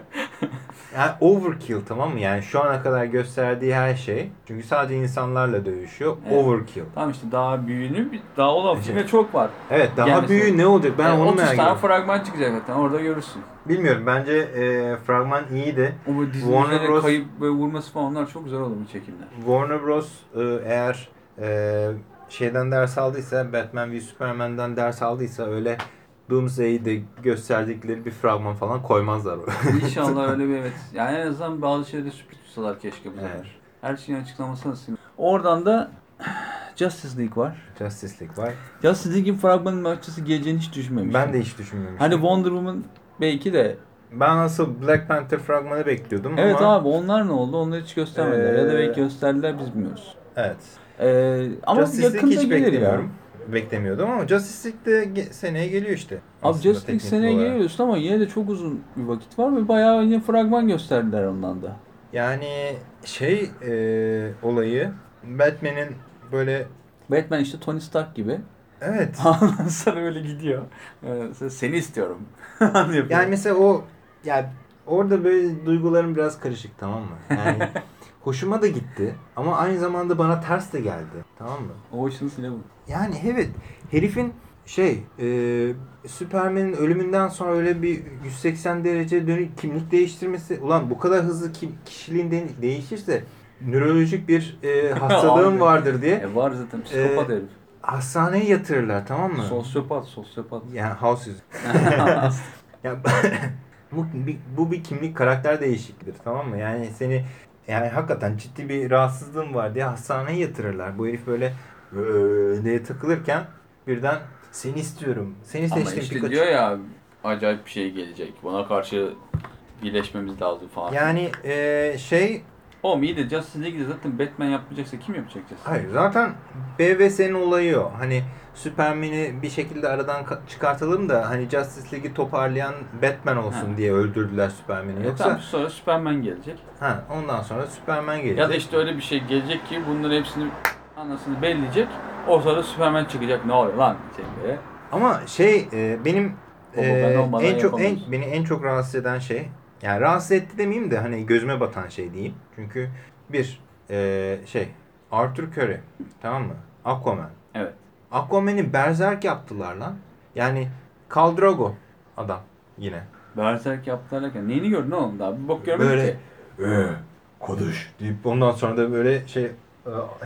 Yani overkill tamam mı? Yani şu ana kadar gösterdiği her şey. Çünkü sadece insanlarla dövüşüyor. Evet. Overkill. tamam işte daha büyüğünü daha olan Evet. filmde çok var. Evet daha Gelmesi- büyüğü ne olacak? Ben Yani onu 30 merak tane ediyorum. fragman çıkacak zaten orada görürsün. Bilmiyorum bence eee, fragman iyiydi. O Warner Bros. kayıp ve vurması falan onlar çok güzel olur bu çekimler. Warner Bros. eee, eğer eee, şeyden ders aldıysa, Batman v Superman'dan ders aldıysa öyle Doomsday'i de gösterdikleri bir fragman falan koymazlar. *laughs* İnşallah öyle bir evet. Yani en azından bazı şeyleri sürpriz tutsalar keşke bu sefer. Evet. Her şeyin açıklamasını istiyorum. Oradan da Justice League var. Justice League var. Justice League'in fragmanın açısı geleceğini hiç düşünmemiştim. Ben de hiç düşünmemiştim. Hani Wonder Woman belki de. Ben asıl Black Panther fragmanı bekliyordum Evet ama... abi onlar ne oldu? Onları hiç göstermediler. Ya da Ee, belki gösterdiler biz bilmiyoruz. Evet. Ee, ama Justice League yakında hiç gelir beklemiyorum. Beklemiyordum ama Justice League de seneye geliyor işte. ya. Abi Justice League seneye olarak. geliyorsun ama yine de çok uzun bir vakit var ve bayağı yine fragman gösterdiler ondan da. Yani şey e, olayı Batman'in böyle Batman işte Tony Stark gibi. evet *laughs* Ondan sonra böyle gidiyor. Ee, seni istiyorum. *laughs* Yani mesela o yani orada böyle duygularım biraz karışık tamam mı? Yani *laughs* hoşuma da gitti ama aynı zamanda bana ters de geldi tamam mı? Ocean's Eleven. Yani evet herifin şey e, Superman'in ölümünden sonra öyle bir 180 derece dönük kimlik değiştirmesi ulan bu kadar hızlı kim, kişiliğin de- değişirse nörolojik bir e, *laughs* hastalığım vardır diye E var zaten psikopat Ee, herif. hastaneye yatırırlar tamam mı? Sosyopat, sosyopat. Yani house. *laughs* *laughs* Ya, bu, bir, bu bir kimlik karakter değişikliğidir tamam mı? Yani seni yani hakikaten ciddi bir rahatsızlığın var diye hastaneye yatırırlar. Bu herif böyle "Ee" diye takılırken birden seni istiyorum. Seni Ama seçtim işte Pikachu. diyor ya acayip bir şey gelecek. Buna karşı birleşmemiz lazım falan. Yani e, şey Oğlum iyi de Justice League'de zaten Batman yapmayacaksa kim yapacak Justice hayır zaten BVS'nin olayı o. Hani Superman'i bir şekilde aradan ka- çıkartalım da hani Justice League'i toparlayan Batman olsun Ha. diye öldürdüler Superman'i. E Yoksa tamam, sonra Superman gelecek. ha ondan sonra Superman gelecek. Ya da işte öyle bir şey gelecek ki bunların hepsini anasını belleyecek. O sırada Superman çıkacak. Ne oluyor lan? Böyle. Ama şey e, benim e, en çok en beni en çok rahatsız eden şey yani rahatsız etti demeyeyim de hani gözüme batan şey diyeyim. Çünkü bir e, şey Arthur Curry tamam mı? Aquaman. Evet. Aquaman'i berserk yaptılar lan. Yani Khal Drogo adam yine. Berserk yaptılar derken neyini gördün oğlum daha? Bir bok görmedik Böyle ki. eee koduş deyip ondan sonra da böyle şey e,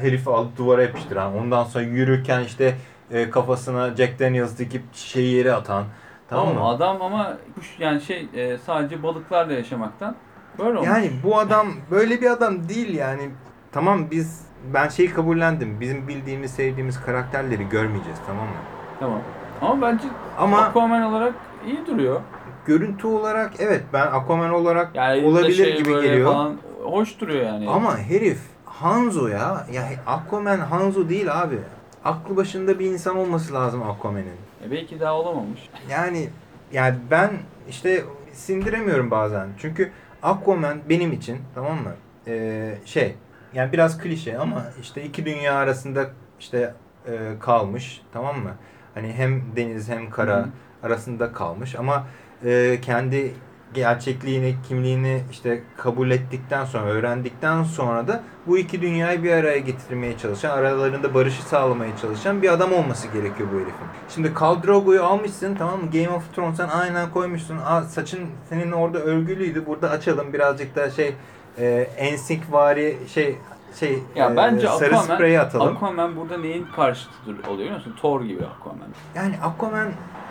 herifi alıp duvara yapıştıran ondan sonra yürürken işte e, kafasına Jack Daniels dikip şişeyi yere atan tamam Tamam mı? adam ama kuş yani şey e, sadece balıklarla yaşamaktan böyle olmuş. Yani bu adam böyle bir adam değil yani. Tamam biz ben şeyi kabullendim. Bizim bildiğimiz, sevdiğimiz karakterleri görmeyeceğiz tamam mı? Tamam. Ama bence Ama Aquaman olarak iyi duruyor. görüntü olarak evet ben Aquaman olarak Yani olabilir şey gibi geliyor. Falan, hoş duruyor yani. Ama herif Hanzo ya. Ya Aquaman Hanzo değil abi. Aklı başında bir insan olması lazım Aquaman'in. E belki daha olamamış. Yani yani ben işte sindiremiyorum bazen. Çünkü Aquaman benim için tamam mı? Ee, şey yani biraz klişe ama işte iki dünya arasında işte e, kalmış tamam mı? Hani hem deniz hem kara Hı. arasında kalmış ama e, kendi gerçekliğini, kimliğini işte kabul ettikten sonra, öğrendikten sonra da bu iki dünyayı bir araya getirmeye çalışan, aralarında barışı sağlamaya çalışan bir adam olması gerekiyor bu herifin. Şimdi Khal Drogo'yu almışsın tamam mı? Game of Thrones'tan aynen koymuşsun. Aa, saçın senin orada örgülüydü. Burada açalım birazcık da şey e, ensik vari şey şey Ya e, bence sarı Aquaman, spreyi atalım. Aquaman burada neyin karşıtıdır oluyor biliyor musun? Thor gibi Aquaman. yani Aquaman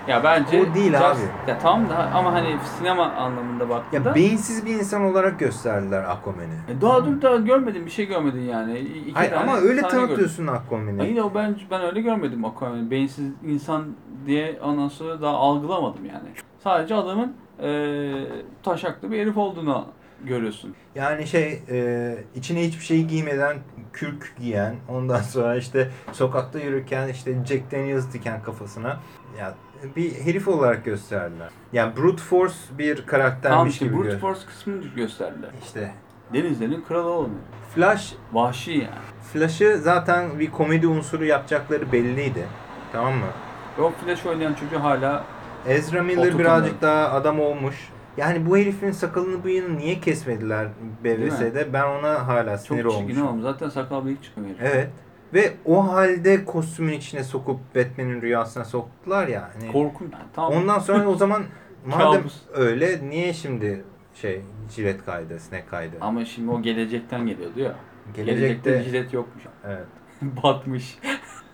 Ya bence O değil Just- abi. Ya tamam da ama hani sinema anlamında baktığında ya beyinsiz bir insan olarak gösterdiler Aquaman'i. E, daha dur daha görmedin bir şey görmedin yani. İki Hayır ama öyle tanıtıyorsun Aquaman'i. Yine o ben ben öyle görmedim Aquaman'ı. Beyinsiz insan diye ondan sonra daha algılamadım yani. Sadece adamın e, taşaklı bir herif olduğunu görüyorsun. Yani şey e, içine hiçbir şey giymeden kürk giyen ondan sonra işte sokakta yürürken işte Jack Daniels diken kafasına ya bir herif olarak gösterdiler. Yani brute force bir karaktermiş işte gibi Brute Force kısmını gösterdiler. İşte Denizlerin kralı olmuyor. Flash Vahşi yani. Flash'ı zaten bir komedi unsuru yapacakları belliydi. Tamam mı? Ve o Flash oynayan çocuğu hala Ezra Miller birazcık daha adam olmuş. Yani bu herifin sakalını bıyığını niye kesmediler BVS'de? Ben ona hala çok sinir çirkin olmuşum. oğlum. Zaten sakal bıyık çıkıyor herif. Evet. Ve o halde kostümün içine sokup Batman'in rüyasına soktular ya. Hani Korkunç. Tamam. ondan sonra o zaman *laughs* madem Kabus. öyle niye şimdi şey jilet kaydı, sinek kaydı? Ama şimdi o gelecekten geliyordu ya. Gelecekte Gelecekte jilet yokmuş. *laughs* evet. Batmış.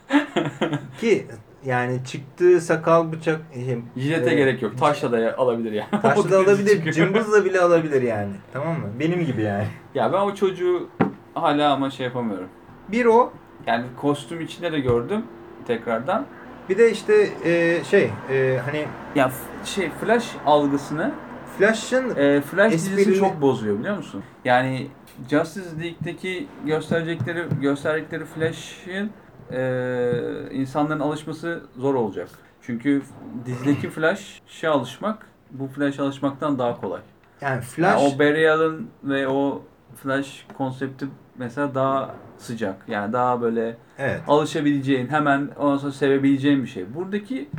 *laughs* Ki yani çıktığı sakal bıçak şey, Jilete e, gerek yok. Taşla da ya- alabilir yani. Taşla da alabilir, cımbızla bile alabilir yani. Tamam mı? Benim gibi yani. Ya ben o çocuğu hala ama şey yapamıyorum. Bir o, Yani kostüm içinde de gördüm tekrardan. bir de işte e, şey e, hani Ya şey Flash algısını Flash'ın e, Flash dizisi Esprili- çok bozuyor biliyor musun? Yani Justice League'deki gösterecekleri gösterdikleri Flash'ın e, insanların alışması zor olacak. Çünkü dizideki Flash'a alışmak bu Flash'a alışmaktan daha kolay. yani Flash Yani o Barry Allen ve o Flash konsepti mesela daha sıcak. Yani daha böyle evet. alışabileceğin, hemen ondan sonra sevebileceğin bir şey. Buradaki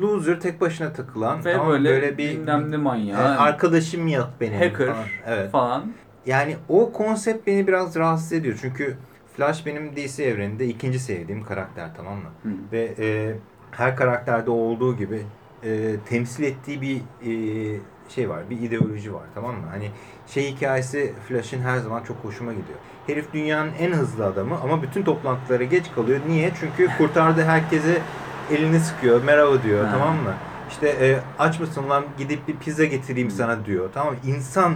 Loser tek başına takılan ve tamam, böyle, böyle bir bilmem ne e, manyağı arkadaşım yok benim Hacker. falan. Evet. falan. Yani o konsept beni biraz rahatsız ediyor. Çünkü Flash benim DC evreninde ikinci sevdiğim karakter tamam mı? Hı. Ve e, her karakterde olduğu gibi e, temsil ettiği bir e, şey var, bir ideoloji var tamam mı? Hani şey hikayesi Flash'ın her zaman çok hoşuma gidiyor. Herif dünyanın en hızlı adamı ama bütün toplantılara geç kalıyor. Niye? Çünkü kurtardı herkese elini sıkıyor, merhaba diyor Ha. tamam mı? İşte e, aç mısın lan gidip bir pizza getireyim sana diyor. Tamam mı? İnsan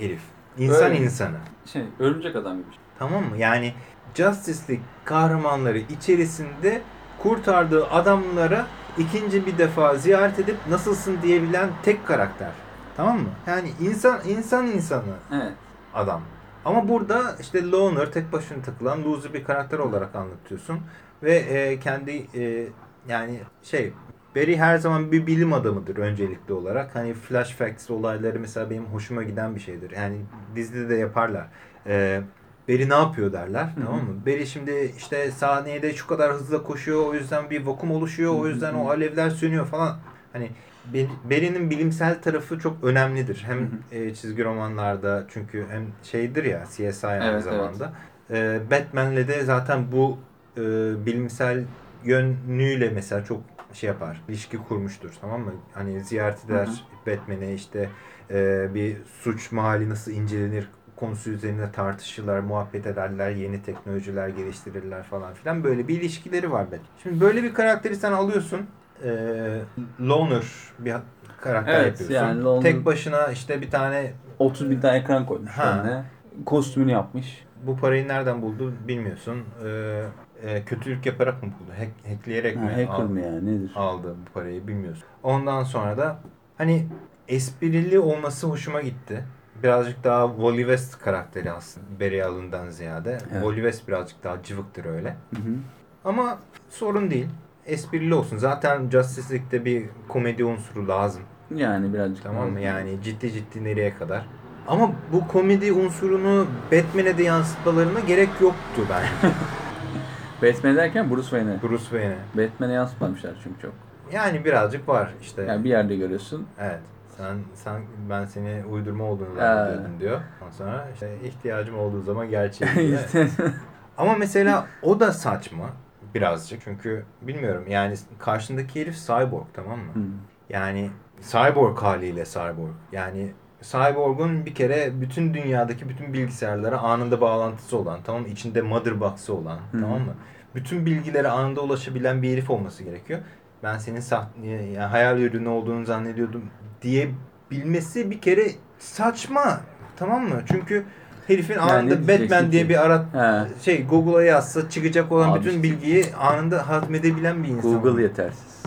herif. İnsan Öyle. insanı. Şey, örümcek adam gibi. Tamam mı? Yani Justice League kahramanları içerisinde kurtardığı adamlara ikinci bir defa ziyaret edip nasılsın diyebilen tek karakter. Tamam mı? Yani insan insan insanı Evet. adam. Ama burada işte loner, tek başına takılan loser bir karakter olarak anlatıyorsun. Ve e, kendi e, yani şey Barry her zaman bir bilim adamıdır öncelikli olarak. Hani flash facts olayları mesela benim hoşuma giden bir şeydir. Yani dizide de yaparlar. E, Barry ne yapıyor derler. hı. Tamam mı? Barry şimdi işte sahnede şu kadar hızla koşuyor. O yüzden bir vakum oluşuyor. O yüzden hı. o alevler sönüyor falan. Hani Ber- Barry'nin bilimsel tarafı çok önemlidir. Hem e, çizgi romanlarda çünkü hem şeydir ya CSI aynı Evet, zamanda. E, Batman'le de zaten bu e, bilimsel yönüyle mesela çok şey yapar. ilişki kurmuştur tamam mı? Hani ziyaret eder Batman'e işte e, bir suç mahalli nasıl incelenir konusu üzerine tartışırlar, muhabbet ederler, yeni teknolojiler geliştirirler falan filan. Böyle bir ilişkileri var Batman. Şimdi böyle bir karakteri sen alıyorsun. E, loner bir karakter Evet, yapıyorsun. yani loner- Tek başına işte bir tane 30 bin tane ekran koymuş Ha. önüne. Kostümünü yapmış. bu parayı nereden buldu bilmiyorsun. Ee, e, kötülük yaparak mı buldu? Hack, hackleyerek Ha, mi hacker aldı, mı yani nedir? aldı bu parayı bilmiyorsun. Ondan sonra da hani esprili olması hoşuma gitti. Birazcık daha Wally West karakteri aslında. Barry Allen'dan ziyade. Evet. Wally West birazcık daha cıvıktır öyle. Hı hı. Ama sorun değil. Esprili olsun. Zaten Justice League'de bir komedi unsuru lazım. Yani birazcık. Tamam mı? Yani ciddi ciddi nereye kadar? Ama bu komedi unsurunu Batman'e de yansıtmalarına gerek yoktu bence. *laughs* Batman derken Bruce Wayne'e. Bruce Wayne'e. Batman'e yansıtmamışlar çünkü çok. Yani birazcık var işte. Yani bir yerde görüyorsun. Evet. Sen sen ben seni uydurma olduğunu zannediyordum diyor. Ondan sonra işte ihtiyacım olduğu zaman gerçeği. *laughs* Ama mesela o da saçma birazcık. Çünkü bilmiyorum yani karşındaki herif cyborg tamam mı? Hı. Yani cyborg haliyle cyborg. Yani cyborg'un bir kere bütün dünyadaki bütün bilgisayarlara anında bağlantısı olan, tamam? İçinde mother box'ı olan, Hı. tamam mı? Bütün bilgilere anında ulaşabilen bir herif olması gerekiyor. Ben senin saht- yani hayal ürünü olduğunu zannediyordum diye bilmesi bir kere saçma. Tamam mı? Çünkü herifin Yani anında Batman diye ki? bir ara Ha. şey Google'a yazsa çıkacak olan Abi bütün işte. bilgiyi anında hazmedebilen bir insan. Google yetersiz.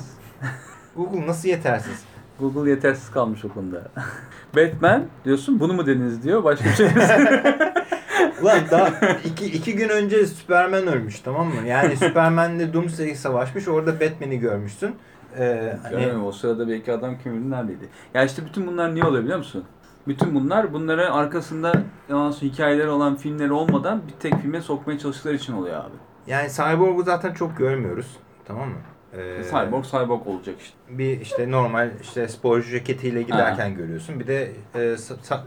Google nasıl yetersiz? Google yetersiz kalmış o konuda. *laughs* Batman diyorsun bunu mu dediniz diyor başka bir şey *laughs* Ulan daha iki, iki gün önce Superman ölmüş tamam mı? Yani *laughs* Superman'le Doomsday savaşmış orada Batman'i görmüşsün. Ee, hani, Görmüyorum o sırada belki adam kim bilir neredeydi. Ya işte bütün bunlar niye oluyor biliyor musun? Bütün bunlar bunların arkasında yalan hikayeleri olan filmleri olmadan bir tek filme sokmaya çalıştıkları için oluyor abi. yani Cyborg'u zaten çok görmüyoruz. Tamam mı? Ee, Cyborg cyborg olacak işte. bir işte normal işte sporcu ceketiyle giderken görüyorsun. Bir de e,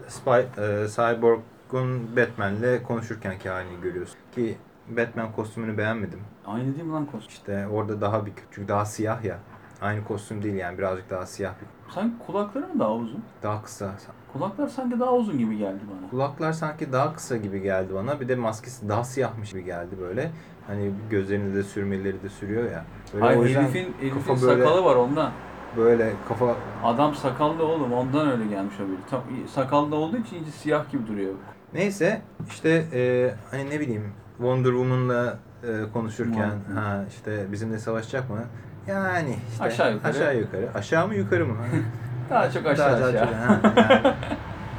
spy, e, Cyborg'un Batman'le konuşurkenki halini görüyorsun. Ki Batman kostümünü beğenmedim. Aynı değil mi lan kostüm? İşte orada daha bir çünkü daha siyah ya. Aynı kostüm değil yani birazcık daha siyah bir Sanki kulakları mı daha uzun? daha kısa. Kulaklar sanki daha uzun gibi geldi bana. Kulaklar sanki daha kısa gibi geldi bana. Bir de maskesi daha siyahmış gibi geldi böyle. Hani gözlerini de sürmeleri de sürüyor ya. Böyle Hayır o yüzden herifin kafa böyle- sakalı var ondan. böyle kafa Adam sakallı oğlum ondan öyle gelmiş o biri. Tam, sakallı olduğu için iyice siyah gibi duruyor. Neyse işte e, hani ne bileyim Wonder Woman'la e, konuşurken Wonder ha işte bizimle savaşacak mı? Yani işte Aşağı yukarı. Aşağı yukarı. Aşağı mı yukarı mı? *laughs* Daha çok aşağı daha aşağı. çok- ha,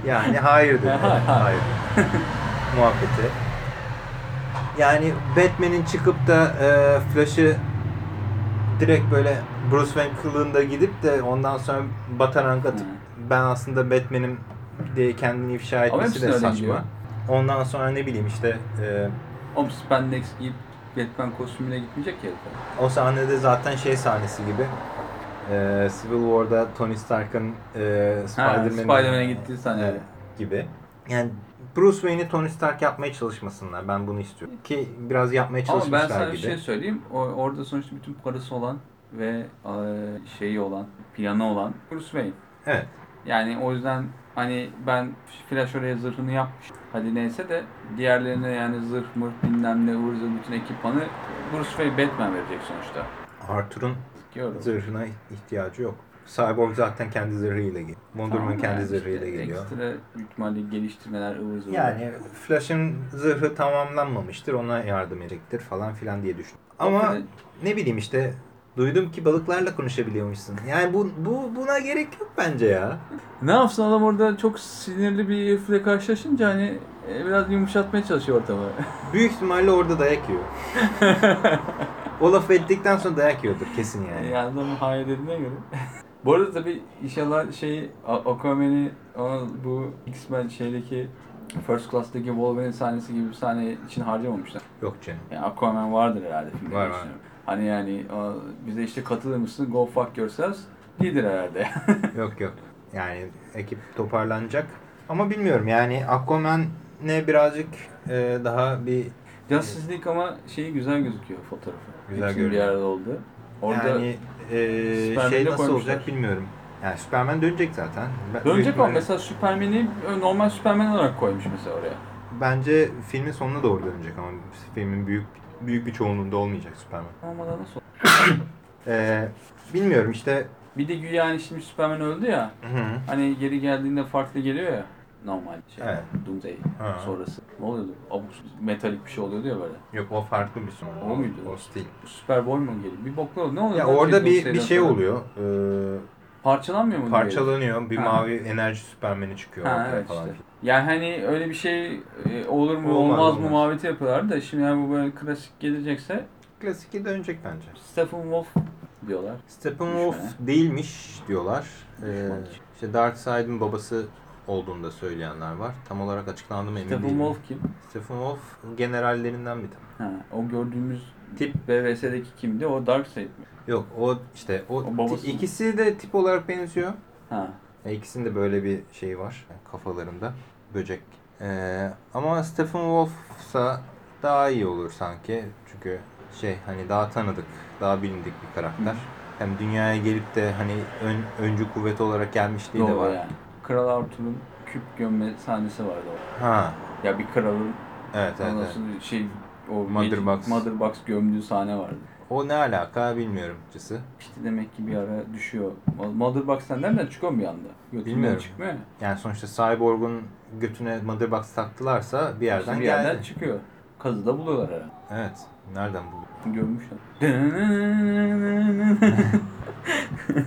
yani, yani *laughs* hayır dedi. Hayır, hayır. Muhabbeti. Yani Batman'in çıkıp da e, Flash'ı direkt böyle Bruce Wayne kılığında gidip de ondan sonra batarank atıp ben aslında Batman'im diye kendini ifşa etmesi de saçma. diyor. Ondan sonra ne bileyim işte e, Oğlum spandex giyip Batman kostümüne gitmeyecek ya o sahnede zaten şey sahnesi gibi e, Civil War'da Tony Stark'ın e, Spider-Man'e Spider-Man'e gittiği sahne. Gibi. Yani Bruce Wayne'i Tony Stark yapmaya çalışmasınlar. Ben bunu istiyorum. Ki biraz yapmaya Ama ben çalışmışlar sana gibi. bir şey söyleyeyim. O, orada sonuçta bütün parası olan ve e, şeyi olan, planı olan Bruce Wayne. Evet. Yani o yüzden hani ben Flash oraya zırhını yapmış. Hadi neyse de diğerlerine yani zırh mırh bilmem ne bütün ekipmanı Bruce Wayne Batman verecek sonuçta. Arthur'un Diyorum. zırhına ihtiyacı yok. Cyborg zaten kendi zırhıyla geliyor. Wonder Woman kendi yani zırhıyla işte geliyor. Ekstra büyük ihtimalle geliştirmeler ıvır zıvır. Yani Flash'ın zırhı tamamlanmamıştır. Ona yardım edecektir falan filan diye düşündüm. Ama Ama ne bileyim işte duydum ki balıklarla konuşabiliyormuşsun. Yani bu, bu buna gerek yok bence ya. ne yapsın adam orada çok sinirli bir herifle karşılaşınca hani e, biraz yumuşatmaya çalışıyor ortamı. Büyük ihtimalle orada dayak yiyor. *laughs* o lafı ettikten sonra dayak yiyordur kesin yani. Yani adamın hayal dediğine göre. *laughs* bu arada tabii inşallah şey Aquaman'i bu X-Men şeydeki First Class'taki Wolverine sahnesi gibi bir sahne için harcamamışlar. Yok canım. Yani Aquaman vardır herhalde filmde. Var, var. Hani yani o, bize işte katılır mısın? Go fuck yourselves. Değildir herhalde. *laughs* Yok yok. Yani ekip toparlanacak. Ama bilmiyorum yani Aquaman ne birazcık e, daha bir Justice ama şeyi güzel gözüküyor fotoğrafı. Güzel Hepsinin bir görünüyor. arada oldu. Orada yani e, şey nasıl koymuşlar. olacak bilmiyorum. Yani Superman dönecek zaten. Ben- dönecek ama mesela Superman'i normal Superman olarak koymuş mesela oraya. Bence filmin sonuna doğru dönecek ama filmin büyük büyük bir çoğunluğunda olmayacak Superman. Olmadan nasıl E, bilmiyorum işte Bir de güya hani şimdi Superman öldü ya. Hı. Hani geri geldiğinde farklı geliyor ya. Normal şey. Evet. Doomsday Ha. sonrası. Ne oluyordu? Abuk metalik bir şey oluyordu ya böyle. Yok o farklı bir son. O muydu? O değil. Superboy mu geliyor? Bir boklu oldu. Ne oluyor? Ya lan orada şey, bir bir şey sonra? oluyor. Ee, Parçalanmıyor mu? diyor? parçalanıyor. Bir Ha. mavi enerji Superman'i çıkıyor Ha, ortaya evet falan. işte. Yani hani öyle bir şey e, olur mu Olmaz, olmaz, mı olmaz. muhabbeti yapıyorlar da şimdi yani bu böyle klasik gelecekse Klasik'e dönecek bence. Stephen Wolf diyorlar. Steppenwolf Düşman. değilmiş diyorlar. Ee, Düşman. işte Darkseid'in babası olduğunu da söyleyenler var. Tam olarak açıklandı mı emin Stephen değilim. Wolf kim? Stephen Wolf generallerinden bir tanesi. Ha, o gördüğümüz Tip BVS'deki kimdi? O Darkseid mi? yok o işte o, O babası ikisi de tip olarak benziyor. Ha. E, İkisinin de böyle bir şey var kafalarında. Böcek. Ee, ama Stephen Wolf'sa daha iyi olur sanki. Çünkü şey hani daha tanıdık, daha bilindik bir karakter. Hı. Hem dünyaya gelip de hani ön, öncü kuvvet olarak gelmişliği de Doğru var. yani. Kral Arthur'un küp gömme sahnesi vardı o. Ha, Ya bir kralın evet evet. evet. şey o Mother Box. Mother Box gömdüğü sahne vardı. O ne alaka bilmiyorum açıkçası. İşte demek ki bir ara düşüyor. Mother Box'tan nereden çıkıyor bir anda? Götünden Bilmiyorum. çıkmıyor ya. Yani sonuçta Cyborg'un götüne Mother Box taktılarsa bir yerden İşte bir geldi. yerden çıkıyor. Kazıda buluyorlar herhalde. Evet. Nereden buldu? Görmüşler. *laughs* *laughs*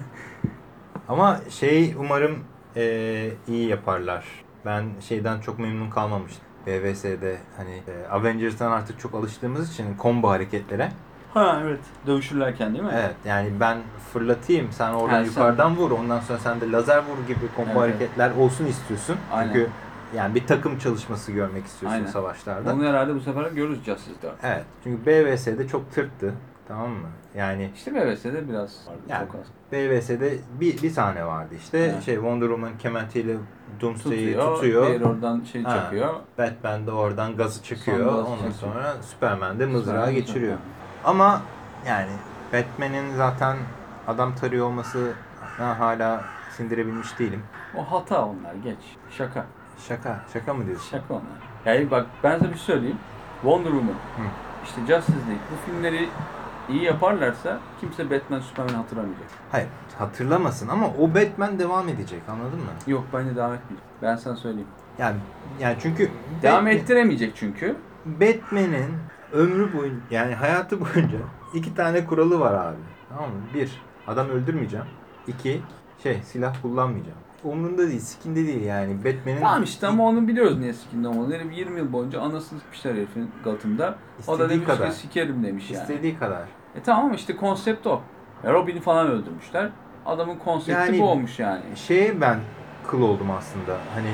Ama şey umarım eee, iyi yaparlar. Ben şeyden çok memnun kalmamıştım. BVS'de hani eee, Avengers'tan artık çok alıştığımız için combo hareketlere. ha evet. Dövüşürlerken değil mi? Evet yani ben fırlatayım sen oradan sen- yukarıdan vur ondan sonra sen de lazer vur gibi combo Evet. hareketler olsun istiyorsun. Aynen. Çünkü yani bir takım çalışması görmek istiyorsun Aynen. savaşlarda. Onu herhalde bu sefer görürüz Justice'da. Evet. Çünkü BVS'de çok tırttı. Tamam mı? Yani İşte BVS'de biraz vardı. Yani. Çok az. BVS'de bir, bir sahne vardı işte. Ha. Şey Wonder Woman kementiyle Doomsday'i Tutuyor, tutuyor. diğeri oradan şey Ha. çakıyor. Batman de oradan gazı çıkıyor. Sonra gazı Ondan çekiyor. sonra Superman de mızrağı Sonra- geçiriyor. Ama yani Batman'in zaten adam tarıyor olması hala sindirebilmiş değilim. O hata onlar geç. Şaka. Şaka. Şaka mı diyorsun? Şaka onlar. Yani bak ben sana bir şey söyleyeyim. Wonder Woman, işte Justice League bu filmleri iyi yaparlarsa kimse Batman Superman hatırlamayacak. Hayır. Hatırlamasın ama o Batman devam edecek. Anladın mı? Yok bence devam etmeyecek. Ben sana söyleyeyim. Yani yani çünkü Devam Batman- ettiremeyecek çünkü. Batman'in ömrü boyunca yani hayatı boyunca iki tane kuralı var abi. Tamam mı? Bir, adam öldürmeyeceğim. İki, şey silah kullanmayacağım. Umrunda değil, sikinde değil yani. Batman'in Tamam işte ama onu biliyoruz niye sikinde olmalı. Herif 20 yıl boyunca anasını sıkmışlar herifin Gotham'da. O da demiş kadar. ki sikerim demiş yani. istediği kadar. E tamam işte konsept o. E Robin'i falan öldürmüşler. Adamın konsepti Yani- bu olmuş yani. Şeye ben kıl oldum aslında. Hani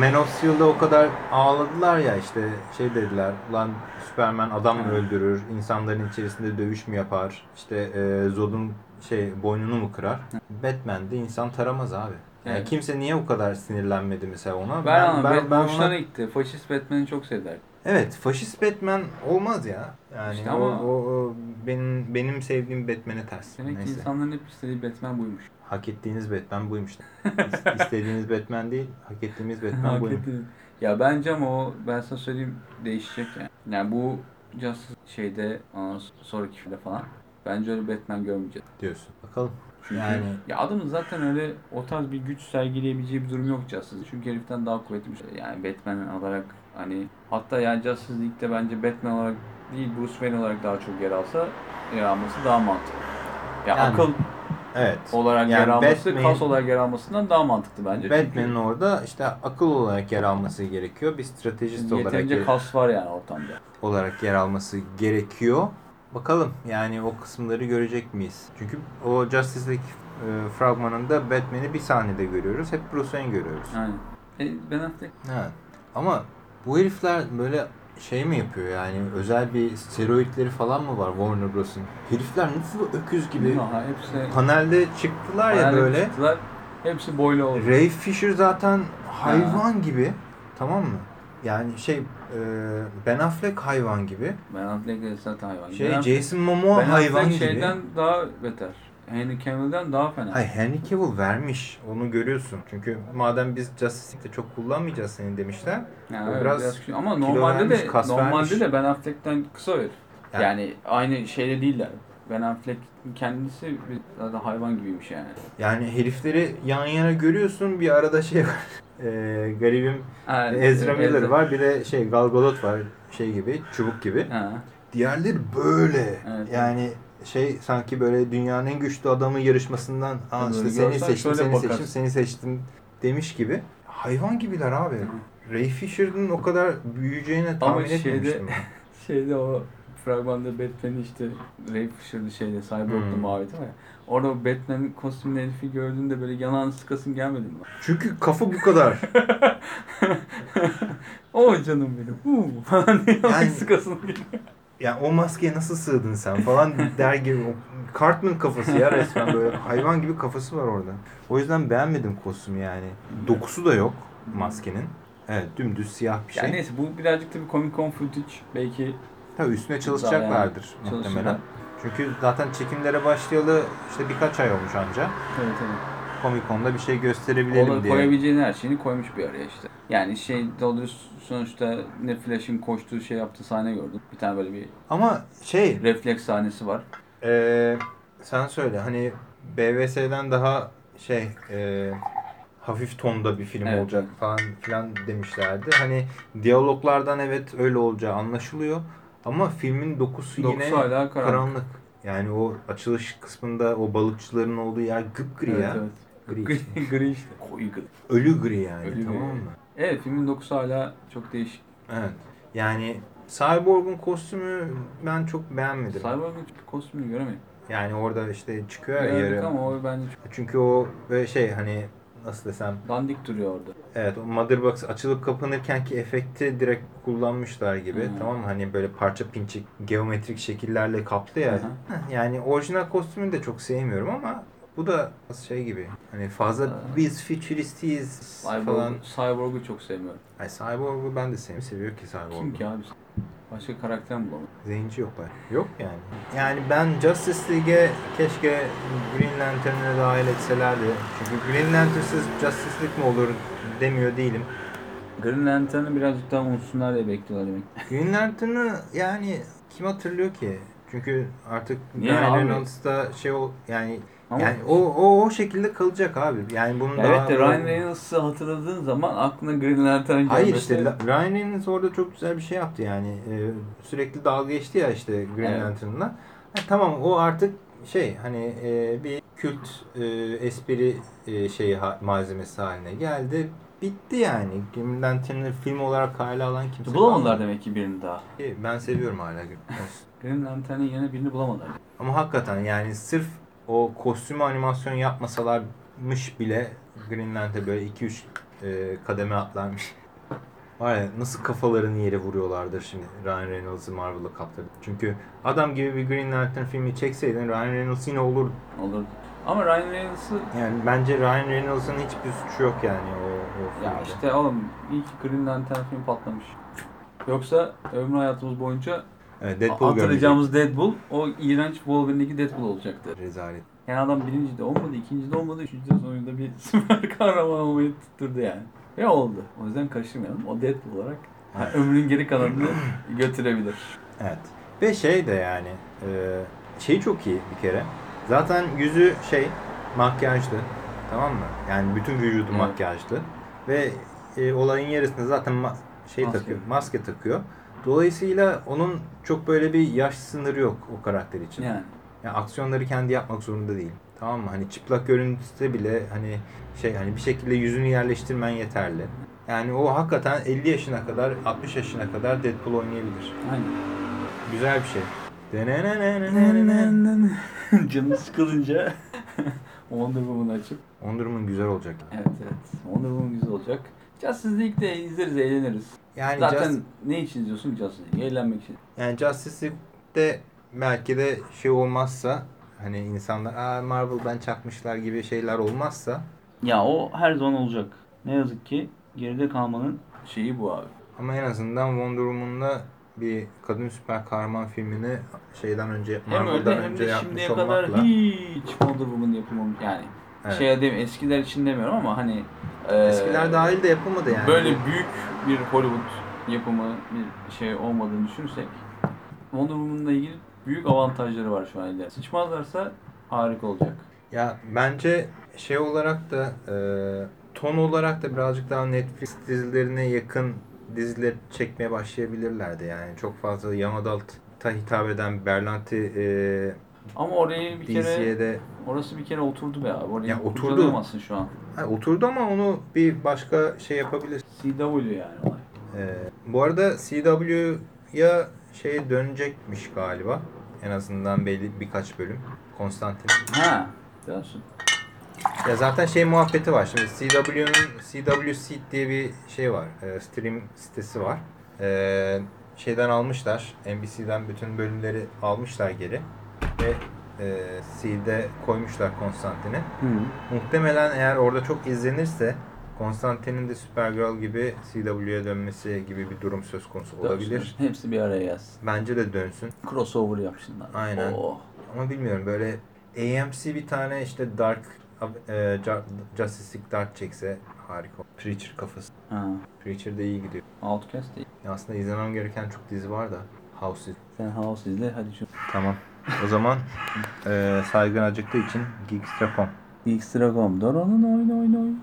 Man of Steel'da o kadar ağladılar ya işte şey dediler. Ulan Superman adam mı öldürür? insanların içerisinde dövüş mü yapar? İşte e, Zod'un şey boynunu mu kırar? Batman de insan taramaz abi. Yani Evet. kimse niye o kadar sinirlenmedi mesela ona? Ben, anladım. Ben, ben, ben, ona- gitti. Faşist Batman'i çok sevdiler. Evet, faşist Batman olmaz ya. Yani İşte o, ama- o, o benim benim sevdiğim Batman'e ters. Demek ki Neyse. insanların hep istediği Batman buymuş. Hak ettiğiniz Batman buymuş. İs- *laughs* İstediğiniz Batman değil, hak ettiğimiz Batman buymuş. Ya bence ama o ben sana söyleyeyim değişecek yani. Yani bu Justice şeyde ondan sonraki filmde falan bence öyle Batman görmeyeceğiz. diyorsun. Bakalım. Çünkü Yani ya adamın zaten öyle o tarz bir güç sergileyebileceği bir durum yok Justice. Çünkü heriften daha kuvvetli bir şey. Yani Batman olarak hani hatta yani Justice League'de bence Batman olarak değil Bruce Wayne olarak daha çok yer alsa yer alması daha mantıklı. Ya Yani akıl evet. olarak Yani yer alması, Batman- kas olarak yer almasından daha mantıklı bence. Batman'in orada işte akıl olarak yer alması gerekiyor. Bir stratejist olarak yeterince kas var yani ortamda. olarak yer alması gerekiyor. Bakalım yani o kısımları görecek miyiz? Çünkü o Justice League e, fragmanında Batman'i bir sahnede görüyoruz. Hep Bruce Wayne görüyoruz. Aynen. E, Ben Affleck Evet. Ama bu herifler böyle şey mi yapıyor yani özel bir steroidleri falan mı var Warner Bros'un? Herifler nasıl öküz gibi Aha, hepsi panelde çıktılar ya böyle. çıktılar. Hepsi boylu oldu. Ray Fisher zaten hayvan gibi. Tamam mı? Yani şey Ben Affleck hayvan gibi. Ben Affleck de zaten hayvan. Şey ben Jason Momoa ben hayvan Affleck gibi. şeyden daha beter. Henry Cavill'den daha fena. Hayır Henry Cavill vermiş. Onu görüyorsun. Çünkü madem biz Justice League'de çok kullanmayacağız seni demişler. Yani evet, biraz biraz ama normalde vermiş, de normalde vermiş. de Ben Affleck'ten kısa herif. Yani- Yani, aynı şeyde değiller. Ben Affleck kendisi bir zaten hayvan gibiymiş yani. Yani herifleri yan yana görüyorsun. Bir arada şey var. E, garibim Ha, Ezra Miller Ezra- var. Bir de şey Gal Gadot var. Şey gibi. Çubuk gibi. Ha. Diğerleri böyle. Evet. Yani şey sanki böyle dünyanın en güçlü adamı yarışmasından Böyle işte seni seçtim, seni bakarsın. seçtim, seni seçtim demiş gibi. Hayvan gibiler abi. Ray Fisher'ın o kadar büyüyeceğini tahmin şeyde- etmemiştim. *laughs* Şeyde o fragmanda Batman'i işte Ray Fisher'lı şeyde Cyborg'lu Hmm. mavi değil mi? Orada Batman kostümlü herifi gördüğünde böyle yanağını sıkasın gelmedi mi? Çünkü kafa bu kadar. *laughs* o canım benim. Huu falan diye Yani- *laughs* sıkasın geliyor. Yani o maskeye nasıl sığdın sen falan der gibi. O Cartman kafası ya resmen böyle hayvan gibi kafası var orada. O yüzden beğenmedim kostümü yani. Dokusu da yok maskenin. Evet dümdüz siyah bir şey. Yani neyse bu birazcık da bir Comic Con footage belki Tabii üstüne çalışacaklardır yani muhtemelen. çalışırlar. Çünkü zaten çekimlere başlayalı işte birkaç ay olmuş anca. Evet evet. Comic Con'da bir şey gösterebilelim diye. koyabileceğin her şeyini koymuş bir araya işte. Yani şey doğrusu sonuçta ne Flash'in koştuğu şey yaptığı sahne gördüm. Bir tane böyle bir Ama şey refleks sahnesi var. Ee, sen söyle hani BVS'den daha şey e, hafif tonda bir film Evet. olacak falan filan demişlerdi. Hani diyaloglardan evet öyle olacağı anlaşılıyor. Ama filmin dokusu, Dokusu yine hala karanlık. karanlık. Yani o açılış kısmında o balıkçıların olduğu yer gıpgri Evet, ya. evet. Gri Gri, işte. *laughs* gri işte. Koyu gri. Ölü gri yani Ölü tamam gri. mı? Evet filmin dokusu hala çok değişik. Evet. Yani Cyborg'un kostümü ben çok beğenmedim. Cyborg'un kostümünü göremedim. Yani orada işte çıkıyor ya yarı. ama o bence çok Çünkü o böyle şey hani nasıl desem dandik duruyor orada. evet o Mother Box açılıp kapanırken ki efekti direkt kullanmışlar gibi Hı. tamam? Hani böyle parça pinçik geometrik şekillerle kaplı ya. Hı Yani orijinal kostümünü de çok sevmiyorum ama bu da şey gibi hani fazla Hı. biz futuristiyiz falan. Cyborg, Cyborg'u çok sevmiyorum. Ay Cyborg'u ben de sevmiyorum. Seviyor ki Cyborg'u. Kim ki abi? Başka karakter mi bulamadım? Zenci yoklar. Yok yani. Yani ben Justice League'e keşke Green Lantern'ı dahil etselerdi. Çünkü Green Lantern'sız Justice League mi olur demiyor değilim. Green Lantern'ı birazcık daha unutsunlar diye bekliyorlar demek. *laughs* Green Lantern'ı yani kim hatırlıyor ki? Çünkü artık Niye Ryan? Reynolds'da şey o yani Ama yani o, o o şekilde kalacak abi. Yani bunun Ya daha evet de Ryan Reynolds'ı hatırladığın zaman aklına Green Lantern gelmesi. Hayır işte Ryan Reynolds orada çok güzel bir şey yaptı yani. Ee, sürekli dalga geçti ya işte Green Evet. Lantern'la. Ha, tamam o artık şey hani e, bir kült e, espri e, şeyi ha- malzemesi haline geldi. Bitti yani. Green Lantern'ı film olarak hala alan kimse Bulamadılar kalmadı. demek ki birini daha. Ben seviyorum hala. Green *laughs* Lantern'ın yerine birini bulamadılar. Ama hakikaten yani sırf o kostüm animasyon yapmasalarmış bile Green Lantern böyle 2-3 e, kademe atlarmış. Var ya nasıl kafalarını yere vuruyorlardır şimdi Ryan Reynolds'ı Marvel'la kaptırdı. Çünkü adam gibi bir Green Lantern filmi çekseydin Ryan Reynolds yine olur. Olur. Ama Ryan Reynolds'ı Yani bence Ryan Reynolds'ın hiçbir suçu yok yani o, o filmde. ya işte oğlum iyi ki Green Lantern film patlamış. Yoksa ömrü hayatımız boyunca evet, Deadpool hatırlayacağımız Deadpool o iğrenç Wolverine'deki Deadpool olacaktı. Rezalet. Yani adam birinci de olmadı, ikinci de olmadı, üçüncü de sonunda bir *laughs* süper kahraman olmayı tutturdu yani. Ve oldu. O yüzden karıştırmayalım. O Deadpool olarak Evet. ömrün geri kalanını götürebilir. Evet. Ve şey de yani e, şey çok iyi bir kere. Zaten yüzü şey makyajlı. Tamam mı? Yani bütün vücudu Evet. makyajlı. Ve e, olayın yarısında zaten ma- şey Maske. takıyor, maske takıyor. Dolayısıyla onun çok böyle bir yaş sınırı yok o karakter için. Yani. Yani aksiyonları kendi yapmak zorunda değil. Tamam mı? Hani çıplak görüntüde bile hani şey hani bir şekilde yüzünü yerleştirmen yeterli. Yani o hakikaten 50 yaşına kadar 60 yaşına kadar Deadpool oynayabilir. Aynen. Güzel bir şey. *laughs* Canı sıkılınca *laughs* Wonder Woman'ı açıp Wonder Woman güzel olacak. Evet evet. Wonder Woman güzel olacak. Justice League'de izleriz, eğleniriz. Yani Zaten Just- ne için izliyorsun Justice League? Eğlenmek için. yani Justice League'de belki de şey olmazsa hani insanlar Aa, Marvel'dan çakmışlar gibi şeyler olmazsa Ya o her zaman olacak. Ne yazık ki geride kalmanın şeyi bu abi. ama en azından Wonder Woman'la bir kadın süper kahraman filmini şeyden önce Hem Marvel'dan öyle hem önce de yapmış şimdiye kadar olmakla hiç Wonder Woman yapılmamış. Yani Evet. şey diyeyim eskiler için demiyorum ama hani e, eskiler dahil de yapılmadı yani. Böyle büyük bir Hollywood yapımı bir şey olmadığını düşünürsek Wonder Woman'la ilgili büyük avantajları var şu an elde. Sıçmazlarsa harika olacak. Ya bence şey olarak da e, ton olarak da birazcık daha Netflix dizilerine yakın diziler çekmeye başlayabilirlerdi yani. Çok fazla young adult'a hitap eden Berlanti e, Ama orayı bir kere DC'ye de orası bir kere oturdu be abi. Orayı Ya oturdu. kurcalayamazsın şu an. Ha, oturdu ama onu bir başka şey yapabilir. CW yani olay. E, bu arada CW'ya şeye dönecekmiş galiba. En azından belli birkaç bölüm. Konstantin. Ha. Dönsün. Ya zaten şey muhabbeti var. Şimdi CW'nun CW Seed diye bir şey var. e, stream sitesi var. E, şeyden almışlar. NBC'den bütün bölümleri almışlar geri. Ve e, Seed'e koymuşlar Konstantin'i. Muhtemelen eğer orada çok izlenirse Konstantin'in de Supergirl gibi CW'ye dönmesi gibi bir durum söz konusu olabilir. Dönsün. Hepsi bir araya gelsin. Bence de dönsün. Crossover yapsınlar. Aynen. Oh. Ama bilmiyorum böyle AMC bir tane işte Dark e, Ju- Justice League Dark çekse harika. Preacher kafası. Ha. Preacher de iyi gidiyor. Outcast değil. Aslında izlemem gereken çok dizi var da. House. Sen House izle hadi şu. Tamam. O zaman e, saygın acıktığı için Geekstra.com Geekstra.com'dan onun oyna oyna oyna.